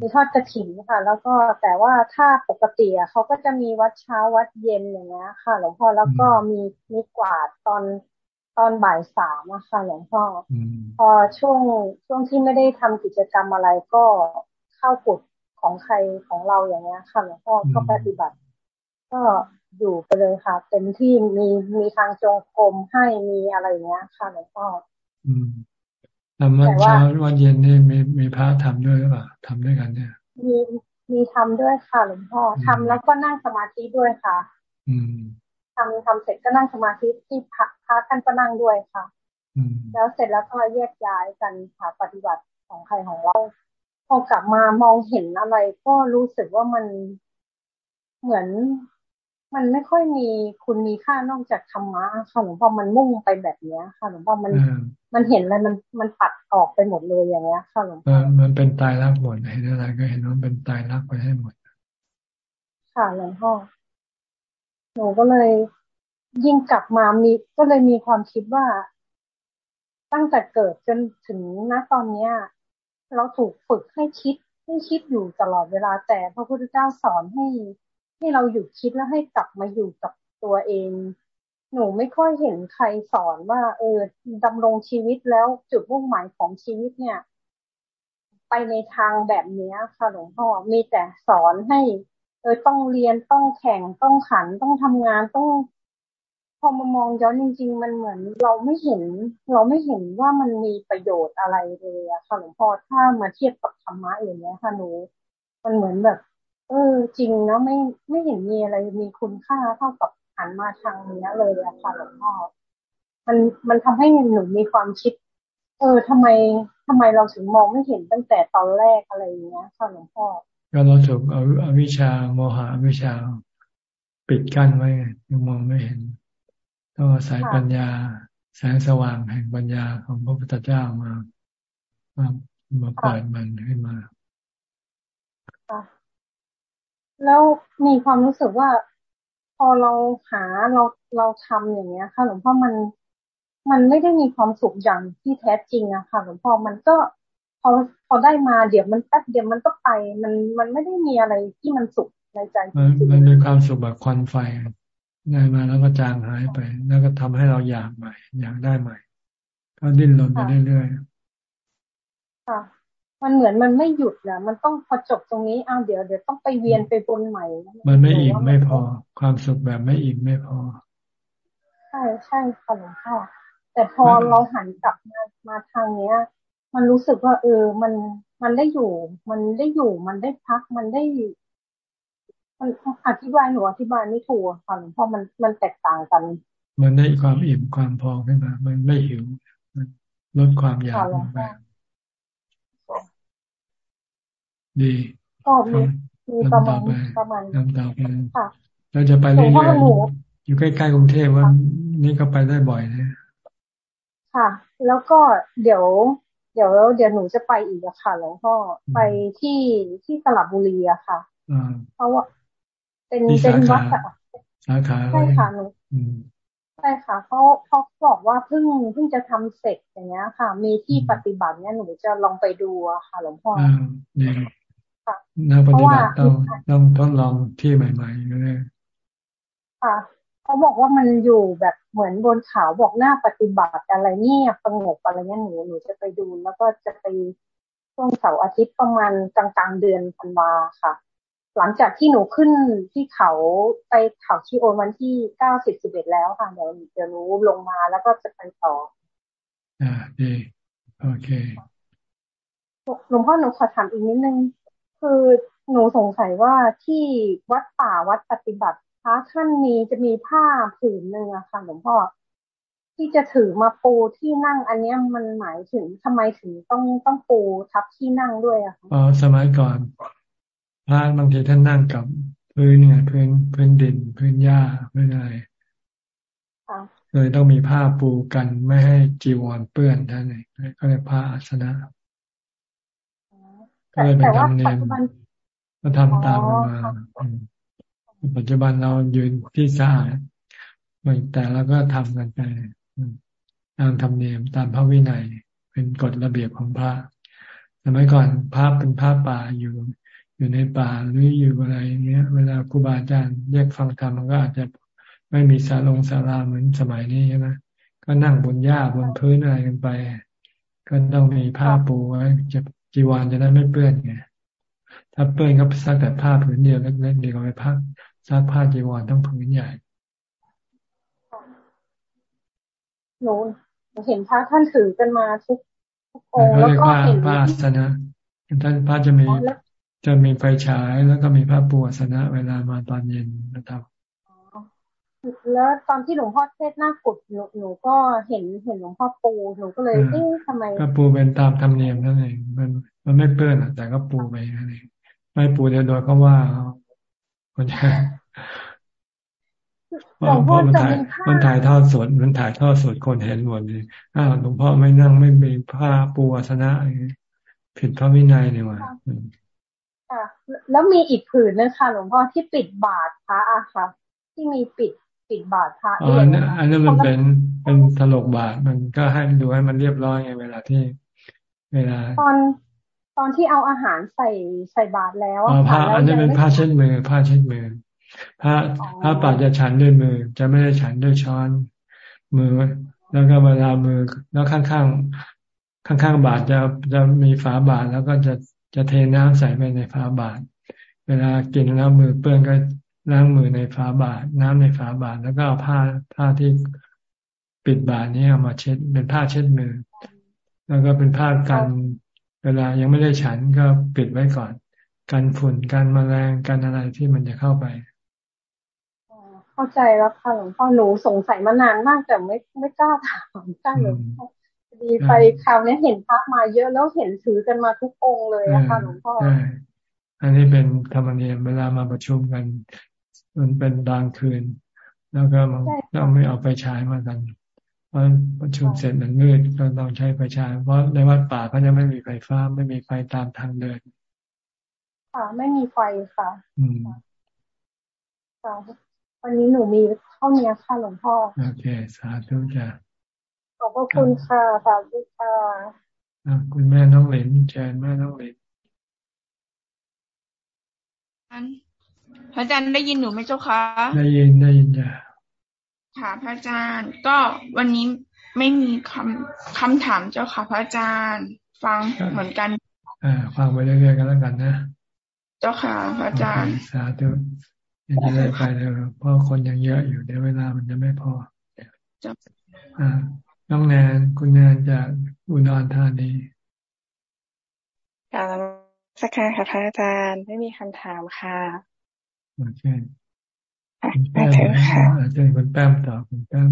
มีทอดกระถิ่นค่ะ แล้วก็แต่ว่าถ้าปกติอะเขาก็จะมีวัดเช้าวัดเย็นอย่างเงี้ยค่ะ หลวงพ่อแล้วก็มีมีกวาดตอนตอนบ่ายสามอะค่ะ หลวงพ่อพอช่วงช่วงที่ไม่ได้ทำกิจกรรมอะไรก็เข้าปุดของใครของเราอย่างเงี้ยค่ะหลวงพ่อก็ปฏิบัติ ก็ อยู่ไปเลยค่ะเต็มที่มีมีทางจงกรมให้มีอะไรเงี้ยค่ะหลวงพ่อทำวันเช้าวันเย็นนี่มีมีพระทำด้วยหรือเปล่าทำด้วยกันเนี่ยมีมีทำด้วยค่ะหลวงพ่อทำแล้วก็นั่งสมาธิด้วยค่ะ อืมทำทำเสร็จก็นั่งสมาธิที่พระพระท่านก็นั่งด้วยค่ะแล้วเสร็จแล้วก็แยกย้ายกันค่ะปฏิบัติของใครของเราพอกลับมามองเห็นอะไร ก็รู้สึกว่ามันเหมือน มันไม่ค่อยมีคุณมีค่านอกจากธรรมะค่ะหลวงพ่อมันมุ่งไปแบบเนี้ย ค่ะหลวงพ่อมันมันเห็นอะไรมันมันปัดออกไปหมดเลยอย่างเงี้ยค่ะหลวงพ่อมันเป็นตายรักหมดเห็นอะไรก็เห็นว่าเป็นตายรักไปให้หมด ค่ะหลวงพ่อหนูก็เลยยิ่งกลับมามีก็เลยมีความคิดว่า ตั้งแต่เกิดจนถึงณตอนเนี้ย เราถูกฝึกให้คิดให้คิดอยู่ตลอดเวลาแต่พระพุทธเจ้าสอนให้ ให้เราหยุดคิดแล้วให้กลับมาอยู่กับตัวเอง หนูไม่ค่อยเห็นใครสอนว่า เออดำรงชีวิตแล้วจุดมุ่งหมายของชีวิตเนี่ย ไปในทางแบบนี้ค่ะหลวงพ่อมีแต่สอนให้ เออต้องเรียนต้องแข่งต้องขันต้องทำงานต้องพอมามองย้อนจริง ๆ มันเหมือนเราไม่เห็น เราไม่เห็นว่ามันมีประโยชน์อะไรเลยอะค่ะหลวงพ่อถ้ามาเทียบกับธรรมะอย่างเงี้ยค่ะหนู มันเหมือนแบบ เออ จริงนะไม่ไม่เห็นมีอะไรมีคุณค่าเท่ากับหันมาทางนี้เลยอะค่ะหลวงพ่อมันมันทำให้หนูมีความคิด เออทำไมทำไมเราถึงมองไม่เห็นตั้งแต่ตอนแรกอะไรอย่างเงี้ยค่ะหลวงพ่อก็เราถูกเอาอวิชาโมหะอวิชาปิดกั้นไว้ยังมองไม่เห็นต้องอาศัยปัญญาแสงสว่างแห่งปัญญาของพระพุทธเจ้ามามามาเปิดมันขึ้นมา แล้วมีความรู้สึกว่า พอเราหาเราเราทำอย่างเงี้ย ค่ะหลวงพ่อมันมันไม่ได้มีความสุขอย่างที่แท้จริงอะค่ะหลวงพ่อมันก็พอพอได้มาเดี๋ยวมันแป๊บเดียวมันก็ไป มันมันไม่ได้มีอะไรที่มันสุขในใจมันมีความสุขแบบควันไฟได้มาแล้วก็จางหายไป แล้วก็ทำให้เราอยากใหม่ อยากได้ใหม่ ก็ดิ้นรนไปเรื่อยๆค่ะ มันเหมือนมันไม่หยุดนะมันต้องพอจบตรงนี้อ้าวเดี๋ยวเดี๋ยวต้องไปเวียนไปบนใหม่ มันไม่อิ่มไม่พอ ความสุขแบบไม่อิ่มไม่พอ ใช่ใช่ค่ะหลวงพ่อแต่พอเราหันกลับมามาทางเนี้ย มันรู้สึกว่า เออ มันมันได้อยู่ มันได้อยู่ มันได้พัก มันได้ มันอธิบายหนูอธิบายไม่ถูกค่ะหลวงพ่อมันมันแตกต่างกัน มันได้ความอิ่มความพอขึ้นมา มันไม่หิวลดความอยากลงไป ดีก็มีมีประมาณประมาณนำต่อไปเราจะไปเรื่อยๆอยู่ใกล้ๆกรุงเทพว่านี่ก็ไปได้บ่อยนะค่ะ แล้วก็เดี๋ยว เดี๋ยวเดี๋ยวหนูจะไปอีกอะค่ะหลวงพ่อไปที่ที่สระบุรีอะค่ะเพราะว่าเป็นเป็นวัดสาขาใช่ค่ะหนูใช่ค่ะเขาเขาบอกว่าเพิ่งเพิ่งจะทำเสร็จอย่างเงี้ยค่ะ มีที่ปฏิบัติเนี่ยหนูจะลองไปดูอะค่ะ หลวงพ่อ นักปฏิบัติต้องต้องทดลองที่ใหม่ๆเลยค่ะเขาบอกว่ามันอยู่แบบเหมือนบนเขาบอกหน้าปฏิบัติอะไรเงียบสงบอะไรเงี้ยหนูหนูจะไปดูแล้วก็จะไปช่วงเสาร์อาทิตย์ประมาณกลางกลางเดือนธันวาค่ะ หลังจากที่หนูขึ้นที่เขาไปเขาชีโอนวันที่เก้าสิบสิบเอ็ดแล้วค่ะเดี๋ยวเดี๋ยวหนูลงมาแล้วก็จะไปต่อ อ่าดีโอเคหลวงพ่อหนูขอถามอีกนิดนึง คือหนูสงสัยว่าที่วัดป่าวัดปฏิบัติพระท่านมีจะมีผ้าผืนหนึ่งอะค่ะหลวงพ่อทที่จะถือมาปูที่นั่ง อันเนี้ยมันหมายถึงทำไมถึงต้องต้องปูทับที่นั่งด้วยอะคะอ๋อสมัยก่อนพระบางทีท่านนั่งกับพื้นเนี่ยพื้นพื้นดิน พื้นหญ้าพื้นอะไรเลยต้องมีผ้าปูกันไม่ให้จีวรเปื้อนท่านเองก็เลยผ้าอาสนะ ก็เลยเป็นธรรมเนียมก็ทำตามกันมาปัจจุบันเรายืนที่สะอาดแต่เราก็ทำกันไปตามธรรมเนียมตามพระวินัย เป็นกฎระเบียบของพระสมัยก่อนพระเป็นพระป่าอยู่ อยู่ในป่าหรืออยู่อะไรเงี้ย เวลาครูบาอาจารย์เรียกฟังธรรมมันก็อาจจะไม่มีสาลงสาราเหมือนสมัยนี้ใช่ไหมก็นั่งบนหญ้าบนพื้นอะไรกันไป ก็ต้องมีผ้าปูไว้จะ จีวรจะได้ไม่เปื้อนไงถ้าเปื้อนก็ซักแต่ผ้าผืนเดียวเล็กๆดีกว่าไปพักซักผ้าจีวรต้องผืนใหญ่หนูเห็นพระท่านถือกันมาทุกทุกองค์แล้วก็เห็นพระอาสนะท่านพระจะมีจะมีไฟฉายแล้วก็มีพระปูอาสนะเวลามาตอนเย็นนะครับ แล้วตอนที่หลวงพ่อเทศหน้ากุดหนูหนูก็เห็นเห็นหลวงพ่อปูหนูก็เลยเอ๊ะทำไมก็ปูเป็นตามธรรมเนียมนั่นเองมันมันไม่เปื้อนแต่ก็ปูไปนั่นเองไม่ปูเดียวโดยก็ว่าคนจะเพราะมันถ่ายมันถ่ายทอดสดมันถ่ายทอดสดคนเห็นหมดเลยอ้าวหลวงพ่อไม่นั่งไม่มีผ้าปูอาสนะผิดพระวินัยนี่ว่าค่ะแล้วมีอีกผืนนึงค่ะหลวงพ่อที่ปิดบาทพระอะค่ะ ที่มีปิด ปิดบาทพระอ๋ออันนั้นมันเป็นเป็นถลกบาทมันก็ให้ดูให้มันเรียบร้อยไงเวลาที่ เวลา ตอนตอนที่เอาอาหารใส่ใส่บาทแล้วอ๋อผ้าอันนี้เป็นผ้าเช็ดมือผ้าเช็ดมือพระพระป่าจะฉันด้วยมือ จะไม่ได้ฉันด้วยช้อน มือ แล้วก็เวลามือแล้วข้างๆข้างๆบาทจะจะมีฝาบาทแล้วก็จะจะเทน้ำใส่ไปในฝาบาท เวลากินแล้วมือเปื้อนก็ ล้างมือในฝาบาทน้ำในฝาบาทแล้วก็เอาผ้าผ้าที่ปิดบาทนี้เอามาเช็ด เป็นผ้าเช็ดมือ แล้วก็เป็นผ้ากันเวลายังไม่ได้ฉันก็ปิดไว้ก่อน กันฝุ่นกันแมลงกันอะไรที่มันจะเข้าไปเข้าใจแล้วค่ะหลวงพ่อหนูสงสัยมานานมากแต่ไม่ไม่กล้าถามกล้าเลยดีไปคราวนี้เห็นพระมาเยอะแล้วเห็นถือกันมาทุกองค์เลยอะค่ะหลวงพ่ออันนี้เป็นธรรมเนียมเวลามาประชุมกัน มันเป็นดางคืน แล้วก็มันต้องไม่เอาไปใช้มากัน เพราะประชุมเสร็จมันมืดก็ต้องใช้ไฟฉายเพราะในวัดป่าก็จะไม่มีไฟฟ้าไม่มีไฟตามทางเดินค่ะไม่มีไฟค่ะอืมค่ะวันนี้หนูมีเท่านี้ค่ะหลวงพ่อโอเค สาธุจ้ะขอบพระคุณค่ะสาธุค่ะคุณแม่น้องเหลนเชิญแม่น้องเหลน พระอาจารย์ได้ยินหนูไหมเจ้าคะได้ยินได้ยินจ้ะค่ะพระอาจารย์ ก็วันนี้ไม่มีคำคำถามเจ้าค่ะ พระอาจารย์ ฟังเหมือนกันอ่าฟังไปเรื่อยๆกันแล้วกันนะ เจ้าค่ะ พระอาจารย์สาธุยังจะได้ไปเลยเพราะคนยังเยอะอยู่เดี๋ยวเวลามันจะไม่พออ่าน้องแนนคุณแนนจากอุดรธานีกล่าวสักการค่ะพระอาจารย์ไม่มีคำถามค่ะ โอเคแป้มค่ะอาจารย์คุณแป้มต่อคุณแป้ม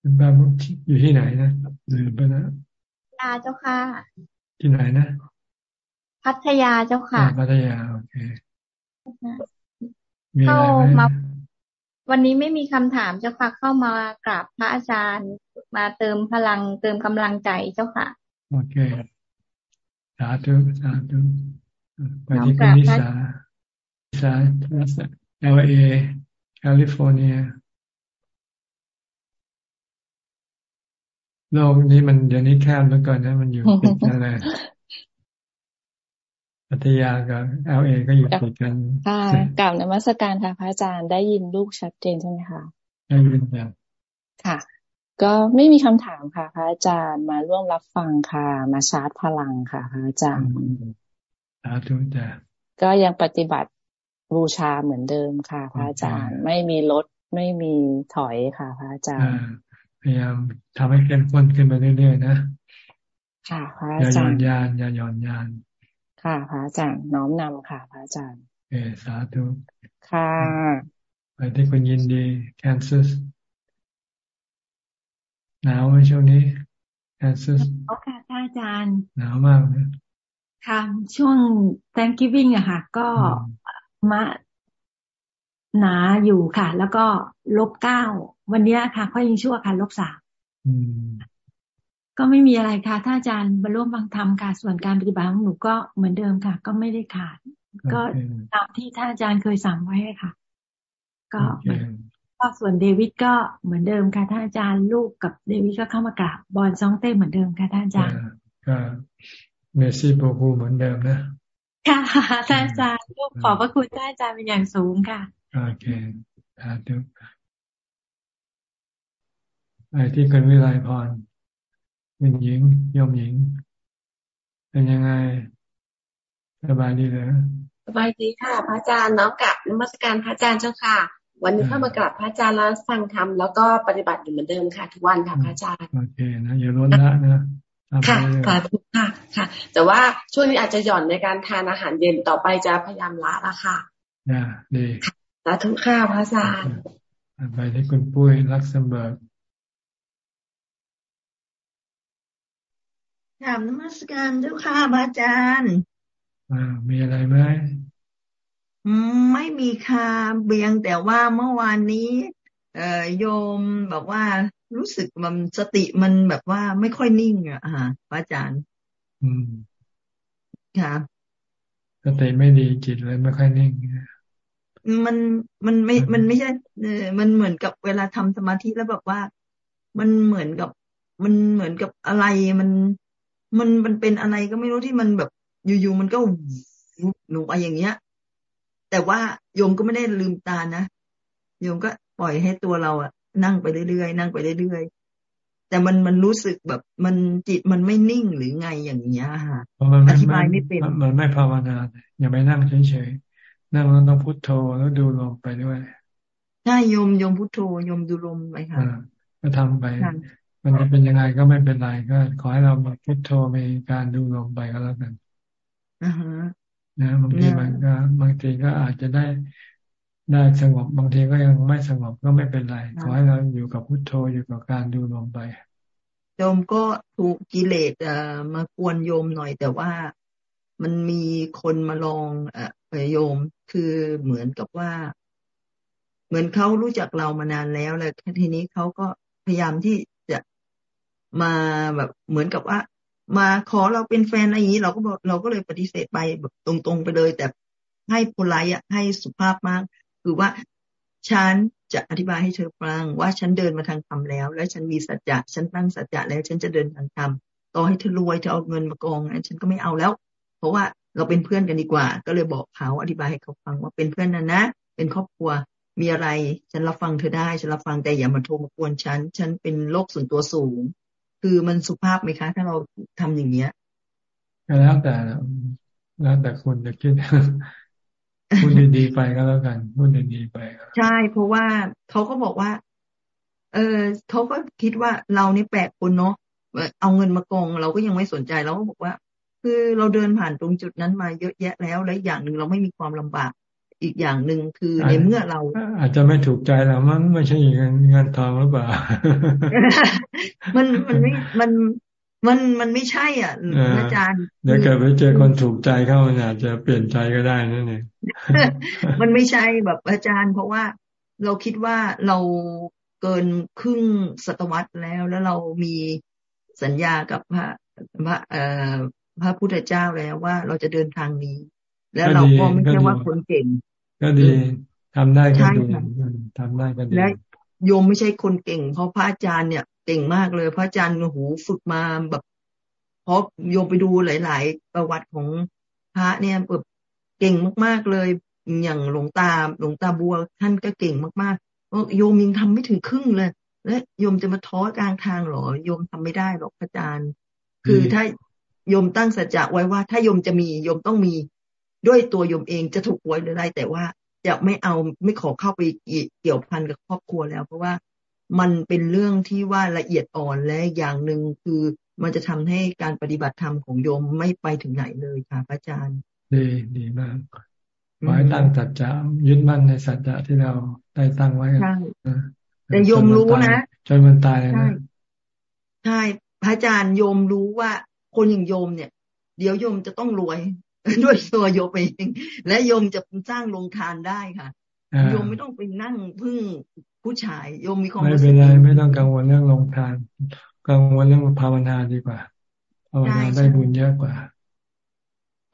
คุณแป้มอยู่ที่ไหนนะลืมไปนะยาเจ้าค่ะ ที่ไหนนะ พัทยาเจ้าค่ะ พัทยาโอเคเข้ามาวันนี้ไม่มีคำถามเจ้าค่ะ เข้ามากราบพระอาจารย์ มาเติมพลังเติมกำลังใจเจ้าค่ะ โอเค สาธุสาธุไปที่คุณนิสานิ สาเอลเอแคลิฟอร์เนีย โลกนี้มันเดี๋ยวนี้แคบแล้วก่อนนะมันอยู่ติดกันเลยพัทยากับเอลเอก็อยู่ติดกันค่ะกล่าวนมัสการค่ะพระอาจารย์ได้ยินลูกชัดเจนใช่ไหมคะได้ยินครับค่ะ ก็ไม่มีคำถามค่ะ พระอาจารย์มาร่วมรับฟังค่ะ มาชาร์จพลังค่ะ พระอาจารย์สาธุจ้ะก็ยังปฏิบัติ บูชาเหมือนเดิมค่ะ พระอาจารย์ไม่มีลดไม่มีถอยค่ะ พระอาจารย์พยายามทำให้เข้มข้นขึ้นไปเรื่อยๆนะค่ะพระอาจารย์อย่าหย่อนยานอย่าหย่อนยานค่ะ พระอาจารย์น้อมนำค่ะ พระอาจารย์ เอสาธุค่ะไปที่คุณยินดีแคนซัสหนาวไหมช่วงนี้แอนซิสโอเคค่ะอาจารย์หนาวมากเลยค่ะช่วง Thanksgiving อะค่ะ ก็ มาหนาอยู่ค่ะ แล้วก็ลบเก้าวันนี้ค่ะ ค่อยยังชั่วค่ะลบสามก็ไม่มีอะไรค่ะ ถ้าอาจารย์บรรลุบังธรรมค่ะ ส่วนการปฏิบัติของหนูก็เหมือนเดิมค่ะ ก็ไม่ได้ขาด ก็ตามที่ท่านอาจารย์เคยสั่งไว้ค่ะ ก็ก็ส่วนเดวิดก็เหมือนเดิมค่ะท่านอาจารย์ลูกกับเดวิดก็เข้ามากราบบอลซองเต้เหมือนเดิมค่ะท่านอาจารย์ก็เมซี่โบกูเหมือนเดิมนะ ค่ะท่านอาจารย์ลูกขอบพระคุณท่านอาจารย์เป็นอย่างสูงค่ะโอเคสาธุไปที่คุณวิไลพรเป็นหญิงยมหญิง เป็นยังไง สบายดีเลยสบายดีค่ะพระอาจารย์น้องกับนมัสการพระอาจารย์เจ้าค่ะ วันนี้เข้ามากราบพระอาจารย์แล้วฟังธรรมแล้วก็ปฏิบัติอยู่เหมือนเดิมค่ะ ทุกวันค่ะพระอาจารย์โอเคนะอย่าล้นละนะ ค่ะสาธุค่ะค่ะ แต่ว่าช่วงนี้อาจจะหย่อนในการทานอาหารเย็นต่อไปจะพยายามละละค่ะอ่าดีสาธุค่ะพระอาจารย์ไปที่คุณปุ้ยลักเซมเบิร์กกราบนมัสการเจ้าค่ะพระอาจารย์อ่ามีอะไรไหมไม่มีค่ะเพียงแต่ว่าเมื่อวานนี้ เอ่อโยมแบบว่ารู้สึกมันสติมันแบบว่าไม่ค่อยนิ่งอะฮะพระอาจารย์ อืมค่ะสติไม่ดีจิตเลยไม่ค่อยนิ่งมันมันไม่มันไม่ใช่เออมันเหมือนกับเวลาทำสมาธิแล้วแบบว่า มันเหมือนกับ มันเหมือนกับอะไรมัน มันมันเป็นอะไรก็ไม่รู้ที่มันแบบ อยู่ๆมันก็หนูอะไรอย่างเงี้ย แต่ว่าโยมก็ไม่ได้ลืมตานะโยมก็ ปล่อยให้ตัวเราอะนั่งไปเรื่อยๆนั่งไปเรื่อยๆแต่มันมันรู้สึกแบบมันจิตมันไม่นิ่งหรือไงอย่างเงี้ยค่ะอธิบายไม่เป็นมันไม่ภาวนา อย่าไปนั่งเฉยๆนั่งแล้วต้องพุทโธแล้วดูลมไปด้วยใช่โยมโยมพุทโธโยมดูลมไปค่ะก็ทำไป มันจะเป็นยังไงก็ไม่เป็นไรก็ ขอให้เราพุทโธมีการดูลมไปก็แล้วกันนะบางทีมันก็บางทีก็อาจจะได้ ได้สงบบางทีก็ยังไม่สงบก็ไม่เป็นไร ขอให้เราอยู่กับพุทโธอยู่กับการดูลมไปโยมก็ถูกกิเลสเอ่อมากวนโยมหน่อยแต่ว่ามันมีคนมาลองเอ่อโยมคือเหมือนกับว่า เหมือนเขารู้จักเรามานานแล้วแล้วทีนี้เขาก็พยายามที่จะมาแบบเหมือนกับว่า มาขอเราเป็นแฟนอะไรอย่างนี้เราก็บอกเราก็เลยปฏิเสธไปแบบตรงๆไปเลย แต่ให้โพลายอะให้สุภาพมาก คือว่าฉันจะอธิบายให้เธอฟังว่าฉันเดินมาทางธรรมแล้ว และฉันมีสัจจะฉันตั้งสัจจะแล้ว ฉันจะเดินทางธรรมต่อให้เธอรวยเธอเอาเงินมากองฉันก็ไม่เอาแล้ว เพราะว่าเราเป็นเพื่อนกันดีกว่า ก็เลยบอกเขาอธิบายให้เขาฟังว่าเป็นเพื่อนนะนะ เป็นครอบครัวมีอะไร ฉันรับฟังเธอได้ ฉันรับฟังแต่อย่ามาโทรมากวนฉัน ฉันเป็นโรคส่วนตัวสูง คือมันสุภาพไหมคะ ถ้าเราทำอย่างเนี้ยแล้วแต่แล้วแต่คนจะคิด ดดีๆไปก็แล้วกันพูดดีๆไปใช่ เพราะว่าเขาก็บอกว่า เออเขาก็คิดว่าเรานี่แปลกคนเนาะเอาเงินมากองเราก็ยังไม่สนใจเราก็บอกว่า คือเราเดินผ่านตรงจุดนั้นมาเยอะแยะแล้ว และอย่างหนึ่งเราไม่มีความลำบาก อีกอย่างหนึ่งคือในเมื่อเรา อาจจะไม่ถูกใจเรามันไม่ใช่เงินเงินทองหรือเปล่า มันมันไม่มัน มันมันไม่ใช่อะอาจารย์เดี๋ยวเกิดไปเจอคนถูกใจเข้ามันอาจจะเปลี่ยนใจก็ได้นั่นเองมันไม่ใช่แบบอาจารย์ เพราะว่าเราคิดว่าเราเกินครึ่งศตวรรษแล้ว แล้วเรามีสัญญากับพระพระเอ่อพระพุทธเจ้าแล้วว่าเราจะเดินทางนี้ แล้วเราก็ไม่ใช่ว่าคนเก่ง ก็ดีทำได้ก็ดีทำได้ก็ดีและโยมไม่ใช่คนเก่ง เพราะพระอาจารย์เนี่ย เก่งมากเลย พระอาจารย์หูฝึกมาแบบเพราะโยมไปดูหลาย ๆ ประวัติของพระเนี่ยแบบเก่งมาก ๆ เลย อย่างหลวงตาหลวงตาบัวท่านก็เก่งมากๆโยมยังทำไม่ถึงครึ่งเลย และโยมจะมาท้อกลางทางหรอ โยมทำไม่ได้หรอกพระอาจารย์ คือถ้าโยมตั้งสัจจะไว้ว่า ถ้าโยมจะมีโยมต้องมีด้วยตัวโยมเองจะถูกไว้หรือไรแต่ว่าจะไม่เอาไม่ขอเข้าไปเกี่ยวพันกับครอบครัวแล้ว เพราะว่า มันเป็นเรื่องที่ว่าละเอียดอ่อนและอย่างหนึ่งคือมันจะทำให้การปฏิบัติธรรมของโยมไม่ไปถึงไหนเลยค่ะพระอาจารย์ ดีดีมากขอให้ตั้งสัจจะยึดมั่นในสัจจะที่เราได้ตั้งไว้ใช่แต่โยมรู้นะจนมันตายนะใช่พระอาจารย์โยมรู้ว่าคนอย่างโยมเนี่ย เดี๋ยวโยมจะต้องรวย ด้วยตัวโยมเอง และโยมจะสร้างโรงทานได้ค่ะโยมไม่ต้องไปนั่งพึ่ง ผู้ชายโยมมีความไม่เป็นไรไม่ต้องกังวลเรื่องโรงทาน กังวลเรื่องภาวนาดีกว่าภาวนาได้บุญเยอะกว่า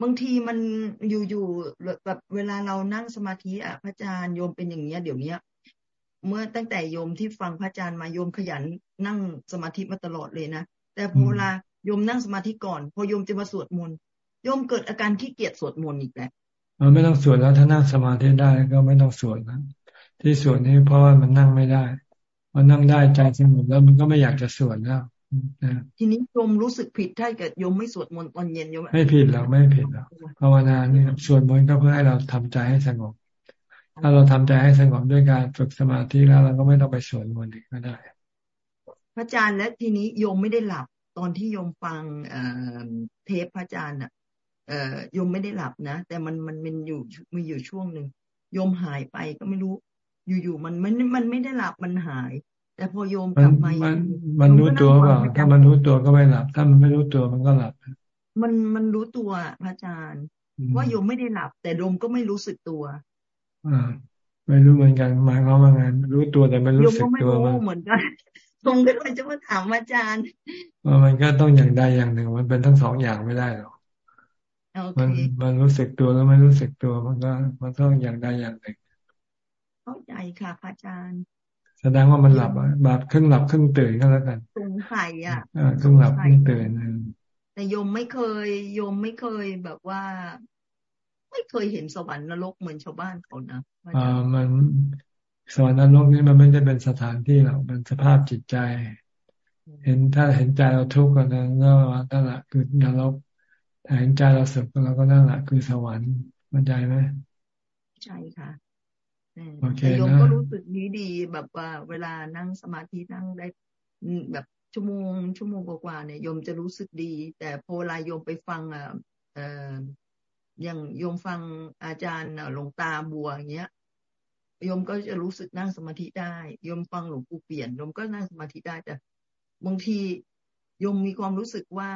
บางทีมันอยู่ๆแบบเวลาเรานั่งสมาธิอะพระอาจารย์โยมเป็นอย่างเนี้ยเดี๋ยวเนี้ย เมื่อตั้งแต่โยมที่ฟังพระอาจารย์มาโยมขยันนั่งสมาธิมาตลอดเลยนะแต่พอเวลาโยมนั่งสมาธิก่อน พอโยมจะมาสวดมนต์โยมเกิดอาการขี้เกียจสวดมนต์อีกแล้วมันไม่ต้องสวดแล้วถ้านั่งสมาธิได้ก็ไม่ต้องสวดนะ ที่สวดนี้เพราะว่ามันนั่งไม่ได้พอนั่งได้ใจสงบแล้วมันก็ไม่อยากจะสวดแล้วทีนี้โยมรู้สึกผิดถ้าเกิดโยมไม่สวดมนต์ตอนเย็นโยมไม่ผิดหรอกไม่ผิดหรอกภาวนาเนี่ยสวดมนต์ก็เพื่อให้เราทำใจให้สงบ ถ้าเราทำใจให้สงบด้วยการฝึกสมาธิแล้วเราก็ไม่ต้องไปสวดมนต์อีกก็ได้ พระอาจารย์และทีนี้โยมไม่ได้หลับตอนที่โยมฟังเทปพระอาจารย์อะเอ่อโยมไม่ได้หลับนะแต่มันมันมันอยู่มีอยู่ช่วงหนึ่งโยมหายไปก็ไม่รู้ อยู่ๆมันมันมันไม่ได้หลับมันหาย แต่พอโยมกลับมามันมันรู้ตัวเปล่าถ้ามันรู้ตัวก็ไม่หลับ ถ้ามันไม่รู้ตัวมันก็หลับ มันมันรู้ตัวพระอาจารย์ว่าโยมไม่ได้หลับ แต่โยมก็ไม่รู้สึกตัวอ่าไม่รู้เหมือนกันหมายความว่าไงรู้ตัวแต่ไม่รู้สึกตัวมันเหมือนกันตรงก็เลยจะมาถามอาจารย์ว่ามันก็ต้องอย่างใดอย่างหนึ่ง มันเป็นทั้งสองอย่างไม่ได้หรอกมันมันรู้สึกตัวแล้วไม่รู้สึกตัวมันก็มันต้องอย่างใดอย่างหนึ่ง เข้าใจค่ะอาจารย์แสดงว่ามันหลับแบบครึ่งหลับครึ่งตื่นก็แล้วกันสงสัยอะครึ่งหลับครึ่งตื่นแต่โยมไม่เคยโยมไม่เคยแบบว่า ไม่เคยเห็นสวรรค์นรกเหมือนชาวบ้านเขานะอ่ามันสวรรค์นรกนี่มันไม่ได้เป็นสถานที่หรอกมันสภาพจิตใจ เห็นถ้าเห็นใจเราทุกข์กันนั้นก็นั่นแหละคือนรกถ้าเห็นใจเราสุขเราก็นั่นแหละคือสวรรค์มันใจไหมใช่ค่ะ โอเคนะโยมก็รู้สึกดีดีแบบว่า เวลานั่งสมาธินั่งได้แบบชั่วโมงชั่วโมงกว่าเนี่ยโยมจะรู้สึกดี แต่พอเวลาโยมไปฟังอ่าเอ่ออย่างโยมฟังอาจารย์หลวงตาบัวอย่างเงี้ยโยมก็จะรู้สึกนั่งสมาธิได้โยมฟังหลวงปู่เปลี่ยนโยมก็นั่งสมาธิได้แต่บางทีโยมมีความรู้สึกว่า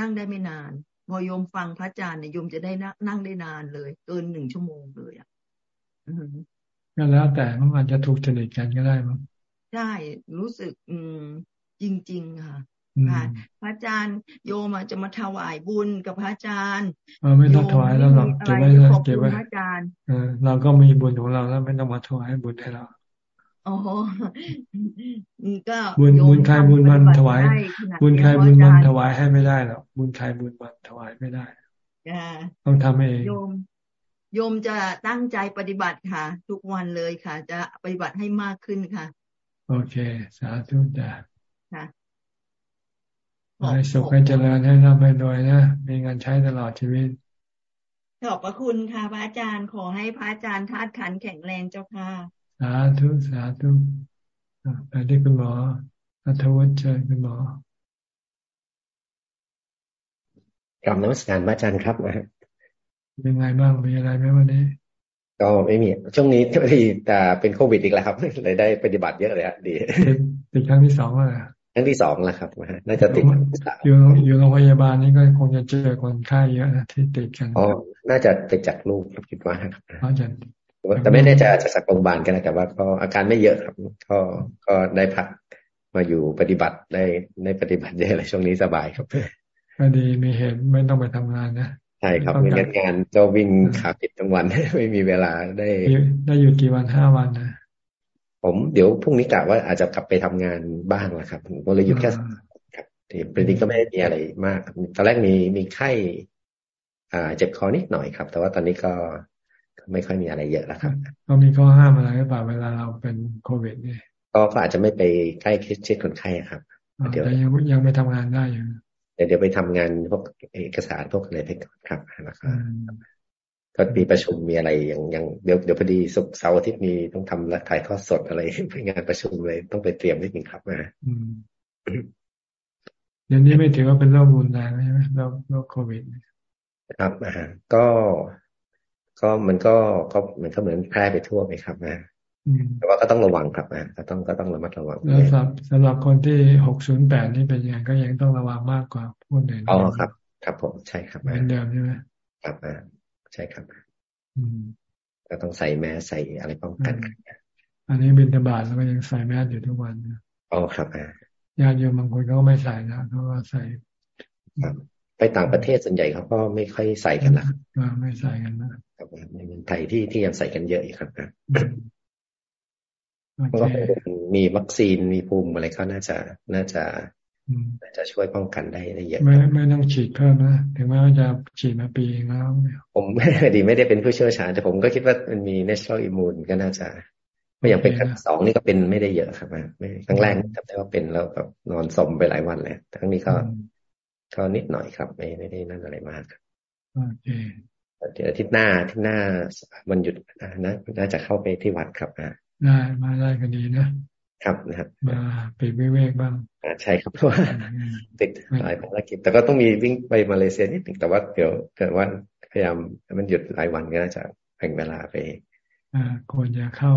นั่งได้ไม่นาน พอโยมฟังพระอาจารย์เนี่ยโยมจะได้นั่งได้นานเลย เกินหนึ่งชั่วโมงเลยอะ ก็แล้วแต่มันอาจจะถูกจริตกันก็ได้มั้งใช่รู้สึก อืม จริง ๆ ค่ะค่ะพระอาจารย์โยมจะมาถวายบุญกับพระอาจารย์ไม่ต้องถวายแล้วหรอกเก็บไว้เก็บไว้พระอาจารย์เราก็มีบุญของเราแล้วไม่ต้องมาถวายบุญให้เราโอ้ก็บุญบุญใครบุญมันถวาย บุญใครบุญมันถวายให้ไม่ได้หรอกบุญใครบุญมันถวายไม่ได้ต้องทำเองโยม โยมจะตั้งใจปฏิบัติค่ะ ทุกวันเลยค่ะ จะปฏิบัติให้มากขึ้นค่ะ โอเค สาธุจ้ะค่ะให้สุขให้เจริญให้ร่ำให้รวยนะ มีเงินใช้ตลอดชีวิต ขอบพระคุณค่ะ พระอาจารย์ขอให้พระอาจารย์ธาตุขันแข็งแรงเจ้าค่ะ สาธุ สาธุไปที่คุณหมออัธวัชเชิญคุณหมอกลับนักการพระอาจารย์ครับ นะเป็นไงบ้างมีอะไรไหมวันนี้ก็ไม่มีช่วงนี้ที่แต่เป็นโควิดอีกแล้วครับเลยได้ปฏิบัติเยอะเลยดีติดครั้งที่สองแล้วครั้งที่สองแล้วครับน่าจะติดอยู่อยู่โรงพยาบาลนี่ก็คงจะเจอคนไข้เยอะนะที่ติดกันอ๋อน่าจะไปจากลูกคิดว่าครับน่าจะแต่ไม่แน่ใจอาจจะสักโรงพยาบาลกันนะแต่ว่าก็อาการไม่เยอะครับ ก็ก็ได้พักมาอยู่ปฏิบัติได้ได้ปฏิบัติเยอะเลยช่วงนี้สบายครับก็ดีมีเหตุไม่ต้องไปทำงานนะ ใช่ครับมีงานก็วิ่งขาปิดทั้งวันไม่มีเวลาได้ ได้อยู่กี่วันห้าวันนะผมเดี๋ยวพรุ่งนี้กะว่าอาจจะกลับไปทำงานบ้างแหละครับผมก็เลยหยุดแค่ครับที่ประเด็นก็ไม่ได้มีอะไรมากตอนแรกมีมีไข้ อ่าเจ็บคอนิดหน่อยครับ แต่ว่าตอนนี้ก็ไม่ค่อยมีอะไรเยอะแล้วครับก็มีข้อห้ามอะไรหรือเปล่าเวลาเราเป็นโควิดนี่ก็อาจจะไม่ไปใกล้ชิดคนไข้ครับเดี๋ยวยังยังไปทำงานได้อยู่ เดี๋ยวเดี๋ยวไปทำงานพวกเอกสารพวกอะไรไปก่อนครับนะครับก็มีประชุมมีอะไรอย่างอย่างเดี๋ยวเดี๋ยวพอดีศุกร์เสาร์อาทิตย์มีต้องทำถ่ายทอดสดอะไรไปงานประชุมเลยต้องไปเตรียมนิดนึงครับนะเดี๋ยวนี้ไม่ถือว่าเป็นโรครุนแรงใช่ไหมโรคโรคโควิดครับอ่าก็ก็มันก็ก็มันก็เหมือนแพร่ไปทั่วไปครับนะ แต่ว่าก็ต้องระวังครับนะก็ต้องก็ต้องระมัดระวังแล้วสำหรับสำหรับคนที่หกศูนย์แปดนี่เป็นยังก็ยังต้องระวังมากกว่าผู้อื่นอ๋อครับ ครับผมใช่ครับเหมือนเดิมใช่ไหมครับอ่าใช่ครับ อืมก็ต้องใส่แมสใส่อะไรป้องกันอันนี้บินตบาทแล้วก็ยังใส่แมสอยู่ทุกวันนะอ๋อครับอ่าญาติโยมบางคนก็ไม่ใส่นะเขาก็ใส่ครับไปต่างประเทศส่วนใหญ่เขาก็ไม่ค่อยใส่กันละไม่ใส่กันนะครับในเมืองไทยที่ที่ยังใส่กันเยอะอีกครับ นะก็มีวัคซีนมีภูมิอะไรก็น่าจะน่าจะน่าจะช่วยป้องกันได้ได้เยอะไม่ไม่ต้องฉีดเพิ่มนะถึงแม้ว่าจะฉีดมาปีแล้วผมไม่ดีไม่ได้เป็นผู้เชี่ยวชาญแต่ผมก็คิดว่ามันมี natural immune ก็น่าจะไม่อย่างเป็นครั้งสองนี่ก็เป็นไม่ได้เยอะครับไม่ครั้งแรกจำได้ว่าเป็นแล้วแบบนอนสมไปหลายวันเลยทั้งนี้ก็ก็นิดหน่อยครับ ไม่ไม่ได้นั่นอะไรมากโอเคเดี๋ยวอาทิตย์หน้าที่หน้าวันหยุดนะน่าจะเข้าไปที่วัดครับอ่า ได้มาได้ก็ดีนะครับนะครับมาไปวิเวกบ้างอ่าใช่ครับเพราะว่าติดหลายภารกิจแต่ก็ต้องมีวิ่งไปมาเลเซียนิดนึงแต่ว่าเดี๋ยวเกิดว่าพยายามมันหยุดหลายวันก็น่าจะแบ่งเวลาไปอ่าควรจะเข้า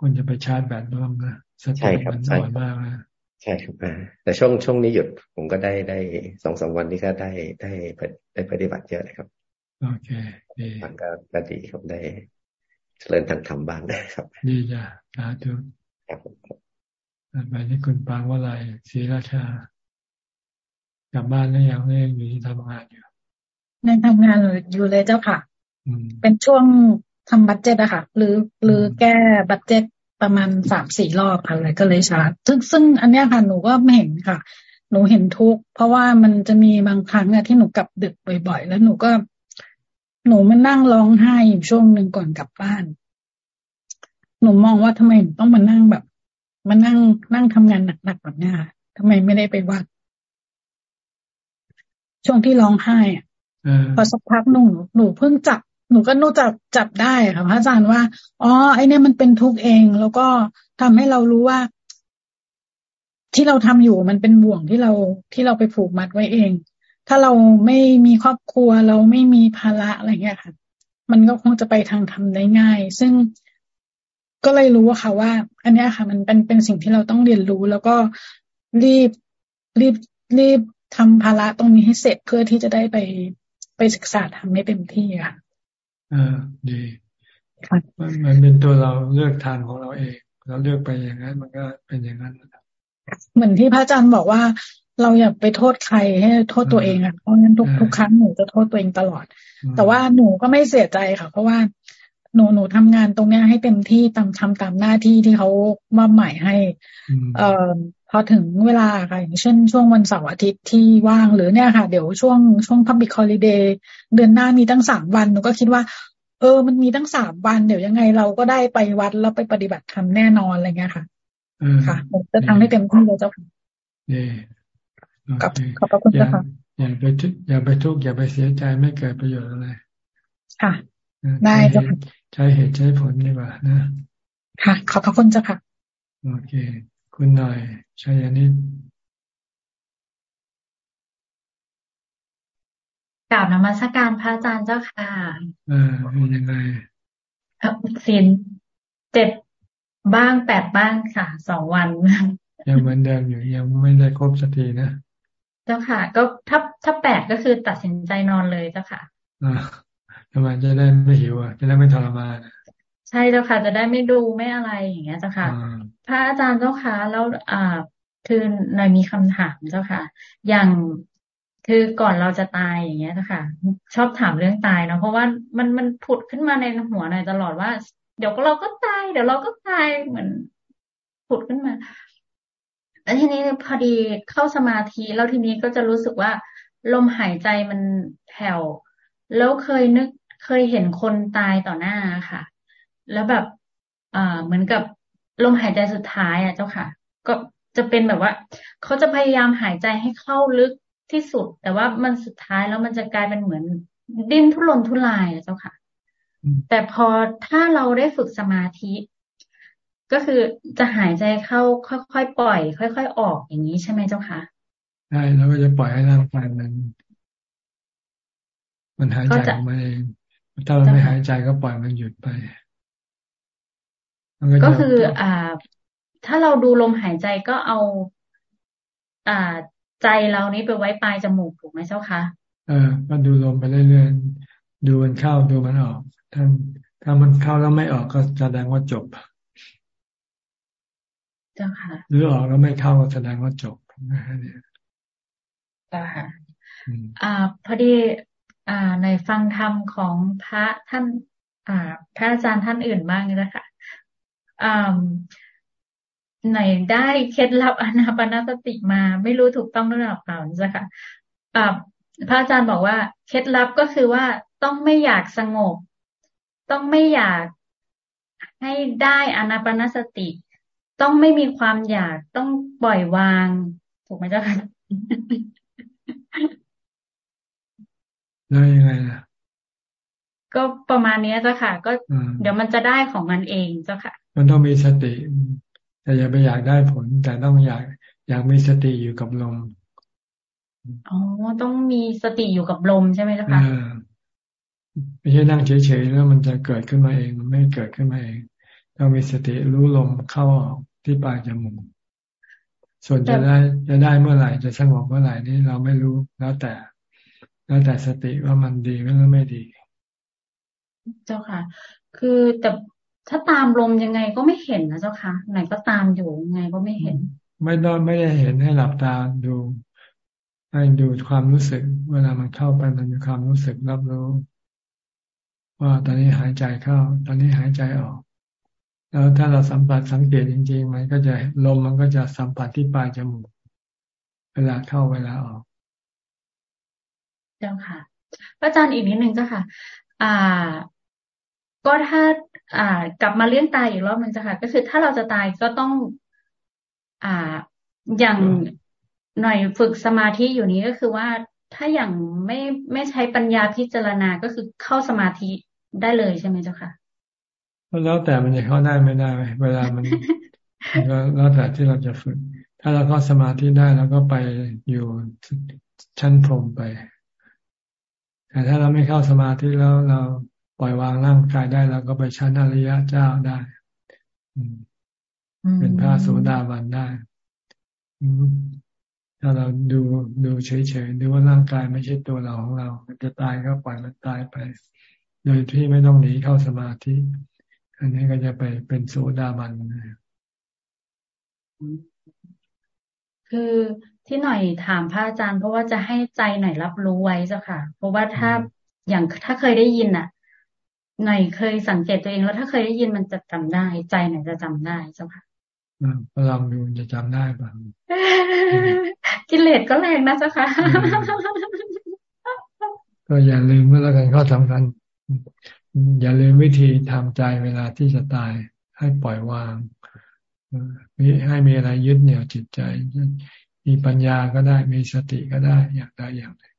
ควรจะไปชาร์จแบตบ้างนะใช่ครับใช่มากนะใช่ครับแต่ช่วงช่วงนี้หยุดผมก็ได้ได้สองสามวันนี้ก็ได้ได้ได้ปฏิบัติเยอะเลยครับ โอเคดีมันก็ก็ดีครับได้ เจริญทางธรรมบ้างนะครับ ดีจ้ะสาธุครับไปที่คุณปางว่าไรศรีราชากลับบ้านแล้วยังยังอยู่ที่ทำงานอยู่ยังทำงานอยู่เลยเจ้าค่ะ เป็นช่วงทำบัตเจ็ตอะค่ะหรือหรือแก้บัตเจ็ตประมาณสามสี่รอบอะไรก็เลยชาร์จซึ่งซึ่งอันนี้ค่ะหนูก็ไม่เห็นค่ะ หนูเห็นทุกเพราะว่ามันจะมีบางครั้งอะที่หนูกลับดึกบ่อย ๆ แล้วหนูก็ หนูมานั่งร้องไห้อยู่ช่วงหนึ่งก่อนกลับบ้าน หนูมองว่าทำไมต้องมานั่งแบบมานั่งนั่งทำงานหนักๆแบบนี้ทำไมไม่ได้ไปวัด ช่วงที่ร้องไห้อะพอสักพักหนูหนูเพิ่งจับ หนูก็นูจับจับได้ค่ะพระอาจารย์ว่าอ๋อไอเนี่ยมันเป็นทุกข์เอง แล้วก็ทำให้เรารู้ว่า ที่เราทำอยู่มันเป็นบ่วงที่เราที่เราไปผูกมัดไว้เอง ถ้าเราไม่มีครอบครัวเราไม่มีภาระอะไรเงี้ยค่ะ มันก็คงจะไปทางทำได้ง่าย ซึ่งก็เลยรู้ว่าค่ะว่า อันนี้ค่ะ มันเป็นเป็นสิ่งที่เราต้องเรียนรู้ แล้วก็รีบรีบรีบทำภาระตรงนี้ให้เสร็จเพื่อที่จะได้ไปไปศึกษาทำให้เต็มที่ค่ะอ่าดีมันมันเป็นตัวเราเลือกทางของเราเอง เราเลือกไปอย่างนั้น มันก็เป็นอย่างนั้นเหมือนที่พระอาจารย์บอกว่า เราอย่าไปโทษใครให้โทษตัวเองอะเพราะงั้นทุกทุกครั้งหนูจะโทษตัวเองตลอด แต่ว่าหนูก็ไม่เสียใจค่ะ เพราะว่าหนูหนูทำงานตรงเนี้ยให้เต็มที่ตามทำตามหน้าที่ที่เขามอบหมายให้ เอ่อพอถึงเวลาค่ะอย่างเช่นช่วงวันเสาร์อาทิตย์ที่ว่างหรือเนี่ยค่ะ เดี๋ยวช่วงช่วง Public Holiday เดือนหน้ามีตั้งสามวันหนูก็คิดว่า เออ มันมีตั้งสามวัน เดี๋ยวยังไงเราก็ได้ไปวัดแล้วไปปฏิบัติธรรมแน่นอนอะไรเงี้ยค่ะค่ะ จะทำให้เต็มที่เลยเจ้าค่ะ ขอบพระคุณเจ้าค่ะอย่าไปทุกอย่าไปทุกข์อย่าไปเสียใจไม่เกิดประโยชน์อะไรค่ะ ได้เจ้าค่ะใช้เหตุใช้ผลดีกว่านะ ค่ะ ขอบพระคุณเจ้าค่ะ โอเค คุณหน่อยชัยนิดกล่าวนมัสการพระอาจารย์เจ้าค่ะอ่าเป็นยังไงศีลเจ็ดบ้างแปดบ้างค่ะสองวัน ยังเหมือนเดิมอยู่ยังไม่ได้ครบสักทีนะเจ้าค่ะ ก็ถ้าถ้าแปดก็คือตัดสินใจนอนเลยเจ้าค่ะอ่าทำไมจะได้ไม่หิวอะจะได้ไม่ทรมานใช่เจ้าค่ะ จะได้ไม่ดูไม่อะไรอย่างเงี้ยเจ้าค่ะ พระอาจารย์เจ้าค่ะแล้วอ่าคือหน่อยมีคำถามเจ้าค่ะ อย่างคือก่อนเราจะตายอย่างเงี้ยเจ้าค่ะ ชอบถามเรื่องตายเนาะเพราะว่ามันมันผุดขึ้นมาในหัวหน่อยตลอดว่า เดี๋ยวเราก็ตาย เดี๋ยวเราก็ตายเหมือนผุดขึ้นมา แล้วทีนี้พอดีเข้าสมาธิแล้วทีนี้ก็จะรู้สึกว่าลมหายใจมันแผ่วแล้วเคยนึกเคยเห็นคนตายต่อหน้าค่ะ แล้วแบบอ่าเหมือนกับลมหายใจสุดท้ายอะเจ้าค่ะ ก็จะเป็นแบบว่าเขาจะพยายามหายใจให้เข้าลึกที่สุด แต่ว่ามันสุดท้ายแล้วมันจะกลายเป็นเหมือนดิ้นทุรนทุรายเจ้าค่ะ แต่พอถ้าเราได้ฝึกสมาธิ ก็คือจะหายใจเข้าค่อยๆปล่อย ค่อย ๆ ออกอย่างนี้ใช่ไหมเจ้าค่ะใช่แล้วก็จะปล่อยให้ร่างกายมัน มันหายใจออกมาเองถ้าเราไม่หายใจก็ปล่อยมันหยุดไปก็คือ อ่า ถ้าเราดูลมหายใจก็เอา อ่า ใจเรานี้ไปไว้ปลายจมูกถูกไหมเจ้าคะเออก็ดูลมไปเรื่อยๆดูมันเข้าดูมันออกถ้าถ้ามันเข้าแล้วไม่ออกก็แสดงว่าจบ เจ้าค่ะหรือออกแล้วไม่เข้าก็แสดงว่าจบนะฮะเนี่ยเจ้าค่ะอ่าพอดีอ่าในฟังธรรมของพระท่าน อ่า พระอาจารย์ท่านอื่นบ้างนะคะอ่าไหนได้เคล็ดลับอนาปนาสติมา ไม่รู้ถูกต้องหรือเปล่าจ้ะค่ะอ่าพระอาจารย์บอกว่า เคล็ดลับก็คือว่าต้องไม่อยากสงบ ต้องไม่อยากให้ได้อนาปนสติ ต้องไม่มีความอยากต้องปล่อยวาง ถูกไหมเจ้าค่ะแล้วยังไงล่ะก็ประมาณนี้เจ้าค่ะ ก็เดี๋ยวมันจะได้ของมันเองเจ้าค่ะ มันต้องมีสติ แต่อย่าไปอยากได้ผล แต่ต้องอยากอยากมีสติอยู่กับลมอ๋อต้องมีสติอยู่กับลมใช่ไหมล่ะคะไม่ใช่นั่งเฉยๆแล้วมันจะเกิดขึ้นมาเอง มันไม่เกิดขึ้นมาเอง ต้องมีสติรู้ลมเข้าออก ที่ปลายจมูกส่วนจะได้จะได้เมื่อไหร่จะสงบเมื่อไหร่นี่เราไม่รู้แล้วแต่ แล้วแต่สติว่ามันดีหรือไม่ดี เจ้าค่ะ คือแต่ถ้าตามลมยังไงก็ไม่เห็นนะเจ้าค่ะ ไหนก็ตามอยู่ยังไงก็ไม่เห็น ไม่ต้องไม่ได้เห็นให้หลับตาดูให้ดูความรู้สึก เวลามันเข้าไปมันมีความรู้สึกรับรู้ ว่าตอนนี้หายใจเข้า ตอนนี้หายใจออก แล้วถ้าเราสัมผัสสังเกตจริงๆ มันก็จะลมมันก็จะสัมผัสที่ปลายจมูก เวลาเข้าเวลาออก เจ้าค่ะอาจารย์อีกนิดนึงเจ้าค่ะ อ่า ก็ถ้า อ่า กลับมาเลี้ยงตายอีกรอบนึงเจ้าค่ะ ก็คือถ้าเราจะตายก็ต้อง อ่า อย่างหน่อยฝึกสมาธิอยู่นี้ก็คือว่าถ้าอย่างไม่ไม่ใช้ปัญญาพิจารณาก็คือเข้าสมาธิได้เลยใช่ไหมเจ้าค่ะ แล้วแต่มันจะเข้าได้ไม่ได้ เวลามันก็แล้วแต่ที่เราจะฝึก ถ้าเราเข้าสมาธิได้เราก็ไปอยู่ชั้นพรมไป แต่ถ้าเราไม่เข้าสมาธิแล้วเราปล่อยวางร่างกายได้เราก็ไปชั้นอริยะเจ้าได้เป็นพระโสดาบันได้ ถ้าเราดูดูเฉยๆดูว่าร่างกายไม่ใช่ตัวเราของเรา มันจะตายก็ปล่อยมันตายไป โดยที่ไม่ต้องหนีเข้าสมาธิ อันนี้ก็จะไปเป็นโสดาบันนะคือที่หน่อยถามพระอาจารย์ เพราะว่าจะให้ใจหน่อยรับรู้ไว้เจ้าค่ะ เพราะว่าถ้าอย่างถ้าเคยได้ยินอะ หน่อยเคยสังเกตตัวเอง แล้วถ้าเคยได้ยินมันจะจำได้ ใจหน่อยจะจำได้เจ้าค่ะลองดูจะจำได้ป่ะกิเลสก็แรงนะเจ้าค่ะก็อย่าลืมเมื่อเรากันข้อสำคัญ อย่าลืมวิธีทำใจเวลาที่จะตายให้ปล่อยวางมีให้มีอะไรยึดเหนี่ยวจิตใจ มีปัญญาก็ได้มีสติก็ได้อย่างใดอย่างหนึ่ง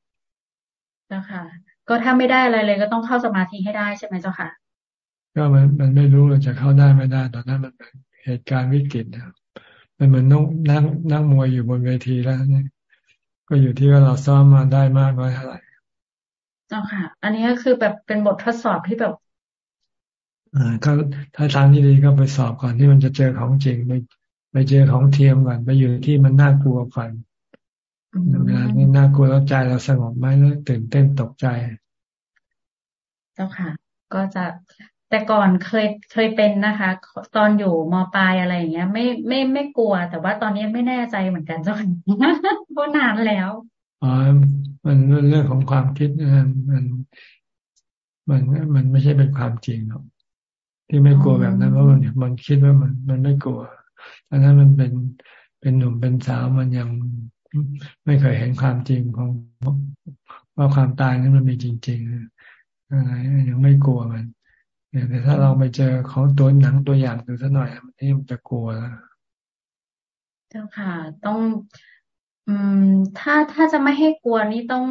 เจ้าค่ะ ก็ถ้าไม่ได้อะไรเลยก็ต้องเข้าสมาธิให้ได้ใช่ไหมเจ้าค่ะ ก็มันมันไม่รู้เราจะเข้าได้ไม่ได้ตอนนั้นมันเป็นเหตุการณ์วิกฤตนะมันเหมือนนั่งนั่งนั่งมวยอยู่บนเวทีแล้วเนี่ยก็อยู่ที่ว่าเราซ้อมมาได้มากน้อยเท่าไหร่ เจ้าค่ะ อันนี้ก็คือแบบเป็นบททดสอบที่แบบอ่าถ้าถ้าทางที่ดีก็ไปสอบก่อนที่มันจะเจอของจริงไปไปเจอของเทียมก่อนไปอยู่ที่มันน่ากลัวก่อนเวลานี้น่ากลัวแล้วใจเราสงบไหมแล้วตื่นเต้นตกใจ เจ้าค่ะ ก็จะแต่ก่อนเคยเคยเป็นนะคะ ตอนอยู่มปลายอะไรอย่างเงี้ย ไม่ไม่ไม่กลัว แต่ว่าตอนนี้ไม่แน่ใจเหมือนกันเจ้าค่ะเพราะนานแล้ว อ๋อมันเรื่องของความคิดมันมันมันมันไม่ใช่เป็นความจริงหรอกที่ไม่กลัวแบบนั้นเพราะมันมันคิดว่ามัน มันไม่กลัวตอนนั้นมันเป็นเป็นหนุ่มเป็นสาวมันยังไม่เคยเห็นความจริงของว่าความตายนั้นมันมีจริงๆอะไรยังไม่กลัวมันแต่ถ้าเราไปเจอของตัวหนังตัวอย่างดูสักหน่อยมันนี่มันจะกลัวแล้วเจ้าค่ะ ต้อง อืม ถ้าถ้าจะไม่ให้กลัวนี่ต้อง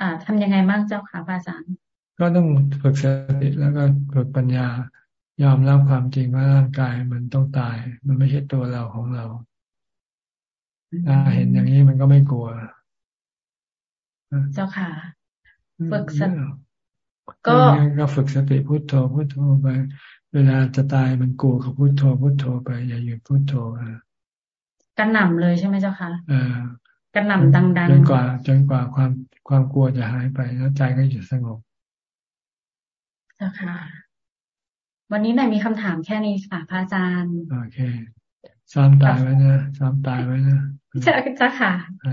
อ่าทำยังไงบ้างเจ้าค่ะอาจารย์ก็ต้องฝึกสติแล้วก็ฝึกปัญญายอมรับความจริงว่าร่างกายมันต้องตาย มันไม่ใช่ตัวเราของเราถ้าเห็นอย่างนี้มันก็ไม่กลัว เจ้าค่ะ ฝึกสติก็ก็ฝึกสติพุโทโธพุโทโธไป เวลาจะตายมันกลัวกับพุโทโธพุโทโธไปอย่าหยุดพุโทโธอะกระหน่ำเลยใช่ไหมเจ้าคะเออ กระหน่ำดัง ๆ จนกว่า จนกว่าความความกลัวจะหายไปแล้วใจก็จะสงบเจ้าค่ะ วันนี้นายมีคำถามแค่นี้ค่ะพระอาจารย์โอเคซ้อมตายไว้นะซ้อมตายไว้นะเจ้าจ้าค่ะ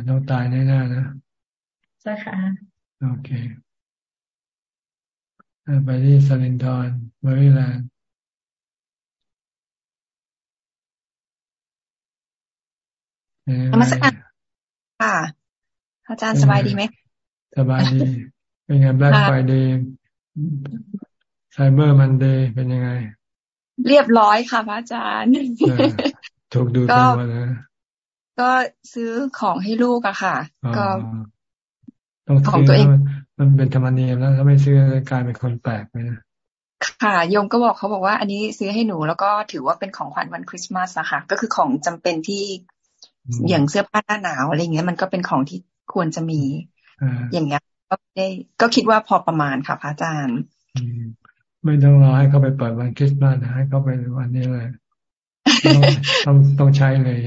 ต้องตายแน่ๆนะเจ้าค่ะโอเคไปที่สลินทอนบริแลนด์นมัสการ ค่ะ อาจารย์สบายดีไหมสบายดีเป็นไง Black Friday Cyber Monday เป็นยังไง เรียบร้อยค่ะพระอาจารย์ถูกดูดตังค์นะก็ซื้อของให้ลูกอะค่ะ ก็ต้องของตัวเองมันเป็นธรรมเนียมแล้วถ้าไม่ซื้อกลายเป็นคนแปลกไปนะค่ะโยมก็บอกเขาบอกว่าอันนี้ซื้อให้หนูแล้วก็ถือว่าเป็นของขวัญวันคริสต์มาสอะค่ะ ก็คือของจำเป็นที่ อย่างเสื้อผ้าหน้าหนาวอะไรเงี้ยมันก็เป็นของที่ควรจะมีอย่างเงี้ยก็ได้ก็คิดว่าพอประมาณค่ะพระอาจารย์ไม่ต้องรอให้เขาไปเปิดวันคริสต์มาสนะให้เขาไปวันนี้เลยต้องต้องใช้เลย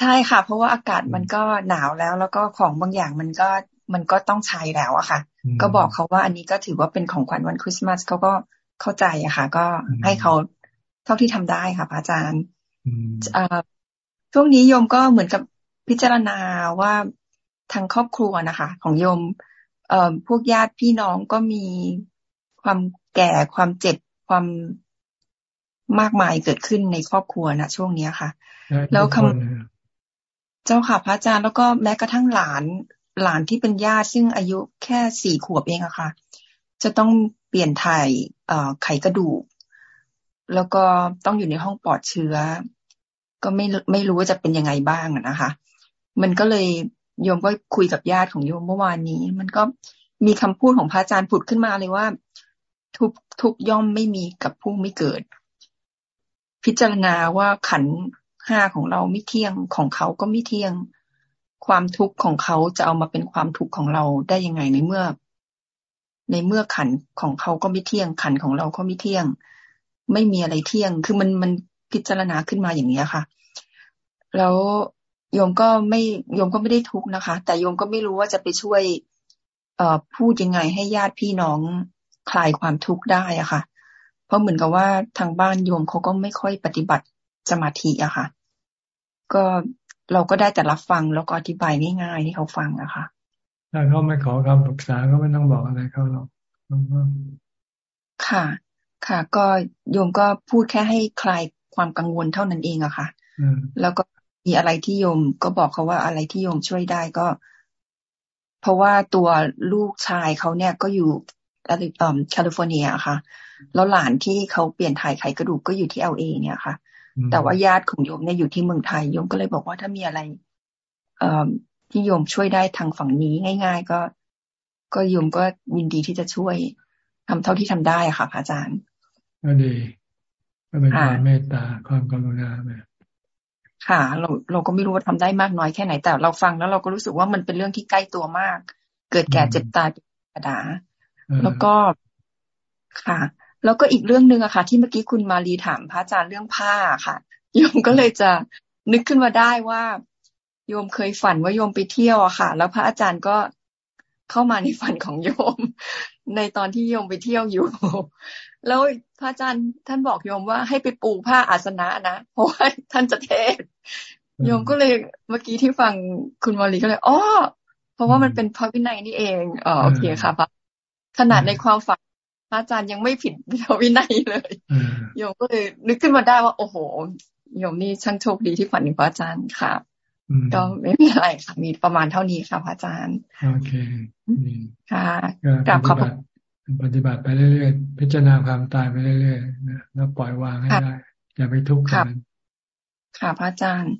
ใช่ค่ะ เพราะว่าอากาศมันก็หนาวแล้ว แล้วก็ของบางอย่างมันก็มันก็ต้องใช้แล้วอะค่ะ ก็บอกเขาว่าอันนี้ก็ถือว่าเป็นของขวัญวันคริสต์มาสเขาก็เข้าใจอะค่ะ ก็ให้เขาเท่าที่ทำได้ค่ะพระอาจารย์ ช่วงนี้โยมก็เหมือนกับพิจารณาว่าทางครอบครัวนะคะ ของโยม เอ่อพวกญาติพี่น้องก็มีความแก่ความเจ็บความมากมายเกิดขึ้นในครอบครัวนะช่วงนี้ค่ะ แล้วคำเจ้าค่ะพระอาจารย์แล้วก็แม้กระทั่งหลานหลานที่เป็นญาติซึ่งอายุแค่สี่ขวบเองอะค่ะ จะต้องเปลี่ยนถ่ายเอ่อไขกระดูก แล้วก็ต้องอยู่ในห้องปลอดเชื้อ ก็ไม่ไม่รู้ว่าจะเป็นยังไงบ้างนะคะ มันก็เลยโยมก็คุยกับญาติของโยมเมื่อวานนี้ มันก็มีคำพูดของพระอาจารย์ผุดขึ้นมาเลยว่า ทุกทุกย่อมไม่มีกับผู้ไม่เกิด พิจารณาว่าขันห้าของเราไม่เที่ยงของเขาก็ไม่เที่ยง ความทุกข์ของเขาจะเอามาเป็นความทุกข์ของเราได้ยังไงในเมื่อ ในเมื่อขันของเขาก็ไม่เที่ยง ขันของเราก็ไม่เที่ยง ไม่มีอะไรเที่ยง คือมันมัน พิจารณาขึ้นมาอย่างนี้ค่ะ แล้วโยมก็ไม่โยมก็ไม่ได้ทุกข์นะคะ แต่โยมก็ไม่รู้ว่าจะไปช่วย เอ่อพูดยังไงให้ญาติพี่น้องคลายความทุกข์ได้อะค่ะ เพราะเหมือนกับว่าทางบ้านโยมเขาก็ไม่ค่อยปฏิบัติสมาธิอะค่ะ ก็เราก็ได้แต่รับฟังแล้วก็อธิบายง่ายๆให้เขาฟังอะค่ะถ้าเขาไม่ขอคำปรึกษาก็ไม่ต้องบอกอะไรเขาหรอกค่ะ ค่ะ ก็โยมก็พูดแค่ให้คลาย ความกังวลเท่านั้นเองอะค่ะแล้วก็มีอะไรที่โยมก็บอกเขาว่าอะไรที่โยมช่วยได้ก็ เพราะว่าตัวลูกชายเขาเนี่ยก็อยู่แคลิฟอร์เนียค่ะ แล้วหลานที่เขาเปลี่ยนถ่ายไขกระดูกก็อยู่ที่เอลเอเนี่ยค่ะ แต่ว่าญาติของโยมเนี่ยอยู่ที่เมืองไทยโยมก็เลยบอกว่าถ้ามีอะไร เอ่อที่โยมช่วยได้ทางฝั่งนี้ง่าย ๆ ก็ ก็โยมก็ยินดีที่จะช่วยทำเท่าที่ทำได้ค่ะพระอาจารย์ก็ดี ก็เป็นความเมตตาความกรุณาแบบค่ะ เราเราก็ไม่รู้ว่าทำได้มากน้อยแค่ไหนแต่เราฟังแล้วเราก็รู้สึกว่ามันเป็นเรื่องที่ใกล้ตัวมาก เกิดแก่เจ็บตายเป็นธรรมดาแล้วก็ค่ะ แล้วก็อีกเรื่องหนึ่งอะค่ะ ที่เมื่อกี้คุณมารีถามพระอาจารย์เรื่องผ้าค่ะโยมก็เลยจะนึกขึ้นมาได้ว่า โยมเคยฝันว่าโยมไปเที่ยวอะค่ะ แล้วพระอาจารย์ก็เข้ามาในฝันของโยม ในตอนที่โยมไปเที่ยวอยู่ แล้วพระอาจารย์ท่านบอกโยมว่าให้ไปปูผ้าอาสนะนะ เพราะว่าท่านจะเทศโยมก็เลยเมื่อกี้ที่ฟังคุณวลีก็เลยอ๋อเพราะว่ามันเป็นพระวินัยนี่เองอ๋อโอเคค่ะพระขนาดในความฝันพระอาจารย์ยังไม่ผิดพระวินัยเลยโยมก็เลยนึกขึ้นมาได้ว่า โอ้โหโยมนี่ช่างโชคดีที่ฝันถึงพระอาจารย์ค่ะก็ไม่มีอะไรค่ะมีประมาณเท่านี้ค่ะพระอาจารย์โอเคค่ะกลับขอบ ปฏิบัติไปเรื่อยๆ พิจารณาความตายไปเรื่อยๆนะแล้วปล่อยวางให้ได้ อย่าไปทุกข์กับมันค่ะ พระอาจารย์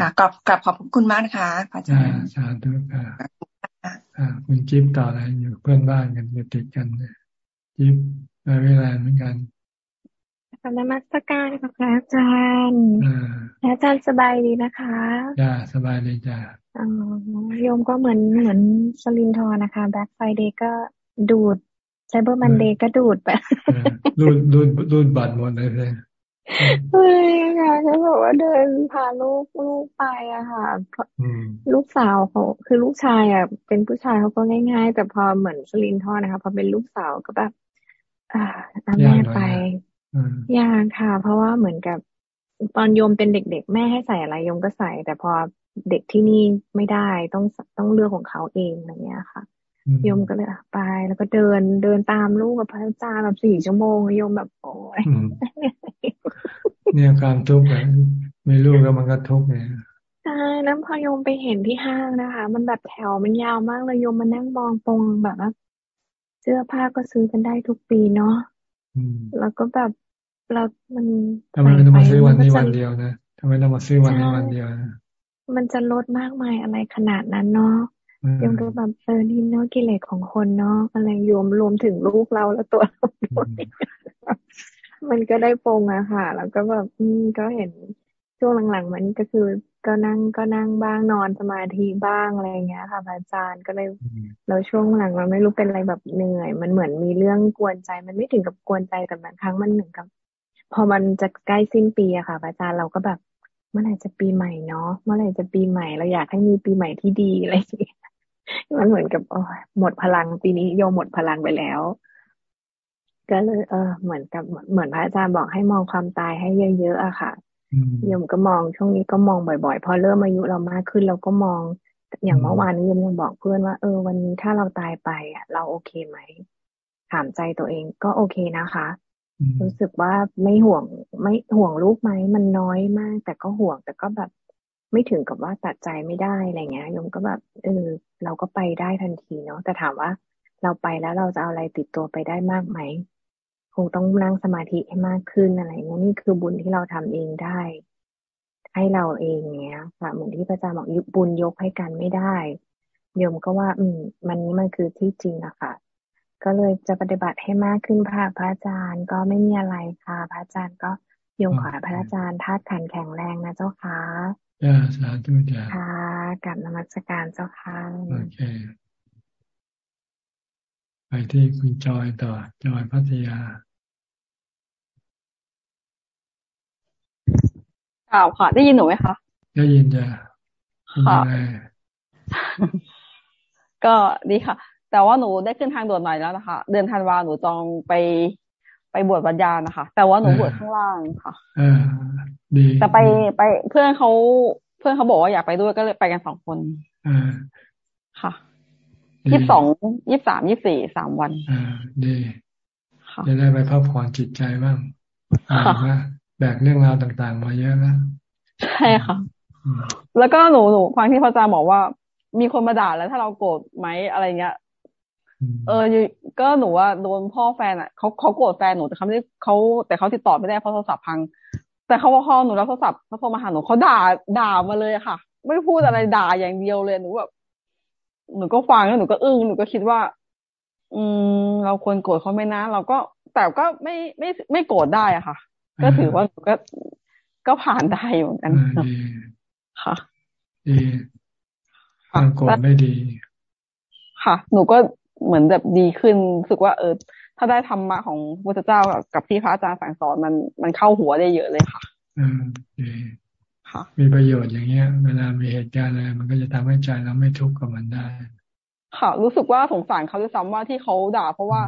ค่ะกลับกลับขอบคุณมากนะคะพระอาจารย์สาธุค่ะคุณจิ๊บต่ออะไรอยู่เพื่อนบ้านกันอยู่ติดกันจิ๊บไปเวลาเหมือนกันนมัสการค่ะพระอาจารย์พระอาจารย์สบายดีนะคะจ้าสบายเลยจ้าโยมก็เหมือนเหมือนสลินทอนะคะ Black Friday ก็ดูด Cyber Monday ก็ดูดไปรูดรูดรูดบัตรหมดเลยเลยเฮ้ยค่ะก็แบบว่าเดินพาลูกลูกไปอะค่ะลูกสาวเขาคือลูกชายอะเป็นผู้ชายเขาก็ง่าย ๆ แต่พอเหมือนสลินทอนะคะพอเป็นลูกสาวก็แบบอ่าแม่ไปยากค่ะ เพราะว่าเหมือนกับตอนโยมเป็นเด็ก ๆ แม่ให้ใส่อะไรโยมก็ใส่ แต่พอเด็กที่นี่ไม่ได้ต้องต้องเลือกของเขาเองอะไรเงี้ยค่ะ โยมก็เลยไป แล้วก็เดินเดินตามลูกกับพระอาจารย์แบบสี่ชั่วโมงโยมแบบโอ้ยเนี่ยความทุกข์ไม่ลูกแล้วมันก็ทุกข์เนี่ยใช่แล้วพอโยมไปเห็นที่ห้างนะคะ มันแบบแถวมันยาวมากเลยโยมมานั่งมองตรงแบบว่าเสื้อผ้าก็ซื้อกันได้ทุกปีเนาะแล้วก็แบบเรา มันทำไมต้องมาซื้อวันนี้วันเดียวนะทำไมต้องมาซื้อวันนี้วันเดียวนะมันจะลดมากมายอะไรขนาดนั้นเนาะ ยังก็แบบเออนี่เนาะกิเลสของคนเนาะอะไรโยมรวมถึงลูกเราแล้วตัวเราด้วยมันก็ได้ปงอะค่ะ แล้วก็แบบอืมก็เห็นช่วงหลังๆมันก็คือก็นั่งก็นั่งบ้างนอนสมาธิบ้างอะไรเงี้ยค่ะอาจารย์ก็เลยเราช่วงหลังเราไม่รู้เป็นอะไรแบบเหนื่อย มันเหมือนมีเรื่องกวนใจ มันไม่ถึงกับกวนใจแต่บางครั้งมันหนึ่งกับ พอมันจะใกล้สิ้นปีอะค่ะอาจารย์เราก็แบบเมื่อไหร่จะปีใหม่เนาะเมื่อไหร่จะปีใหม่เราอยากให้มีปีใหม่ที่ดีอะไรอย่างเงี้ย มันเหมือนกับโอ้หมดพลังปีนี้โยหมดพลังไปแล้ว ก็เลย เออ เหมือนกับเหมือนพระอาจารย์บอกให้มองความตายให้เยอะๆอะค่ะโยมก็มองช่วงนี้ก็มองบ่อยๆ พอเริ่มอายุเรามากขึ้นเราก็มอง อย่างเมื่อวานนี้โยมยังบอกเพื่อนว่า เออ วันนี้ถ้าเราตายไปอะเราโอเคไหมถามใจตัวเองก็โอเคนะคะ รู้สึกว่าไม่ห่วงไม่ห่วงลูกไหมมันน้อยมาก แต่ก็ห่วงแต่ก็แบบ ไม่ถึงกับว่าตัดใจไม่ได้อะไรเงี้ยโยมก็แบบเออเราก็ไปได้ทันทีเนาะแต่ถามว่าเราไปแล้วเราจะเอาอะไรติดตัวไปได้มากไหมคงต้องนั่งสมาธิให้มากขึ้นอะไรเงี้ยนี่คือบุญที่เราทำเองได้ ให้เราเองเนี้ยค่ะเหมือนที่พระอาจารย์บอกยุบุญยกให้กันไม่ได้โยมก็ว่า อืม มันนี้มันคือที่จริงอะค่ะ ก็เลยจะปฏิบัติให้มากขึ้นพระพระอาจารย์ก็ไม่มีอะไรค่ะ พระอาจารย์ก็ยมขอพระอาจารย์ธาตุขันแข็งแรงนะเจ้าค่ะ จ้าสาธุจ้าค่ะกับนมัสการเจ้าค่ะโอเค ไปที่คุณจอยต่อ จอยพัทยาข่าวค่ะ ได้ยินหนูไหมคะ ได้ยินจ้ะค่ะก็ดีค่ะ แต่ว่าหนูได้ขึ้นทางด่วนใหม่แล้วนะคะ เดือนธันวาหนูจองไปไปบวชวัญญานะคะ แต่ว่าหนูบวชข้างล่างค่ะอ่าดี แต่ไปไปเพื่อนเขาเพื่อนเขาบอกว่าอยากไปด้วยก็เลยไปกันสองคนอ่าค่ะยี่สิบสองยี่สามยี่สี่สามวันอ่าดีจะได้ไปพักผ่อนจิตใจบ้างค่ะแบกเรื่องราวต่างๆ มาเยอะนะใช่ค่ะ แล้วก็หนูหนูฟังที่พระอาจารย์บอกว่า มีคนมาด่าแล้ว ถ้าเราโกรธไหมอะไรเงี้ยเออ ก็หนูว่าโดนพ่อแฟนอะเขาเขาโกรธแฟนหนูแต่เขาไม่ได้เขาแต่เขาติดต่อไม่ได้เพราะโทรศัพท์พัง แต่เขาพอหนูรับโทรศัพท์เขาโทรมาหาหนูเขาด่าด่ามาเลยค่ะ ไม่พูดอะไรด่าอย่างเดียวเลยหนูแบบหนูก็ฟังแล้วหนูก็อึ้งหนูก็คิดว่า อืม เราควรโกรธเขาไหมนะเราก็แต่ก็ไม่ไม่ไม่โกรธได้อะค่ะ ก็ถือว่าก็ก็ผ่านได้เหมือนกันค่ะดีความโกรธไม่ดี ค่ะ หนูก็เหมือนแบบดีขึ้นรู้สึกว่า เออ ถ้าได้ธรรมะของพระเจ้ากับที่พระอาจารย์สั่งสอนมันมันเข้าหัวได้เยอะเลยค่ะอืมดีค่ะ มีประโยชน์อย่างเงี้ย เวลามีเหตุการณ์อะไรมันก็จะทำให้ใจเราไม่ทุกข์กับมันได้ ค่ะ รู้สึกว่าสงสารเขาด้วยซ้ำว่าที่เขาด่า เพราะว่า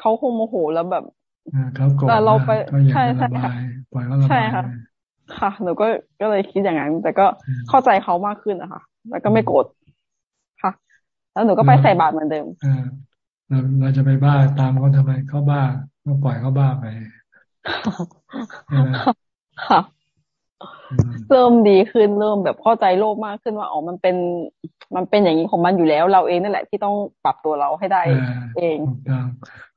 เขาคงโมโหแล้วแบบเขาโกรธเราไปใช่ใช่ค่ะปล่อยเขาระบายค่ะค่ะหนูก็ก็เลยคิดอย่างนั้น แต่ก็เข้าใจเขามากขึ้นนะคะแล้วก็ไม่โกรธค่ะ แล้วหนูก็ไปใส่บาตรเหมือนเดิมอ่า เราเราจะไปบ้าตามเขาทำไมเขาบ้าก็ปล่อยเขาบ้าไปค่ะเริ่มดีขึ้นเริ่มแบบเข้าใจโลกมากขึ้นว่าอ๋อมันเป็น มันเป็นอย่างนี้ของมันอยู่แล้ว เราเองนั่นแหละที่ต้องปรับตัวเราให้ได้เอง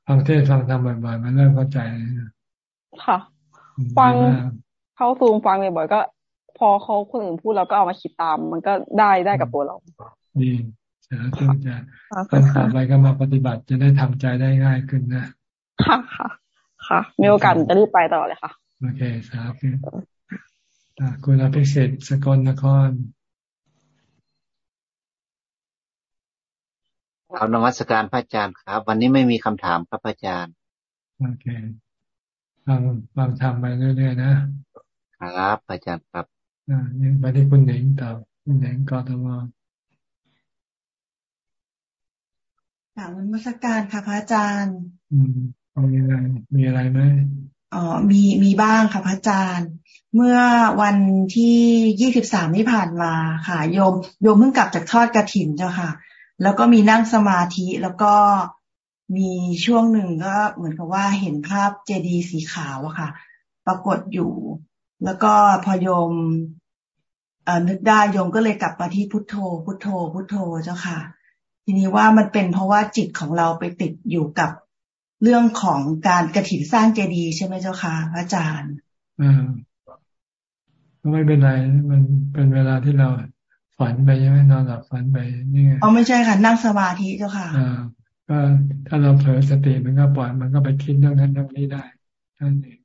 ฟังเทศฟังธรรมบ่อยๆมันเริ่มเข้าใจค่ะ ฟังเข้าซูมฟังบ่อยๆก็ พอเขาคนอื่นพูดเราก็เอามาคิดตาม มันก็ได้ได้กับตัวเราดี สาธุจะคนต่อไปก็มาปฏิบัติจะได้ทำใจได้ง่ายขึ้นนะ ค่ะค่ะ ค่ะ มีโอกาสจะรีบไปต่อเลยค่ะ โอเคสาธุคุณอภิเศษสกลนครเอานมัสการพระอาจารย์ครับ วันนี้ไม่มีคำถามครับพระอาจารย์ โอเคฟังฟังทำไปเรื่อยๆนะ ครับอาจารย์ครับอ่ายังไปที่คุณเหน่งต่อคุณเหน่งกอทม ถามนมัสการค่ะพระอาจารย์ อืมมีอะไรมีอะไรไหมอ๋อมีมีบ้างค่ะพระอาจารย์ เมื่อวันที่ยี่สิบสามที่ผ่านมาค่ะโยมโยมเพิ่งกลับจากทอดกระถินเจ้าค่ะ แล้วก็มีนั่งสมาธิแล้วก็มีช่วงหนึ่งก็เหมือนกับว่าเห็นภาพเจดีย์สีขาวอะค่ะ ปรากฏอยู่ แล้วก็พอโยมนึกได้โยมก็เลยกลับมาที่พุทโธ พุทโธ พุทโธเจ้าค่ะ ทีนี้ว่ามันเป็นเพราะว่าจิตของเราไปติดอยู่กับเรื่องของการกระถิ่นสร้างเจดีย์ใช่ไหมเจ้าค่ะพระอาจารย์อ่าก็ไม่เป็นไรมันเป็นเวลาที่เราฝันไปใช่ไหมนอนหลับฝันไปนี่อ๋อไม่ใช่ค่ะ นั่งสมาธิเจ้าค่ะอ่าก็ถ้าเราเผลอสติมันก็ปล่อยมันก็ไปคิดเรื่องนั้นเรื่องนี้ได้ท่านเอง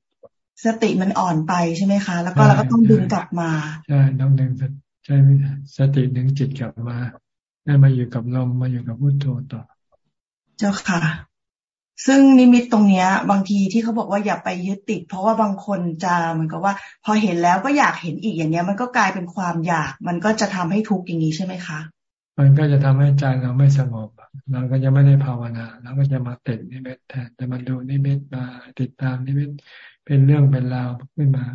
สติมันอ่อนไปใช่ไหมคะ แล้วก็เราก็ต้องดึงกลับมา ใช่ต้องดึงใช้สติดึงจิตกลับมา ได้มาอยู่กับลมมาอยู่กับพุทโธต่อ เจ้าค่ะ ซึ่งนิมิตตรงเนี้ย บางทีที่เขาบอกว่าอย่าไปยึดติด เพราะว่าบางคนจะเหมือนกับว่า พอเห็นแล้วก็อยากเห็นอีกอย่างเนี้ย มันก็กลายเป็นความอยาก มันก็จะทำให้ทุกข์อย่างนี้ใช่ไหมคะ มันก็จะทำให้ใจเราไม่สงบเราก็จะไม่ได้ภาวนาเราก็จะมาติดนิมิตแทนจะมาดูนิมิตมาติดตามนิมิตเป็นเรื่องเป็นราวขึ้นมา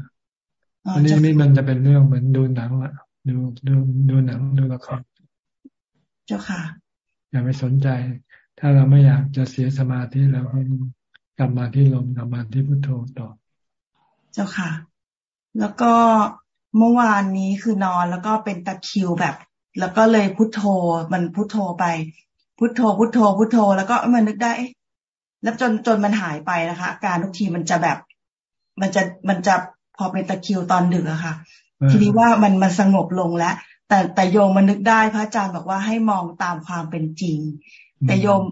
อันนี้มิตมันจะเป็นเรื่องเหมือนดูหนังอะดูดูดูหนังดูละคร เจ้าค่ะ อย่าไปสนใจ ถ้าเราไม่อยากจะเสียสมาธิเราก็กลับมาที่ลมกลับมาที่พุทโธต่อ เจ้าค่ะ แล้วก็เมื่อวานนี้คือนอนแล้วก็เป็นตะคิวแบบ แล้วก็เลยพุทโธมันพุทโธไป พุทโธพุทโธพุทโธ แล้วก็มันนึกได้แล้วจนจนมันหายไปนะคะการทุกทีมันจะแบบ มันจะมันจะพอเป็นตะคิวตอนดึกอะค่ะ ทีนี้ว่ามันมันสงบลงแล้ว แต่แต่โยมมันนึกได้พระอาจารย์บอกว่าให้มองตามความเป็นจริง แต่โยม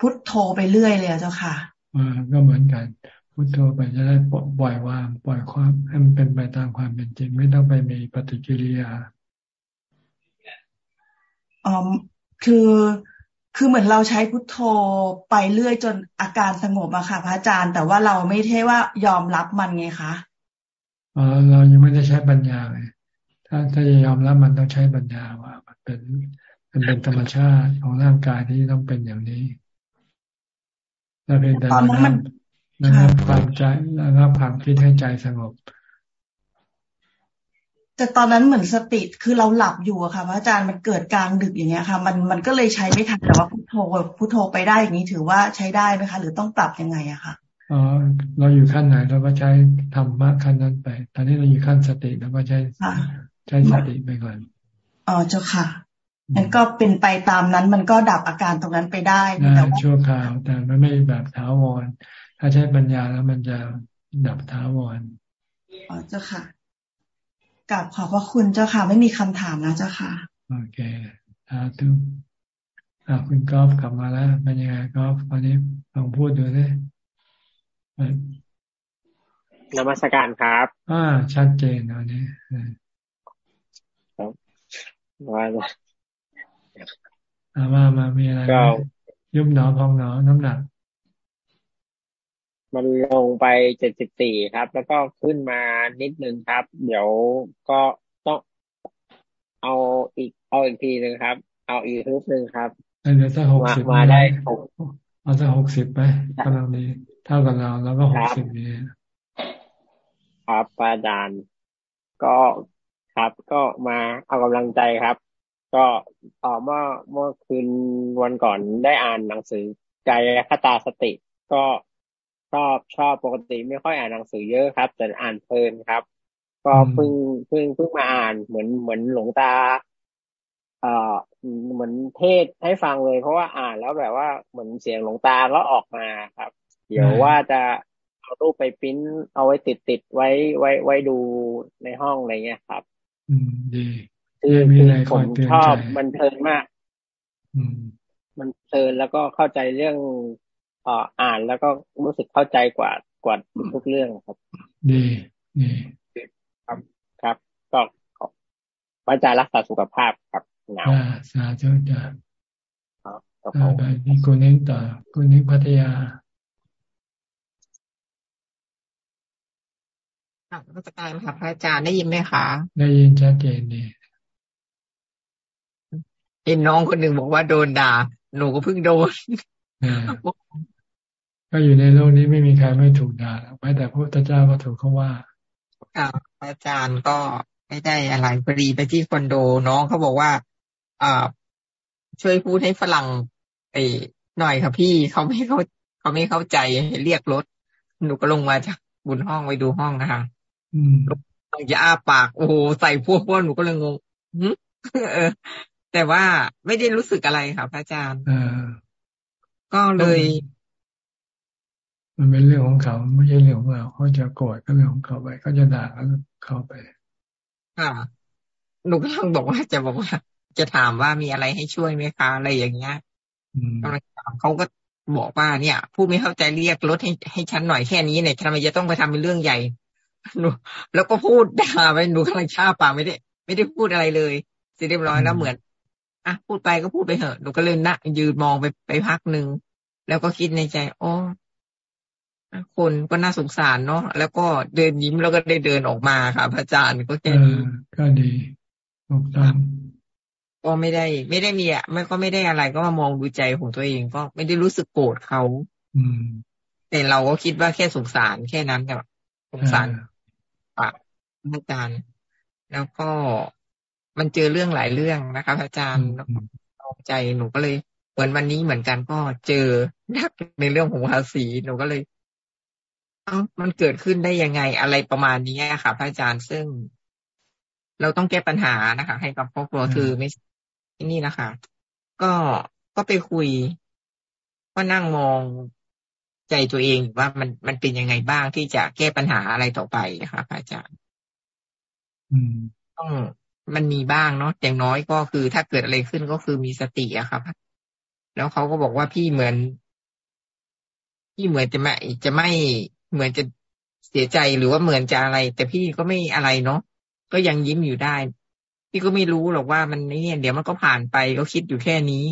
พุทโธไปเรื่อยเลยเจ้าค่ะอ่าก็เหมือนกัน พุทโธไปจะได้ปล่อยวาง ปล่อยความให้มันเป็นไปตามความเป็นจริง ไม่ต้องไปมีปฏิกิริยาอ๋อคือคือเหมือนเราใช้พุทโธไปเรื่อยจนอาการสงบอะค่ะ พระอาจารย์ แต่ว่าเราไม่ใช่ว่ายอมรับมันไงคะอ๋อเรายังไม่ได้ใช้ปัญญาเลย ถ้าถ้าจะยอมรับมันต้องใช้ปัญญาว่า มันเป็นมันเป็นธรรมชาติของร่างกายที่ต้องเป็นอย่างนี้เราเป็นแต่ระงับระงับความใจระงับความคิดให้ใจสงบแต่ตอนนั้นเหมือนสติคือเราหลับอยู่อะค่ะพระอาจารย์มันเกิดกลางดึกอย่างเงี้ยค่ะ มันมันก็เลยใช้ไม่ทันแต่ว่าพุทโธพุทโธไปได้อย่างนี้ถือว่าใช้ได้ไหมคะ หรือต้องปรับยังไงอะค่ะอ๋อเราอยู่ขั้นไหนเราก็ใช้ธรรมะขั้นนั้นไป ตอนนี้เราอยู่ขั้นสติเราก็ใช้ ใช้สติไปก่อนอ๋อเจ้าค่ะมันก็เป็นไปตามนั้น มันก็ดับอาการตรงนั้นไปได้แต่ชั่วคราวแต่มันไม่แบบถาวร ถ้าใช้ปัญญาแล้วมันจะดับถาวรอ๋อเจ้าค่ะกับขอบพระคุณเจ้าค่ะ ไม่มีคำถามแล้วเจ้าค่ะโอเคสาธุอ่าคุณกอล์ฟกลับมาแล้วเป็นยังไงกอล์ฟวันนี้ลองพูดดูสินมัสการครับ อ่า ชัดเจนอันนี้ครับ ว่าอามามามีอะไรยุบหนอพองหนอน้ำหนัก มันลงไปเจ็ดสิบสี่ครับ แล้วก็ขึ้นมานิดนึงครับ เดี๋ยวก็ต้องเอาอีก เอาอีกทีหนึ่งครับ เอาอีกฮึบหนึ่งครับเดี๋ยวสักหกสิบมาได้เอาสักหกสิบไปกำลังดีเท่ากับเราแล้วก็หกสิบนี้ครับอาจารย์ก็ ครับ ก็มาเอากำลังใจครับ ก็ต่อเมื่อเมื่อคืนวันก่อนได้อ่านหนังสือใจคตาสติ ก็ชอบชอบปกติไม่ค่อยอ่านหนังสือเยอะครับ แต่อ่านเพลินครับ ก็เพิ่งเพิ่งเพิ่งมาอ่านเหมือนเหมือนหลวงตาเอ่อเหมือนเทศให้ฟังเลย เพราะว่าอ่านแล้วแบบว่าเหมือนเสียงหลวงตาก็ออกมาครับ เดี๋ยวว่าจะเอารูปไปปิ้นเอาไว้ติดติดไว้ไว้ไว้ดูในห้องอะไรเงี้ยครับ อืมดีคือคือผมชอบมันเพลินมาก อืม มันเพลินแล้วก็เข้าใจเรื่องอ่านแล้วก็รู้สึกเข้าใจกว่ากว่าทุกเรื่องครับ ดีดีครับครับก็ขอพระอาจารย์รักษาสุขภาพครับหนาวสาธุจ้าไปที่คุณนิ้งต่อคุณนิ้งพัทยา ค่ะรัชการค่ะพระอาจารย์ได้ยินไหมคะ ได้ยินชัดเจนดีเห็นน้องคนหนึ่งบอกว่าโดนด่า หนูก็เพิ่งโดนก็อยู่ในโลกนี้ไม่มีใครไม่ถูกด่าแม้แต่พระพุทธเจ้าก็ถูกเขาว่าค่ะอาจารย์ก็ไม่ได้อะไรพอดีไปที่คอนโดน้องเขาบอกว่าอ่าช่วยพูดให้ฝรั่งไปหน่อยค่ะพี่เขาไม่เขาเขาไม่เข้าใจเรียกรถหนูก็ลงมาจากบนห้องไปดูห้องนะคะ อืมจะอ้าปากโอ้โหใส่พวกพวกหนูก็เลยงงเออแต่ว่าไม่ได้รู้สึกอะไรค่ะพระอาจารย์ก็เลย มันเป็นเรื่องของเขาไม่ใช่เรื่องของเราเขาจะโกรธก็เรื่องของเขาไปเขาจะด่าก็เขาไปค่ะหนูก็ต้องบอกว่าจะบอกว่า จะถามว่ามีอะไรให้ช่วยไหมคะอะไรอย่างเงี้ยเขาก็บอกว่าเนี่ย ผู้ไม่เข้าใจเรียกรถให้ให้ฉันหน่อยแค่นี้เนี่ยทำไมจะต้องไปทำเป็นเรื่องใหญ่ หนูแล้วก็พูดด่าไปหนูกำลังชาปากไม่ได้ ไม่ได้พูดอะไรเลยเสร็จเรียบร้อยแล้วเหมือนอะพูดไปก็พูดไปเถอะหนูก็เลยนั่งยืนมองไปไปพักหนึ่งแล้วก็คิดในใจอ๋อคนก็น่าสงสารเนาะแล้วก็เดินยิ้มแล้วก็ได้เดินออกมาค่ะพระอาจารย์ก็แค่นี้ก็ดีถูกต้องก็ไม่ได้ ไม่ได้มีอะไม่ก็ไม่ได้อะไรก็มามองดูใจของตัวเองก็ไม่ได้รู้สึกโกรธเขา อืม แต่เราก็คิดว่าแค่สงสารแค่นั้นแบบสงสาร ปะอาจารย์ แล้วก็มันเจอเรื่องหลายเรื่องนะคะอาจารย์ตกใจหนูก็เลยเหมือนวันนี้เหมือนกันก็เจอนักในเรื่องของภาษีหนูก็เลยเอ้ามันเกิดขึ้นได้ยังไงอะไรประมาณนี้ค่ะพระอาจารย์ซึ่ง เราต้องแก้ปัญหานะคะ ให้กับครอบครัวคือไม่นี่นะคะ ก็ก็ไปคุย ก็นั่งมอง ใจตัวเองว่ามันมันเป็นยังไงบ้างที่จะแก้ปัญหาอะไรต่อไปค่ะพระอาจารย์ต้องมันมีบ้างเนาะอย่างน้อยก็คือถ้าเกิดอะไรขึ้นก็คือมีสติอะครับ แล้วเขาก็บอกว่าพี่เหมือน พี่เหมือนจะไม่จะไม่เหมือนจะเสียใจหรือว่าเหมือนจะอะไร แต่พี่ก็ไม่อะไรเนาะก็ยังยิ้มอยู่ได้ พี่ก็ไม่รู้หรอกว่ามันนี่เดี๋ยวมันก็ผ่านไปก็คิดอยู่แค่นี้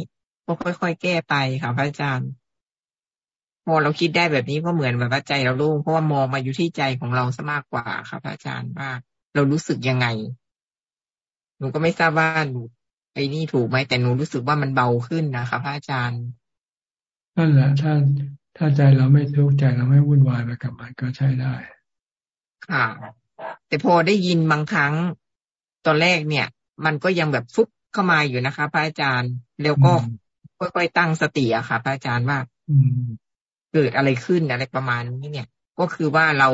ก็ค่อยๆแก้ไปค่ะพระอาจารย์ พอเราคิดได้แบบนี้ก็เหมือนแบบว่าใจเราโล่งเพราะว่ามองมาอยู่ที่ใจของเราซะมากกว่าค่ะพระอาจารย์ว่าเรารู้สึกยังไงนูก็ไม่ทราบว่าหนูไอ้นี่ถูกไหมแต่หนูรู้สึกว่ามันเบาขึ้นนะคะพระอาจารย์นั่นแหละถ้าถ้าใจเราไม่ทุกข์ใจเราไม่วุ่นวายไปกับมันก็ใช้ได้ ค่ะ แต่พอได้ยินบางครั้งตอนแรกเนี่ย มันก็ยังแบบฟุบเข้ามาอยู่นะคะ พระอาจารย์แล้วก็ค่อยๆตั้งสติอะค่ะ พระอาจารย์ว่า เกิดอะไรขึ้นอะไรประมาณนี้เนี่ย ก็คือว่าเรา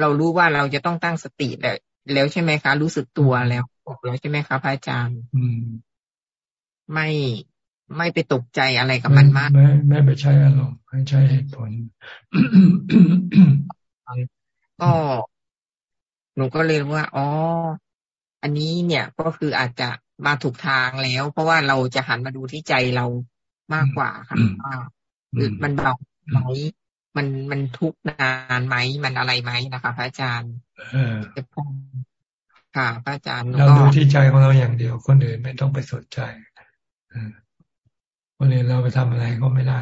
เรารู้ว่าเราจะต้องตั้งสติแล้วแล้วใช่ไหมคะ รู้สึกตัวแล้วบอกแล้วใช่ไหมคะพระอาจารย์ อืม ไม่ไม่ไปตกใจอะไรกับมันมาก ไม่ไม่ไปใช้อารมณ์ไม่ใช้เหตุผลก็หนูก็เลยว่า อ๋อ อันนี้เนี่ยก็คืออาจจะมาถูกทางแล้ว เพราะว่าเราจะหันมาดูที่ใจเรามากกว่าค่ะว่ามันเบา ไหมมันมันทุกนานไหมมันอะไรไหมนะคะพระอาจารย์จะพงค่ะพระอาจารย์เราดูที่ใจของเราอย่างเดียว คนอื่นไม่ต้องไปสนใจคนอื่นเราไปทำอะไรก็ไม่ได้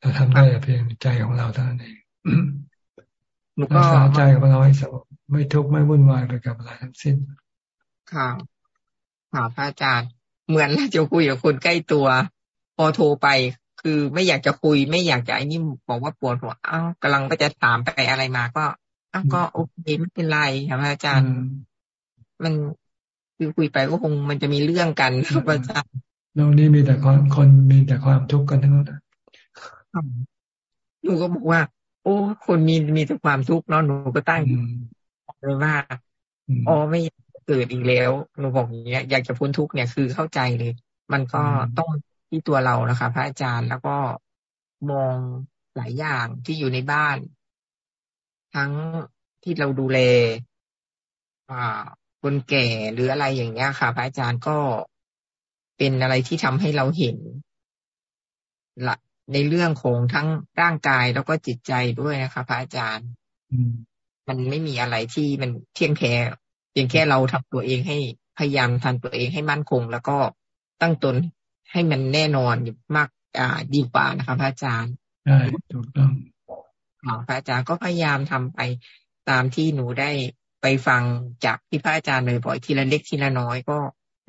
เราทำได้แต่เพียงใจของเราเท่านั้นเองรักษาใจของเราให้สงบไม่ทุกข์ไม่วุ่นวายไปกับอะไรทั้งสิ้นค่ะค่ะพระอาจารย์ เหมือนเราจะคุยกับคนใกล้ตัว พอโทรไป คือไม่อยากจะคุยไม่อยากจะไอ้นี่บอกว่าปวดหัวอ้าวกำลังไปจะถามไปอะไรมาก็อ้าวก็โอเคไม่เป็นไรครับอาจารย์ มันคือคุยไปก็คงมันจะมีเรื่องกันครับอาจารย์โลกนี้มีแต่คนคนมีแต่ความทุกข์กันทั้งนั้นหนูก็บอกว่า โอ้ คนมีมีแต่ความทุกข์เนาะหนูก็ตั้งเลยว่าอ๋อไม่เกิดอีกแล้วหนูบอกอย่างเงี้ย อยากจะพ้นทุกข์เนี่ยคือเข้าใจเลย มันก็ต้อง ที่ตัวเรานะคะ พระอาจารย์แล้วก็มองหลายอย่างที่อยู่ในบ้าน ทั้งที่เราดูแลอ่าคนแก่หรืออะไรอย่างเงี้ยค่ะ พระอาจารย์ก็เป็นอะไรที่ทำให้เราเห็นละในเรื่องของทั้งร่างกายแล้วก็จิตใจด้วยนะคะ พระอาจารย์มันไม่มีอะไรที่มันเที่ยงแท้เพียงแค่เราทำตัวเองให้พยายามทำตัวเองให้มั่นคง แล้วก็ตั้งตน ให้มันแน่นอนมากอ่าดีกว่านะคะพระอาจารย์ใช่ถูกต้องพระอาจารย์ก็พยายามทำไปตามที่หนูได้ไปฟังจากที่พระอาจารย์บ่อยๆทีละเล็กทีละน้อยก็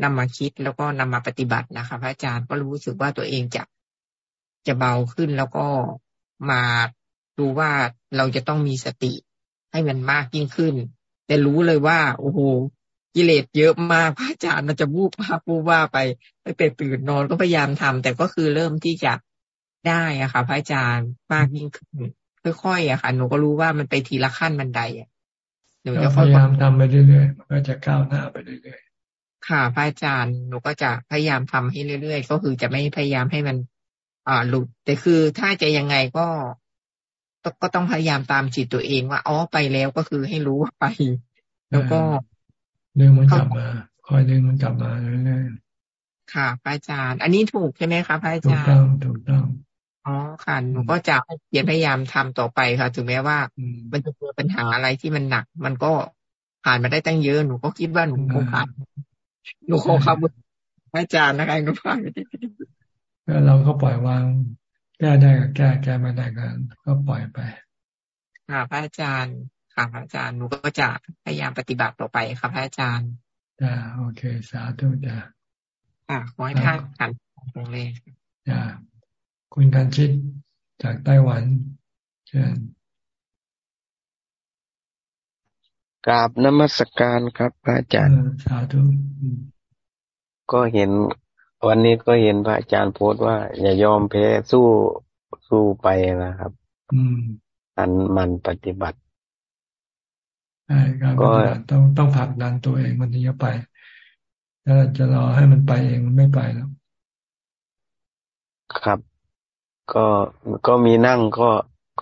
นำมาคิดแล้วก็นำมาปฏิบัตินะคะพระอาจารย์ก็รู้สึกว่าตัวเองจะจะเบาขึ้นแล้วก็มาดูว่าเราจะต้องมีสติให้มันมากยิ่งขึ้น แต่รู้เลยว่า โอ้โห กิเลสเยอะมากพระอาจารย์มันจะวูบภาพวูบว่าไปไปเปตื่นนอนก็พยายามทำแต่ก็คือเริ่มที่จะได้อะค่ะ พระอาจารย์มากยิ่งขึ้นค่อยๆอะค่ะ หนูก็รู้ว่ามันไปทีละขั้นบันไดอะหนูจะพยายามทำไปเรื่อยๆมันก็จะก้าวหน้าไปเรื่อยๆค่ะพระอาจารย์หนูก็จะพยายามทำให้เรื่อยๆ ก็คือจะไม่พยายามให้มันอ่าหลุดแต่คือถ้าจะยังไงก็ก็ต้องพยายามตามจิตตัวเองว่าอ๋อไปแล้วก็คือให้รู้ว่าไป แล้วก็ ดึงมันกลับมา คอยดึงมันกลับมาเรื่อยๆค่ะพระอาจารย์ อันนี้ถูกใช่ไหมคะพระอาจารย์ถูกต้องถูกต้องอ๋อค่ะหนูก็จะพยายามทำต่อไปค่ะ ถึงแม้ว่า มันจะเจอปัญหาอะไรที่มันหนัก มันก็ผ่านมาได้ตั้งเยอะหนูก็คิดว่าหนูคงผ่านหนูขอคำพระอาจารย์นะคะหนูผ่านก็เราก็ปล่อยวางแก้ได้ก็แก้แก้ไม่ได้ก็ก็ปล่อยไปค่ะพระอาจารย์ ค่ะพระอาจารย์หนูก็จะพยายามปฏิบัติต่อไปค่ะพระอาจารย์จ้าโอเค สาธุจ้าค่ะขอให้ท่านขันตรงเลยจ้าคุณกันชิดจากไต้หวันเชิญกราบนมัสการครับพระอาจารย์สาธุก็เห็นวันนี้ก็เห็นพระอาจารย์โพสต์ว่า อย่ายอมแพ้สู้สู้ไปนะครับ อืมอันมันปฏิบัติใช่ การปฏิบัติต้องต้องผลักดันตัวเองมันถึงจะไป ถ้าจะรอให้มันไปเองมันไม่ไปแล้ว ครับ ก็ก็มีนั่งก็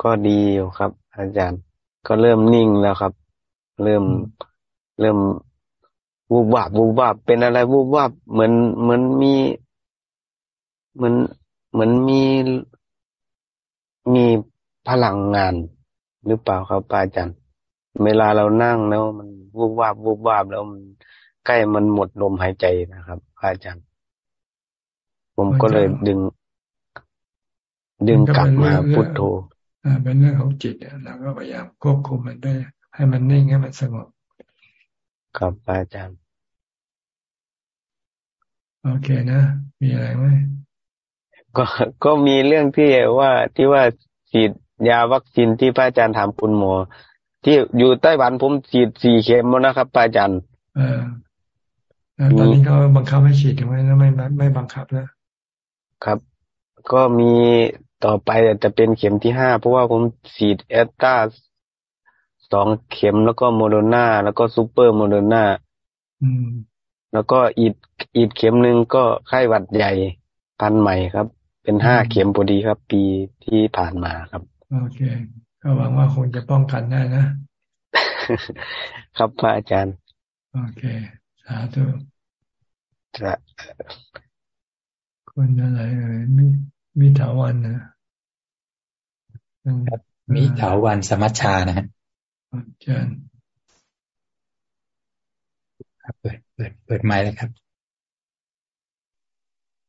ก็ดีอยู่ครับ อาจารย์ ก็เริ่มนิ่งแล้วครับ เริ่มเริ่มวูบวาบวูบวาบเป็นอะไรวูบวาบเหมือนเหมือนมีเหมือนเหมือนมีมีพลังงานหรือเปล่าครับอาจารย์ เวลาเรานั่งแล้วมันวูบวาบวูบวาบแล้วมันใกล้มันหมดลมหายใจนะครับอาจารย์ ผมก็เลยดึง ดึงกลับมาพุทโธเป็นเรื่องของจิตแล้วก็พยายามควบคุมมันด้วย ให้มันนิ่งให้มันสงบครับอาจารย์ โอเคนะ มีอะไรไหมก็ก็มีเรื่องที่ว่าที่ว่าฉีดยาวัคซีนที่พระอาจารย์ถามคุณหมอ ที่อยู่ไต้หวันผมฉีดสี่เข็มนะครับพระอาจารย์เออตอนนี้เขาบังคับให้ฉีดถูกไหมแล้วไม่ไม่บังคับแล้วครับ ก็มีต่อไปจะเป็นเข็มที่ห้าเพราะว่าผมฉีดแอสตราสองเข็มแล้วก็โมโดนาแล้วก็ซูเปอร์โมโดนาแล้วก็อีกอีกเข็มหนึ่งก็ไข้หวัดใหญ่พันใหม่ครับ เป็นห้าเข็มพอดีครับ ปีที่ผ่านมาครับ โอเค ก็หวังว่าคงจะป้องกันได้นะ ครับพระอาจารย์ โอเค สาธุจะคนอะไรเอ่ยมีมีถาวันนะมีถาวันสมัชชานะฮะเชิญเปิดเปิดเปิดไมค์เลยครับ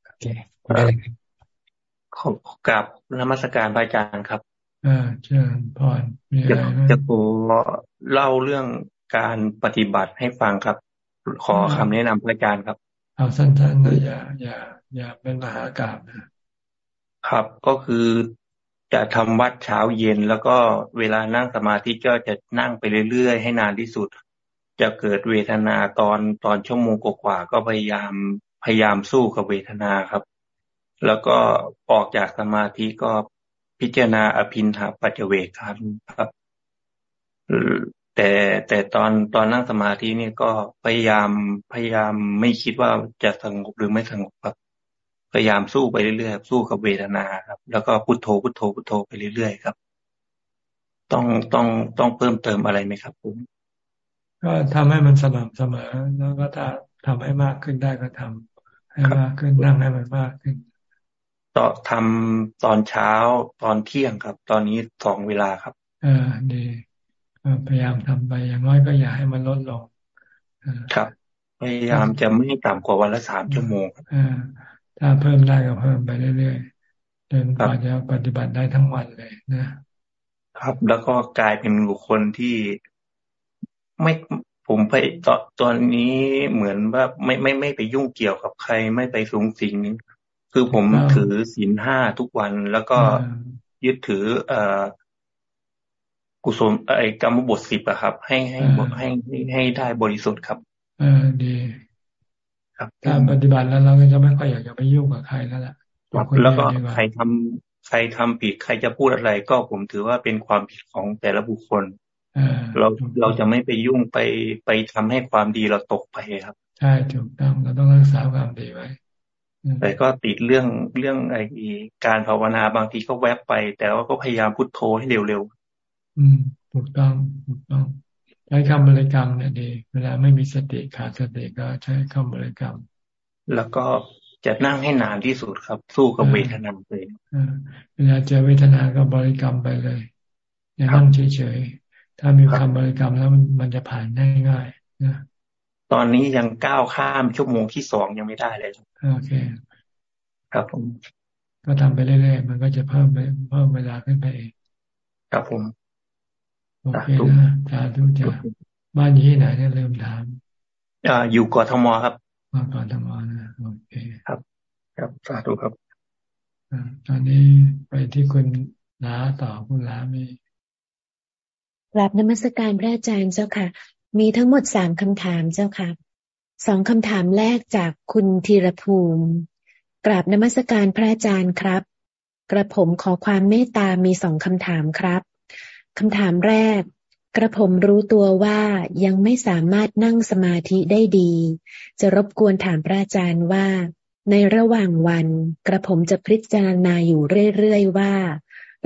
โอเคได้เลยขอกราบนมัสการพระอาจารย์ครับ อ่าเชิญพรมีอะไรไหมจะขอเล่าเรื่องการปฏิบัติให้ฟังครับ ขอคำแนะนำพระอาจารย์ครับ เอาสั้นๆนะอย่า อย่า อย่าเป็นมหากราบนะครับก็คือจะทำวัดเช้าเย็น แล้วก็เวลานั่งสมาธิก็จะนั่งไปเรื่อยๆ ให้นานที่สุด จะเกิดเวทนาตอนตอนชั่วโมงกว่าก็พยายามพยายามสู้กับเวทนาครับ แล้วก็ออกจากสมาธิก็ พิจารณาอภินหาปัจเวกขันครับแต่แต่ตอนตอนนั่งสมาธินี่ก็พยายามพยายามไม่คิดว่าจะสงบหรือไม่สงบครับพยายามสู้ไปเรื่อยๆสู้กับเวทนาครับ แล้วก็พุโทโธพุโทโธพุโทโธไปเรื่อยๆครับ ต้องต้องต้องเพิ่มเติมอะไรไหมครับผมก็ทำให้มันสม่ำเสมอแล้วก็ถ้าทำให้มากขึ้นได้ก็ทำให้มากขึ้นนั่งให้มันมากขึ้น ต่อทำตอนเช้าตอนเที่ยงครับ ตอนนี้สองเวลาครับ เออดีพยายามทำไปอย่างน้อยก็อย่าให้มันลดลงครับ พยายามจะไม่ต่ำกว่าวันละสามชั่วโมงอถ้าเพิ่มได้ก็เพิ่มไปเรื่อยๆจนกว่าจะปฏิบัติได้ทั้งวันเลยนะ ครับแล้วก็กลายเป็นบุคคลที่ไม่ผมไปตอนตอนนี้เหมือนว่าไม่ไม่ไม่ไปยุ่งเกี่ยวกับใคร ไม่ไปสูงสิง คือผมถือศีลห้าทุกวันแล้วก็ยึดถือ เอ่อกุศลไอ้กรรมบทสิบอะครับ ให้ให้ให้ให้ได้บริสุทธิ์ครับเออดี ครับถ้าปฏิบัติแล้วเราก็จะไม่ค่อยอยากจะไปยุ่งกับใครแล้วล่ะแล้วก็ใครทำใครทำผิดใครจะพูดอะไร ก็ผมถือว่าเป็นความผิดของแต่ละบุคคลเราเราจะไม่ไปยุ่งไปไปทำให้ความดีเราตกไปครับ ใช่ถูกต้องเราต้องรักษาความดีไว้ แต่ก็ติดเรื่องเรื่องไอ้การภาวนาบางทีก็แวบไป แต่ว่าก็พยายามพุทโธให้เร็วๆอืมถูกต้องถูกต้อง ใช้คำบริกรรมเนี่ยดี เวลาไม่มีสติขาดสติก็ใช้คำบริกรรม แล้วก็จะนั่งให้นานที่สุดครับ สู้กับเวทนาเลยเวลาเจอเวทนาก็บริกรรมไปเลย อย่านั่งเฉยๆถ้ามีคำบริกรรมแล้วมันมันจะผ่านได้ง่ายนะ ตอนนี้ยังก้าวข้ามชั่วโมงที่สองยังไม่ได้เลยโอเค ครับผม ก็ทำไปเรื่อยๆมันก็จะเพิ่มไปเพิ่มเวลาขึ้นไปเองครับผมโอเคนะสาธุจ้าบ้านอยู่ที่ไหนเนี่ยเริ่มถามอ่าอยู่กทมครับกทมนะโอเคครับ ครับสาธุครับตอนนี้ไปที่คุณลาต่อคุณลามีกราบนมัสการพระอาจารย์เจ้าค่ะ มีทั้งหมดสามคำถามเจ้าค่ะสองคำถามแรกจากคุณธีรภูมิ กราบนมัสการพระอาจารย์ครับ กระผมขอความเมตตามีสองคำถามครับคำถามแรก กระผมรู้ตัวว่ายังไม่สามารถนั่งสมาธิได้ดี จะรบกวนถามพระอาจารย์ว่า ในระหว่างวัน กระผมจะพิจารณาอยู่เรื่อยๆว่า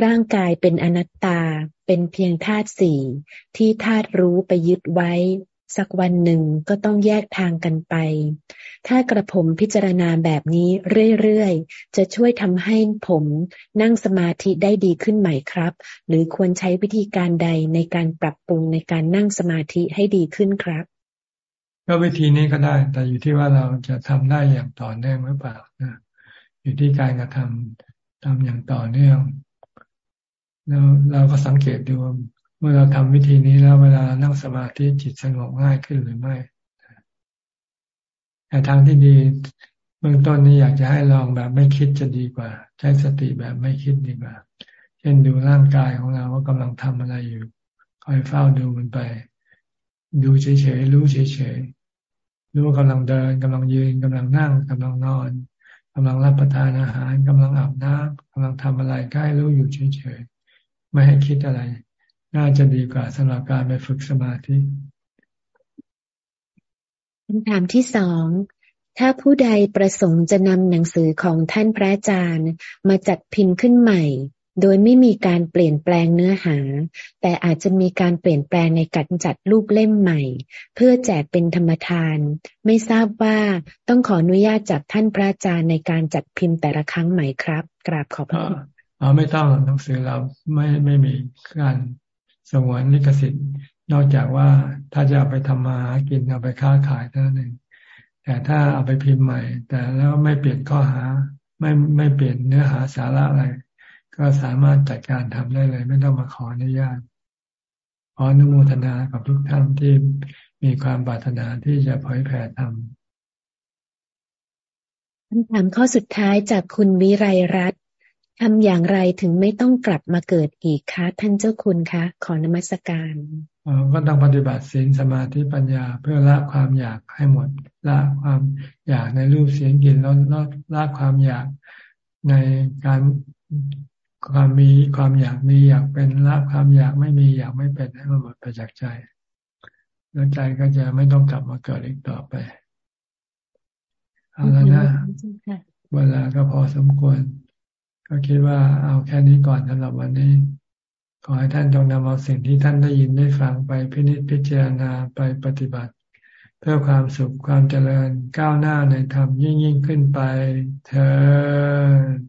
ร่างกายเป็นอนัตตา เป็นเพียงธาตุสี่ที่ธาตุรู้ไปยึดไว้ สักวันหนึ่งก็ต้องแยกทางกันไป ถ้ากระผมพิจารณาแบบนี้เรื่อยๆ จะช่วยทำให้ผมนั่งสมาธิได้ดีขึ้นไหมครับ หรือควรใช้วิธีการใดในการปรับปรุงในการนั่งสมาธิให้ดีขึ้นครับก็วิธีนี้ก็ได้ แต่อยู่ที่ว่าเราจะทำได้อย่างต่อเนื่องหรือเปล่านะอยู่ที่การกระทำทำอย่างต่อเนื่อง แล้วเราก็สังเกตดูเมื่อเราทำวิธีนี้แล้วเวลานั่งสมาธิจิตสงบง่ายขึ้นหรือไม่แต่ทางที่ดีเบื้องต้นนี้อยากจะให้ลองแบบไม่คิดจะดีกว่า ใช้สติแบบไม่คิดดีกว่า เช่นดูร่างกายของเราว่ากำลังทำอะไรอยู่ คอยเฝ้าดูมันไป ดูเฉยๆรู้เฉยๆรู้ว่ากำลังเดินกำลังยืนกำลังนั่งกำลังนอนกำลังรับประทานอาหารกำลังอาบน้ำกำลังทำอะไรใกล้รู้อยู่เฉยๆ ไม่ให้คิดอะไร น่าจะดีกว่าสำหรับการไปฝึกสมาธิคำถามที่สองถ้าผู้ใดประสงค์จะนำหนังสือของท่านพระอาจารย์ มาจัดพิมพ์ขึ้นใหม่ โดยไม่มีการเปลี่ยนแปลงเนื้อหา แต่อาจจะมีการเปลี่ยนแปลงในการจัดรูปเล่มใหม่ เพื่อแจกเป็นธรรมทาน ไม่ทราบว่าต้องขออนุญาตจากท่านพระอาจารย์ในการจัดพิมพ์แต่ละครั้งไหมครับ กราบขอบพระคุณ อ๋อไม่ต้องหนังสือเราไม่ไม่มีการสงวนลิขสิทธิ์ นอกจากว่าถ้าจะเอาไปทำมาหากินเอาไปค้าขายเท่านั้นเองแต่ถ้าเอาไปพิมพ์ใหม่ แต่แล้วไม่เปลี่ยนข้อหา ไม่ไม่เปลี่ยนเนื้อหาสาระอะไร ก็สามารถจัดการทำได้เลย ไม่ต้องมาขออนุญาตขออนุโมทนากับทุกท่านที่มีความปรารถนาที่จะเผยแผ่ธรรมคำถามข้อสุดท้ายจากคุณวิไรรัต ทำอย่างไรถึงไม่ต้องกลับมาเกิดอีกคะท่านเจ้าคุณคะ ขอนมัสการก็ต้องปฏิบัติศีลสมาธิปัญญาเพื่อละความอยากให้หมดละความอยากในรูปเสียงกลิ่นแล้วละความอยากในการความมีความอยากมีอยากเป็นละความอยากไม่มีอยากไม่เป็นให้มันหมดไปจากใจ แล้วใจก็จะไม่ต้องกลับมาเกิดอีกต่อไปเอาแล้วนะเวลาก็พอสมควร ก็คิดว่าเอาแค่นี้ก่อนสำหรับวันนี้ ขอให้ท่านจงนำเอาสิ่งที่ท่านได้ยินได้ฟังไปพินิจพิจารณาไปปฏิบัติ เพื่อความสุขความเจริญก้าวหน้าในธรรมยิ่งยิ่งขึ้นไปเธอ